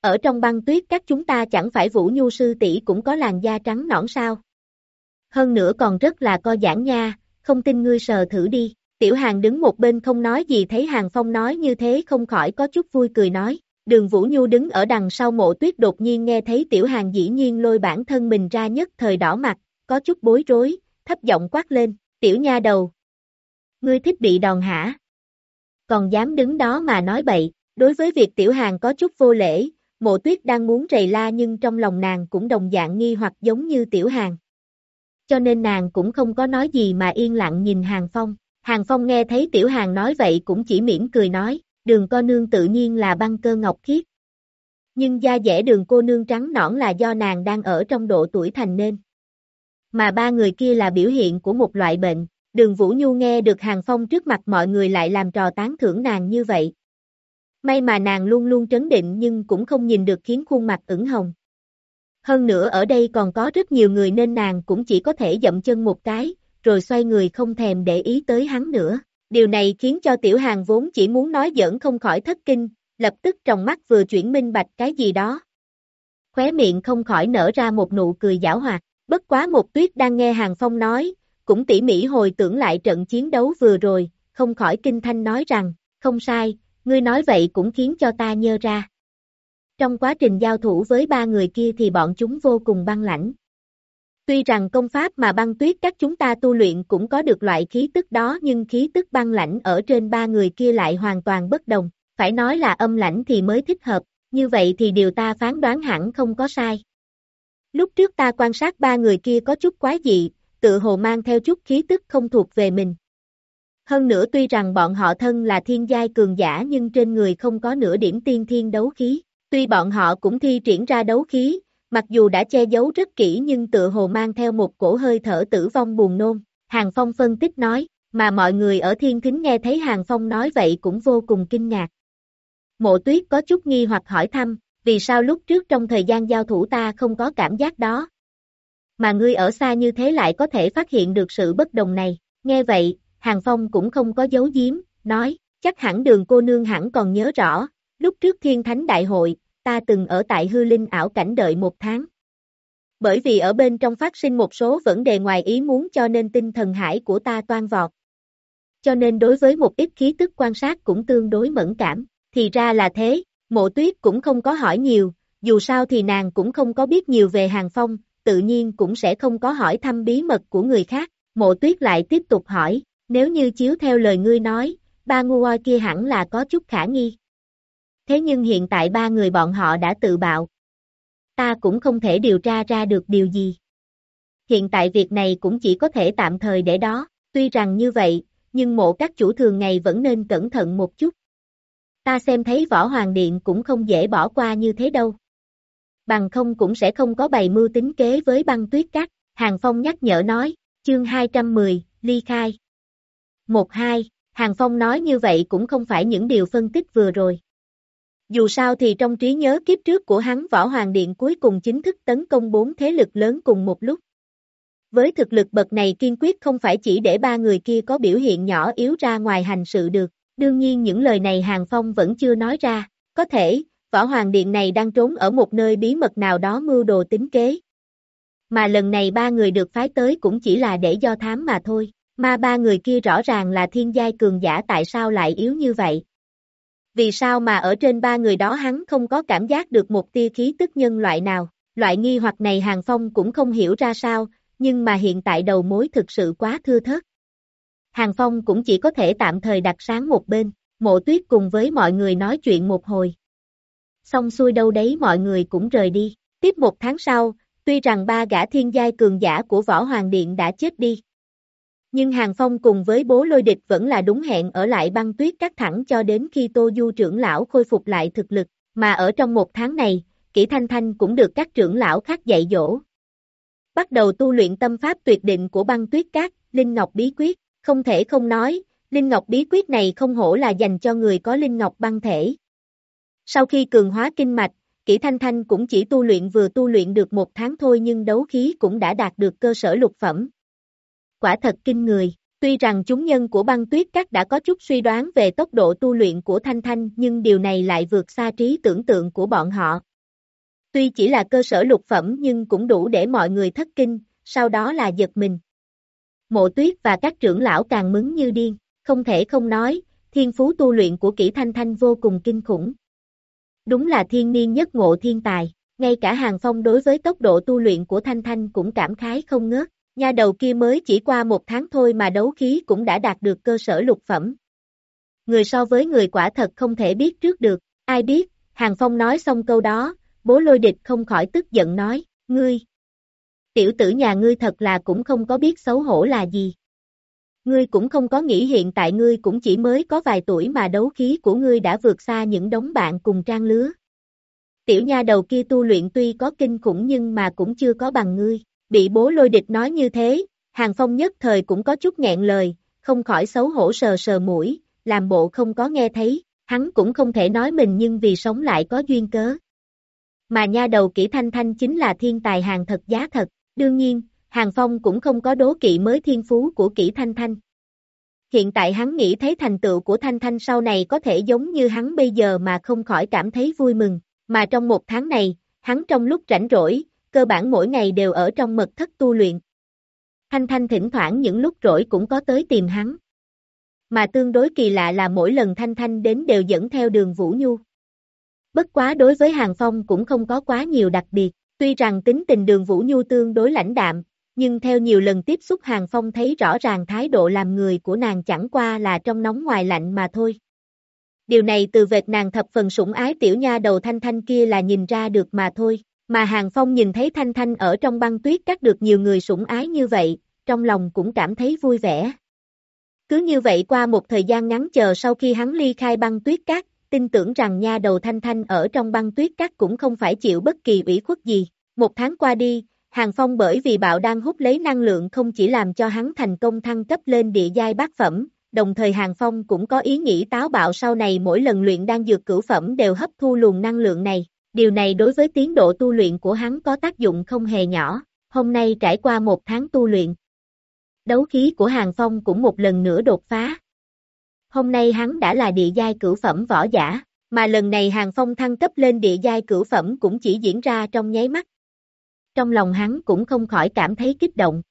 Ở trong băng tuyết các chúng ta chẳng phải Vũ Nhu sư tỷ cũng có làn da trắng nõn sao? Hơn nữa còn rất là co giãn nha, không tin ngươi sờ thử đi. Tiểu Hàng đứng một bên không nói gì thấy Hàng Phong nói như thế không khỏi có chút vui cười nói. Đường Vũ Nhu đứng ở đằng sau mộ tuyết đột nhiên nghe thấy tiểu hàng dĩ nhiên lôi bản thân mình ra nhất thời đỏ mặt, có chút bối rối, thấp giọng quát lên, tiểu nha đầu. Ngươi thích bị đòn hả? Còn dám đứng đó mà nói bậy, đối với việc tiểu hàng có chút vô lễ, mộ tuyết đang muốn rầy la nhưng trong lòng nàng cũng đồng dạng nghi hoặc giống như tiểu hàng. Cho nên nàng cũng không có nói gì mà yên lặng nhìn hàng phong. Hàng phong nghe thấy tiểu hàng nói vậy cũng chỉ mỉm cười nói, đường co nương tự nhiên là băng cơ ngọc khiết. Nhưng da dẻ đường cô nương trắng nõn là do nàng đang ở trong độ tuổi thành nên. Mà ba người kia là biểu hiện của một loại bệnh, đường Vũ Nhu nghe được Hàng Phong trước mặt mọi người lại làm trò tán thưởng nàng như vậy. May mà nàng luôn luôn trấn định nhưng cũng không nhìn được khiến khuôn mặt ửng hồng. Hơn nữa ở đây còn có rất nhiều người nên nàng cũng chỉ có thể dậm chân một cái, rồi xoay người không thèm để ý tới hắn nữa. Điều này khiến cho tiểu hàng vốn chỉ muốn nói giỡn không khỏi thất kinh, lập tức trong mắt vừa chuyển minh bạch cái gì đó. Khóe miệng không khỏi nở ra một nụ cười giảo hoạt, bất quá một tuyết đang nghe hàng phong nói, cũng tỉ mỉ hồi tưởng lại trận chiến đấu vừa rồi, không khỏi kinh thanh nói rằng, không sai, ngươi nói vậy cũng khiến cho ta nhớ ra. Trong quá trình giao thủ với ba người kia thì bọn chúng vô cùng băng lãnh, Tuy rằng công pháp mà băng tuyết các chúng ta tu luyện cũng có được loại khí tức đó nhưng khí tức băng lãnh ở trên ba người kia lại hoàn toàn bất đồng, phải nói là âm lãnh thì mới thích hợp, như vậy thì điều ta phán đoán hẳn không có sai. Lúc trước ta quan sát ba người kia có chút quái dị, tự hồ mang theo chút khí tức không thuộc về mình. Hơn nữa tuy rằng bọn họ thân là thiên giai cường giả nhưng trên người không có nửa điểm tiên thiên đấu khí. Tuy bọn họ cũng thi triển ra đấu khí, mặc dù đã che giấu rất kỹ nhưng tựa hồ mang theo một cổ hơi thở tử vong buồn nôn. Hàng Phong phân tích nói, mà mọi người ở thiên thính nghe thấy Hàng Phong nói vậy cũng vô cùng kinh ngạc. Mộ tuyết có chút nghi hoặc hỏi thăm, vì sao lúc trước trong thời gian giao thủ ta không có cảm giác đó? Mà ngươi ở xa như thế lại có thể phát hiện được sự bất đồng này. Nghe vậy, Hàng Phong cũng không có giấu giếm, nói, chắc hẳn đường cô nương hẳn còn nhớ rõ, lúc trước thiên thánh đại hội, ta từng ở tại hư linh ảo cảnh đợi một tháng. Bởi vì ở bên trong phát sinh một số vấn đề ngoài ý muốn cho nên tinh thần hải của ta toan vọt. Cho nên đối với một ít khí tức quan sát cũng tương đối mẫn cảm, thì ra là thế, mộ tuyết cũng không có hỏi nhiều, dù sao thì nàng cũng không có biết nhiều về hàng phong, tự nhiên cũng sẽ không có hỏi thăm bí mật của người khác, mộ tuyết lại tiếp tục hỏi, nếu như chiếu theo lời ngươi nói, ba ngu kia hẳn là có chút khả nghi. Thế nhưng hiện tại ba người bọn họ đã tự bạo. Ta cũng không thể điều tra ra được điều gì. Hiện tại việc này cũng chỉ có thể tạm thời để đó, tuy rằng như vậy, nhưng mộ các chủ thường ngày vẫn nên cẩn thận một chút. Ta xem thấy võ hoàng điện cũng không dễ bỏ qua như thế đâu. Bằng không cũng sẽ không có bày mưu tính kế với băng tuyết cát, Hàng Phong nhắc nhở nói, chương 210, ly khai. 1-2, Hàng Phong nói như vậy cũng không phải những điều phân tích vừa rồi. Dù sao thì trong trí nhớ kiếp trước của hắn Võ Hoàng Điện cuối cùng chính thức tấn công bốn thế lực lớn cùng một lúc. Với thực lực bậc này kiên quyết không phải chỉ để ba người kia có biểu hiện nhỏ yếu ra ngoài hành sự được, đương nhiên những lời này Hàng Phong vẫn chưa nói ra, có thể, Võ Hoàng Điện này đang trốn ở một nơi bí mật nào đó mưu đồ tính kế. Mà lần này ba người được phái tới cũng chỉ là để do thám mà thôi, mà ba người kia rõ ràng là thiên giai cường giả tại sao lại yếu như vậy. Vì sao mà ở trên ba người đó hắn không có cảm giác được một tia khí tức nhân loại nào, loại nghi hoặc này Hàng Phong cũng không hiểu ra sao, nhưng mà hiện tại đầu mối thực sự quá thưa thớt. Hàng Phong cũng chỉ có thể tạm thời đặt sáng một bên, mộ tuyết cùng với mọi người nói chuyện một hồi. Xong xuôi đâu đấy mọi người cũng rời đi. Tiếp một tháng sau, tuy rằng ba gã thiên giai cường giả của Võ Hoàng Điện đã chết đi. Nhưng Hàng Phong cùng với bố lôi địch vẫn là đúng hẹn ở lại băng tuyết cắt thẳng cho đến khi Tô Du trưởng lão khôi phục lại thực lực, mà ở trong một tháng này, Kỷ Thanh Thanh cũng được các trưởng lão khác dạy dỗ. Bắt đầu tu luyện tâm pháp tuyệt định của băng tuyết cát, Linh Ngọc Bí Quyết, không thể không nói, Linh Ngọc Bí Quyết này không hổ là dành cho người có Linh Ngọc băng thể. Sau khi cường hóa kinh mạch, Kỷ Thanh Thanh cũng chỉ tu luyện vừa tu luyện được một tháng thôi nhưng đấu khí cũng đã đạt được cơ sở lục phẩm. Quả thật kinh người, tuy rằng chúng nhân của băng tuyết các đã có chút suy đoán về tốc độ tu luyện của Thanh Thanh nhưng điều này lại vượt xa trí tưởng tượng của bọn họ. Tuy chỉ là cơ sở lục phẩm nhưng cũng đủ để mọi người thất kinh, sau đó là giật mình. Mộ tuyết và các trưởng lão càng mứng như điên, không thể không nói, thiên phú tu luyện của kỹ thanh thanh vô cùng kinh khủng. Đúng là thiên niên nhất ngộ thiên tài, ngay cả hàng phong đối với tốc độ tu luyện của thanh thanh cũng cảm khái không ngớt, nha đầu kia mới chỉ qua một tháng thôi mà đấu khí cũng đã đạt được cơ sở lục phẩm. Người so với người quả thật không thể biết trước được, ai biết, hàng phong nói xong câu đó, bố lôi địch không khỏi tức giận nói, ngươi. Tiểu tử nhà ngươi thật là cũng không có biết xấu hổ là gì. Ngươi cũng không có nghĩ hiện tại ngươi cũng chỉ mới có vài tuổi mà đấu khí của ngươi đã vượt xa những đống bạn cùng trang lứa. Tiểu nha đầu kia tu luyện tuy có kinh khủng nhưng mà cũng chưa có bằng ngươi. Bị bố lôi địch nói như thế, hàng phong nhất thời cũng có chút nghẹn lời, không khỏi xấu hổ sờ sờ mũi, làm bộ không có nghe thấy, hắn cũng không thể nói mình nhưng vì sống lại có duyên cớ. Mà nha đầu kỹ thanh thanh chính là thiên tài hàng thật giá thật, đương nhiên, Hàng Phong cũng không có đố kỵ mới thiên phú của kỹ Thanh Thanh. Hiện tại hắn nghĩ thấy thành tựu của Thanh Thanh sau này có thể giống như hắn bây giờ mà không khỏi cảm thấy vui mừng, mà trong một tháng này, hắn trong lúc rảnh rỗi, cơ bản mỗi ngày đều ở trong mật thất tu luyện. Thanh Thanh thỉnh thoảng những lúc rỗi cũng có tới tìm hắn. Mà tương đối kỳ lạ là mỗi lần Thanh Thanh đến đều dẫn theo đường Vũ Nhu. Bất quá đối với Hàng Phong cũng không có quá nhiều đặc biệt, tuy rằng tính tình đường Vũ Nhu tương đối lãnh đạm, nhưng theo nhiều lần tiếp xúc Hàng Phong thấy rõ ràng thái độ làm người của nàng chẳng qua là trong nóng ngoài lạnh mà thôi. Điều này từ vệt nàng thập phần sủng ái tiểu nha đầu Thanh Thanh kia là nhìn ra được mà thôi, mà Hàng Phong nhìn thấy Thanh Thanh ở trong băng tuyết cắt được nhiều người sủng ái như vậy, trong lòng cũng cảm thấy vui vẻ. Cứ như vậy qua một thời gian ngắn chờ sau khi hắn ly khai băng tuyết cát, tin tưởng rằng nha đầu Thanh Thanh ở trong băng tuyết cát cũng không phải chịu bất kỳ ủy khuất gì. Một tháng qua đi, Hàng Phong bởi vì bạo đang hút lấy năng lượng không chỉ làm cho hắn thành công thăng cấp lên địa giai bát phẩm, đồng thời Hàng Phong cũng có ý nghĩ táo bạo sau này mỗi lần luyện đang dược cửu phẩm đều hấp thu luồng năng lượng này. Điều này đối với tiến độ tu luyện của hắn có tác dụng không hề nhỏ. Hôm nay trải qua một tháng tu luyện, đấu khí của Hàng Phong cũng một lần nữa đột phá. Hôm nay hắn đã là địa giai cửu phẩm võ giả, mà lần này Hàng Phong thăng cấp lên địa giai cửu phẩm cũng chỉ diễn ra trong nháy mắt. Trong lòng hắn cũng không khỏi cảm thấy kích động.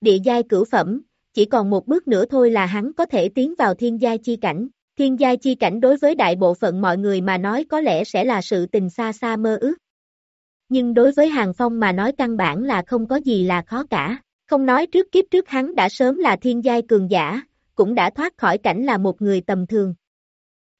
Địa giai cửu phẩm, chỉ còn một bước nữa thôi là hắn có thể tiến vào thiên giai chi cảnh. Thiên giai chi cảnh đối với đại bộ phận mọi người mà nói có lẽ sẽ là sự tình xa xa mơ ước. Nhưng đối với Hàng Phong mà nói căn bản là không có gì là khó cả. Không nói trước kiếp trước hắn đã sớm là thiên giai cường giả, cũng đã thoát khỏi cảnh là một người tầm thường.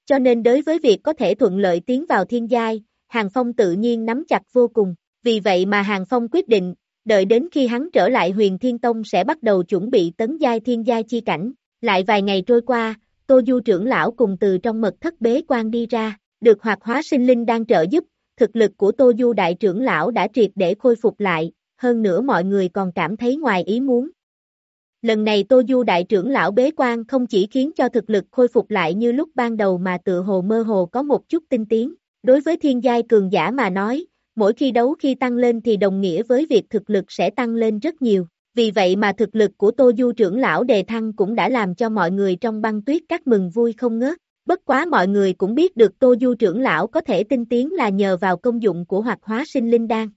Cho nên đối với việc có thể thuận lợi tiến vào thiên giai, Hàng Phong tự nhiên nắm chặt vô cùng. Vì vậy mà Hàng Phong quyết định, đợi đến khi hắn trở lại huyền thiên tông sẽ bắt đầu chuẩn bị tấn giai thiên giai chi cảnh. Lại vài ngày trôi qua, Tô Du trưởng lão cùng từ trong mật thất bế quan đi ra, được hoạt hóa sinh linh đang trợ giúp, thực lực của Tô Du đại trưởng lão đã triệt để khôi phục lại, hơn nữa mọi người còn cảm thấy ngoài ý muốn. Lần này Tô Du đại trưởng lão bế quan không chỉ khiến cho thực lực khôi phục lại như lúc ban đầu mà tự hồ mơ hồ có một chút tinh tiến. Đối với thiên giai cường giả mà nói, mỗi khi đấu khi tăng lên thì đồng nghĩa với việc thực lực sẽ tăng lên rất nhiều. Vì vậy mà thực lực của Tô Du trưởng lão đề thăng cũng đã làm cho mọi người trong băng tuyết các mừng vui không ngớt. Bất quá mọi người cũng biết được Tô Du trưởng lão có thể tinh tiến là nhờ vào công dụng của hoạt hóa sinh linh đan.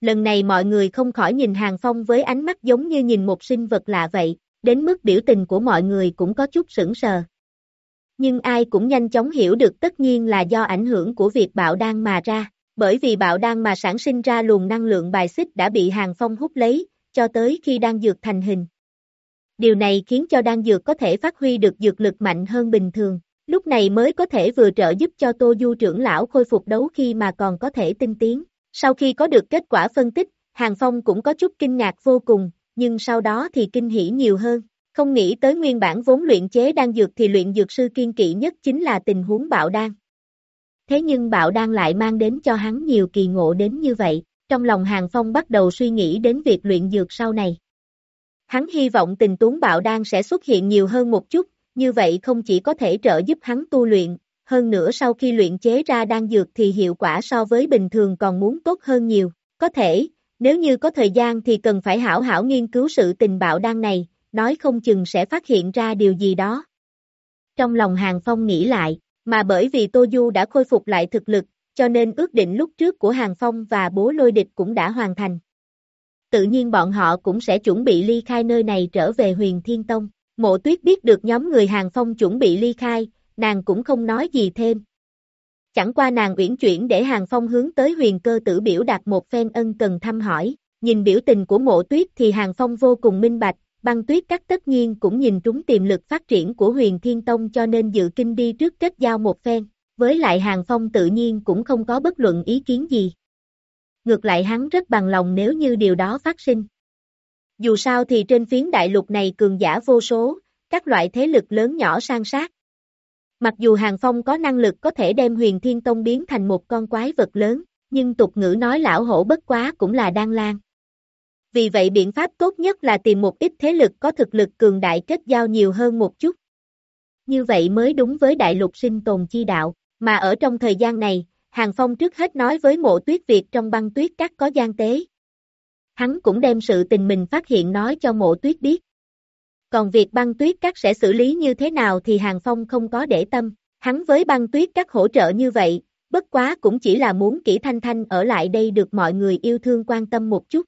Lần này mọi người không khỏi nhìn Hàng Phong với ánh mắt giống như nhìn một sinh vật lạ vậy, đến mức biểu tình của mọi người cũng có chút sững sờ. Nhưng ai cũng nhanh chóng hiểu được tất nhiên là do ảnh hưởng của việc bạo đan mà ra, bởi vì bạo đan mà sản sinh ra luồng năng lượng bài xích đã bị Hàng Phong hút lấy, cho tới khi đang dược thành hình. Điều này khiến cho đan dược có thể phát huy được dược lực mạnh hơn bình thường, lúc này mới có thể vừa trợ giúp cho Tô Du trưởng lão khôi phục đấu khi mà còn có thể tinh tiến. Sau khi có được kết quả phân tích, Hàng Phong cũng có chút kinh ngạc vô cùng, nhưng sau đó thì kinh hỉ nhiều hơn. Không nghĩ tới nguyên bản vốn luyện chế đan dược thì luyện dược sư kiên kỵ nhất chính là tình huống bạo đan. Thế nhưng bạo đan lại mang đến cho hắn nhiều kỳ ngộ đến như vậy, trong lòng Hàng Phong bắt đầu suy nghĩ đến việc luyện dược sau này. Hắn hy vọng tình tuấn bạo đan sẽ xuất hiện nhiều hơn một chút, như vậy không chỉ có thể trợ giúp hắn tu luyện, hơn nữa sau khi luyện chế ra đan dược thì hiệu quả so với bình thường còn muốn tốt hơn nhiều. Có thể, nếu như có thời gian thì cần phải hảo hảo nghiên cứu sự tình bạo đan này, nói không chừng sẽ phát hiện ra điều gì đó. Trong lòng Hàng Phong nghĩ lại, mà bởi vì Tô Du đã khôi phục lại thực lực, cho nên ước định lúc trước của Hàng Phong và bố lôi địch cũng đã hoàn thành. Tự nhiên bọn họ cũng sẽ chuẩn bị ly khai nơi này trở về huyền Thiên Tông. Mộ tuyết biết được nhóm người Hàng Phong chuẩn bị ly khai, nàng cũng không nói gì thêm. Chẳng qua nàng uyển chuyển để Hàng Phong hướng tới huyền cơ tử biểu đạt một phen ân cần thăm hỏi, nhìn biểu tình của mộ tuyết thì Hàng Phong vô cùng minh bạch, băng tuyết cắt tất nhiên cũng nhìn trúng tiềm lực phát triển của huyền thiên tông cho nên dự kinh đi trước kết giao một phen, với lại Hàng Phong tự nhiên cũng không có bất luận ý kiến gì. Ngược lại hắn rất bằng lòng nếu như điều đó phát sinh. Dù sao thì trên phiến đại lục này cường giả vô số, các loại thế lực lớn nhỏ sang sát, Mặc dù Hàng Phong có năng lực có thể đem huyền thiên tông biến thành một con quái vật lớn, nhưng tục ngữ nói lão hổ bất quá cũng là đang lan. Vì vậy biện pháp tốt nhất là tìm một ít thế lực có thực lực cường đại kết giao nhiều hơn một chút. Như vậy mới đúng với đại lục sinh tồn chi đạo, mà ở trong thời gian này, Hàng Phong trước hết nói với mộ tuyết việc trong băng tuyết các có gian tế. Hắn cũng đem sự tình mình phát hiện nói cho mộ tuyết biết. Còn việc băng tuyết các sẽ xử lý như thế nào thì Hàng Phong không có để tâm, hắn với băng tuyết các hỗ trợ như vậy, bất quá cũng chỉ là muốn kỹ thanh thanh ở lại đây được mọi người yêu thương quan tâm một chút.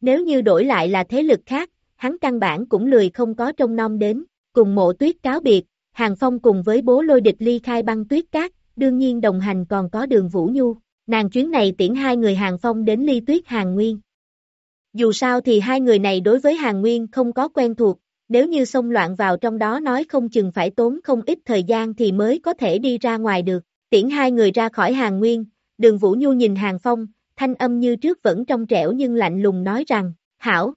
Nếu như đổi lại là thế lực khác, hắn căn bản cũng lười không có trông nom đến, cùng mộ tuyết cáo biệt, Hàng Phong cùng với bố lôi địch ly khai băng tuyết cát, đương nhiên đồng hành còn có đường Vũ Nhu, nàng chuyến này tiễn hai người Hàng Phong đến ly tuyết Hàng Nguyên. Dù sao thì hai người này đối với Hàng Nguyên không có quen thuộc, nếu như xông loạn vào trong đó nói không chừng phải tốn không ít thời gian thì mới có thể đi ra ngoài được. Tiễn hai người ra khỏi hàng nguyên, đường Vũ Nhu nhìn hàng phong, thanh âm như trước vẫn trong trẻo nhưng lạnh lùng nói rằng, hảo.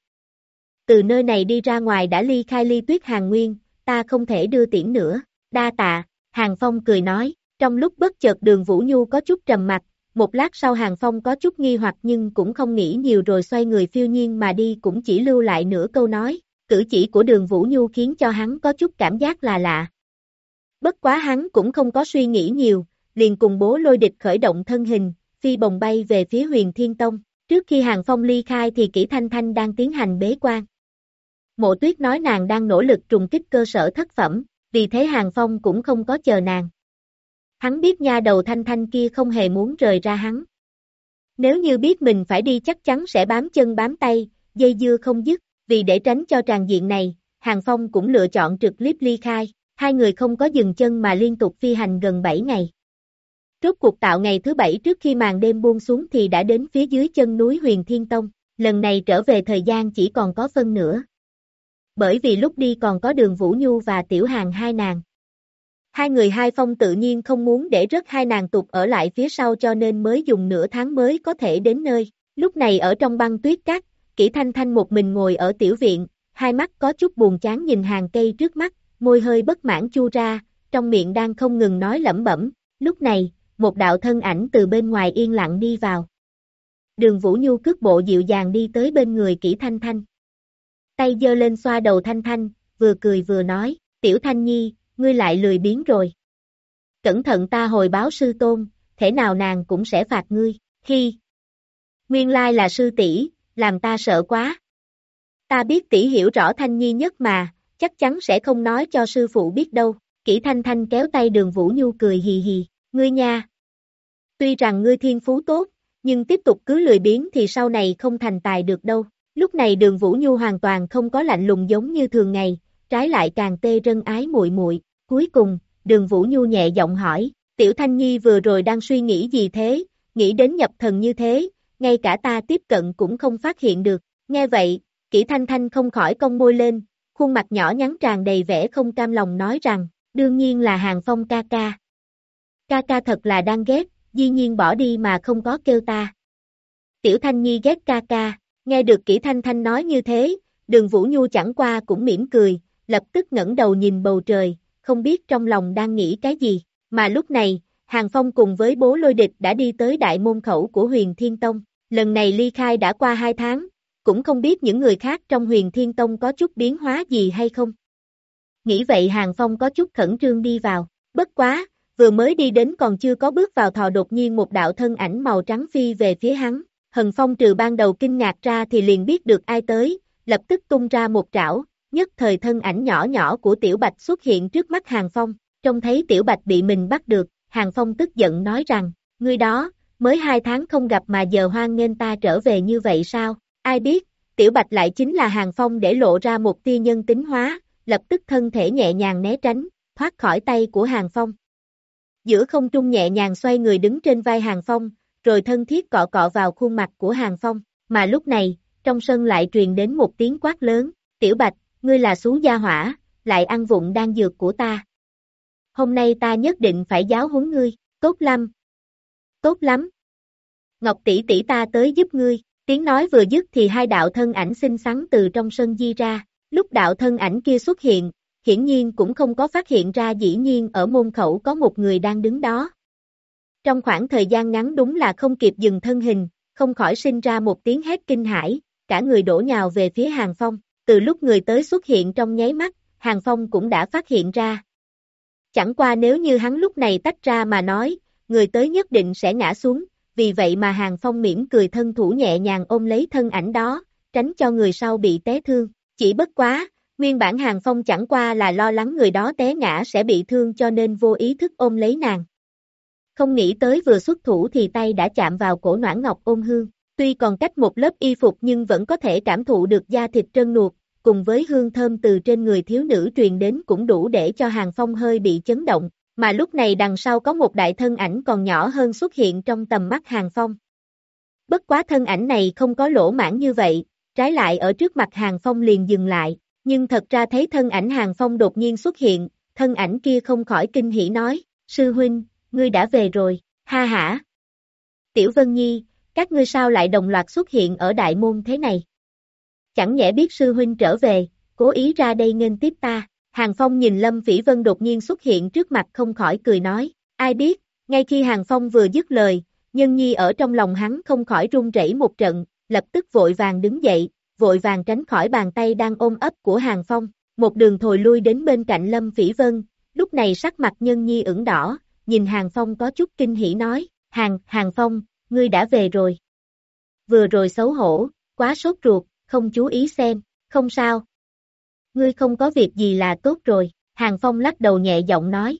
từ nơi này đi ra ngoài đã ly khai ly tuyết hàng nguyên, ta không thể đưa tiễn nữa, đa tạ, Hàng Phong cười nói, trong lúc bất chợt đường Vũ Nhu có chút trầm mặt, một lát sau Hàng Phong có chút nghi hoặc nhưng cũng không nghĩ nhiều rồi xoay người phiêu nhiên mà đi cũng chỉ lưu lại nửa câu nói, cử chỉ của đường Vũ Nhu khiến cho hắn có chút cảm giác là lạ. Bất quá hắn cũng không có suy nghĩ nhiều, liền cùng bố lôi địch khởi động thân hình, phi bồng bay về phía huyền Thiên Tông. Trước khi Hàng Phong ly khai thì Kỷ Thanh Thanh đang tiến hành bế quan. Mộ tuyết nói nàng đang nỗ lực trùng kích cơ sở thất phẩm, vì thế Hàng Phong cũng không có chờ nàng. Hắn biết nha đầu Thanh Thanh kia không hề muốn rời ra hắn. Nếu như biết mình phải đi chắc chắn sẽ bám chân bám tay, dây dưa không dứt, vì để tránh cho tràn diện này, Hàng Phong cũng lựa chọn trực tiếp ly khai, hai người không có dừng chân mà liên tục phi hành gần 7 ngày. Rốt cuộc tạo ngày thứ bảy trước khi màn đêm buông xuống thì đã đến phía dưới chân núi Huyền Thiên Tông, lần này trở về thời gian chỉ còn có phân nửa. Bởi vì lúc đi còn có đường Vũ Nhu và Tiểu Hàng hai nàng. Hai người hai phong tự nhiên không muốn để rớt hai nàng tục ở lại phía sau cho nên mới dùng nửa tháng mới có thể đến nơi. Lúc này ở trong băng tuyết cát, Kỷ Thanh Thanh một mình ngồi ở tiểu viện, hai mắt có chút buồn chán nhìn hàng cây trước mắt, môi hơi bất mãn chu ra, trong miệng đang không ngừng nói lẩm bẩm. Lúc này, một đạo thân ảnh từ bên ngoài yên lặng đi vào. Đường Vũ Nhu cước bộ dịu dàng đi tới bên người Kỷ Thanh Thanh. Tay giơ lên xoa đầu Thanh Thanh, vừa cười vừa nói, Tiểu Thanh Nhi, ngươi lại lười biếng rồi. Cẩn thận ta hồi báo sư tôn, thể nào nàng cũng sẽ phạt ngươi, hi. Nguyên lai là sư tỷ, làm ta sợ quá. Ta biết tỷ hiểu rõ Thanh Nhi nhất mà, chắc chắn sẽ không nói cho sư phụ biết đâu. Kỷ Thanh Thanh kéo tay đường Vũ Nhu cười hì hì, ngươi nha, Tuy rằng ngươi thiên phú tốt, nhưng tiếp tục cứ lười biếng thì sau này không thành tài được đâu. Lúc này đường Vũ Nhu hoàn toàn không có lạnh lùng giống như thường ngày, trái lại càng tê rân ái muội muội. Cuối cùng, đường Vũ Nhu nhẹ giọng hỏi, Tiểu Thanh Nhi vừa rồi đang suy nghĩ gì thế, nghĩ đến nhập thần như thế, ngay cả ta tiếp cận cũng không phát hiện được. Nghe vậy, Kỷ Thanh Thanh không khỏi cong môi lên, khuôn mặt nhỏ nhắn tràn đầy vẻ không cam lòng nói rằng, đương nhiên là hàng phong ca ca. Ca ca thật là đang ghét, dĩ nhiên bỏ đi mà không có kêu ta. Tiểu Thanh Nhi ghét ca ca, nghe được kỹ Thanh Thanh nói như thế, đường Vũ Nhu chẳng qua cũng mỉm cười, lập tức ngẩng đầu nhìn bầu trời, không biết trong lòng đang nghĩ cái gì, mà lúc này, Hàng Phong cùng với bố lôi địch đã đi tới đại môn khẩu của huyền Thiên Tông, lần này ly khai đã qua hai tháng, cũng không biết những người khác trong huyền Thiên Tông có chút biến hóa gì hay không. Nghĩ vậy Hàng Phong có chút khẩn trương đi vào, bất quá, vừa mới đi đến còn chưa có bước vào thò đột nhiên một đạo thân ảnh màu trắng phi về phía hắn, Hần Phong trừ ban đầu kinh ngạc ra thì liền biết được ai tới, lập tức tung ra một trảo, nhất thời thân ảnh nhỏ nhỏ của Tiểu Bạch xuất hiện trước mắt Hàng Phong, trông thấy Tiểu Bạch bị mình bắt được, Hàng Phong tức giận nói rằng, ngươi đó, mới hai tháng không gặp mà giờ hoan nghênh ta trở về như vậy sao, ai biết, Tiểu Bạch lại chính là Hàng Phong để lộ ra một tia nhân tính hóa, lập tức thân thể nhẹ nhàng né tránh, thoát khỏi tay của Hàng Phong. Giữa không trung nhẹ nhàng xoay người đứng trên vai Hàng Phong, rồi thân thiết cọ cọ vào khuôn mặt của Hàng Phong, mà lúc này, trong sân lại truyền đến một tiếng quát lớn, tiểu bạch, ngươi là xú gia hỏa, lại ăn vụng đang dược của ta. Hôm nay ta nhất định phải giáo huấn ngươi, tốt lắm. Tốt lắm. Ngọc tỷ tỷ ta tới giúp ngươi, tiếng nói vừa dứt thì hai đạo thân ảnh xinh xắn từ trong sân di ra, lúc đạo thân ảnh kia xuất hiện, hiển nhiên cũng không có phát hiện ra dĩ nhiên ở môn khẩu có một người đang đứng đó. Trong khoảng thời gian ngắn đúng là không kịp dừng thân hình, không khỏi sinh ra một tiếng hét kinh hãi, cả người đổ nhào về phía Hàng Phong, từ lúc người tới xuất hiện trong nháy mắt, Hàng Phong cũng đã phát hiện ra. Chẳng qua nếu như hắn lúc này tách ra mà nói, người tới nhất định sẽ ngã xuống, vì vậy mà Hàng Phong mỉm cười thân thủ nhẹ nhàng ôm lấy thân ảnh đó, tránh cho người sau bị té thương, chỉ bất quá, Nguyên bản Hàng Phong chẳng qua là lo lắng người đó té ngã sẽ bị thương cho nên vô ý thức ôm lấy nàng. Không nghĩ tới vừa xuất thủ thì tay đã chạm vào cổ noãn ngọc Ôn hương, tuy còn cách một lớp y phục nhưng vẫn có thể cảm thụ được da thịt trơn nuột, cùng với hương thơm từ trên người thiếu nữ truyền đến cũng đủ để cho Hàng Phong hơi bị chấn động, mà lúc này đằng sau có một đại thân ảnh còn nhỏ hơn xuất hiện trong tầm mắt Hàng Phong. Bất quá thân ảnh này không có lỗ mãn như vậy, trái lại ở trước mặt Hàng Phong liền dừng lại, nhưng thật ra thấy thân ảnh Hàng Phong đột nhiên xuất hiện, thân ảnh kia không khỏi kinh hỉ nói, sư huynh, ngươi đã về rồi, ha hả. Tiểu Vân Nhi, các ngươi sao lại đồng loạt xuất hiện ở đại môn thế này? chẳng nhẽ biết sư huynh trở về, cố ý ra đây nghênh tiếp ta. Hàng Phong nhìn Lâm Phỉ Vân đột nhiên xuất hiện trước mặt không khỏi cười nói, ai biết, ngay khi Hàng Phong vừa dứt lời, Nhân Nhi ở trong lòng hắn không khỏi run rẩy một trận, lập tức vội vàng đứng dậy, vội vàng tránh khỏi bàn tay đang ôm ấp của Hàng Phong, một đường thồi lui đến bên cạnh Lâm Phỉ Vân, lúc này sắc mặt Nhân Nhi ửng đỏ, nhìn Hàng Phong có chút kinh hỉ nói, Hàng, Hàng Phong, ngươi đã về rồi. Vừa rồi xấu hổ, quá sốt ruột, không chú ý xem, không sao. Ngươi không có việc gì là tốt rồi, Hàng Phong lắc đầu nhẹ giọng nói.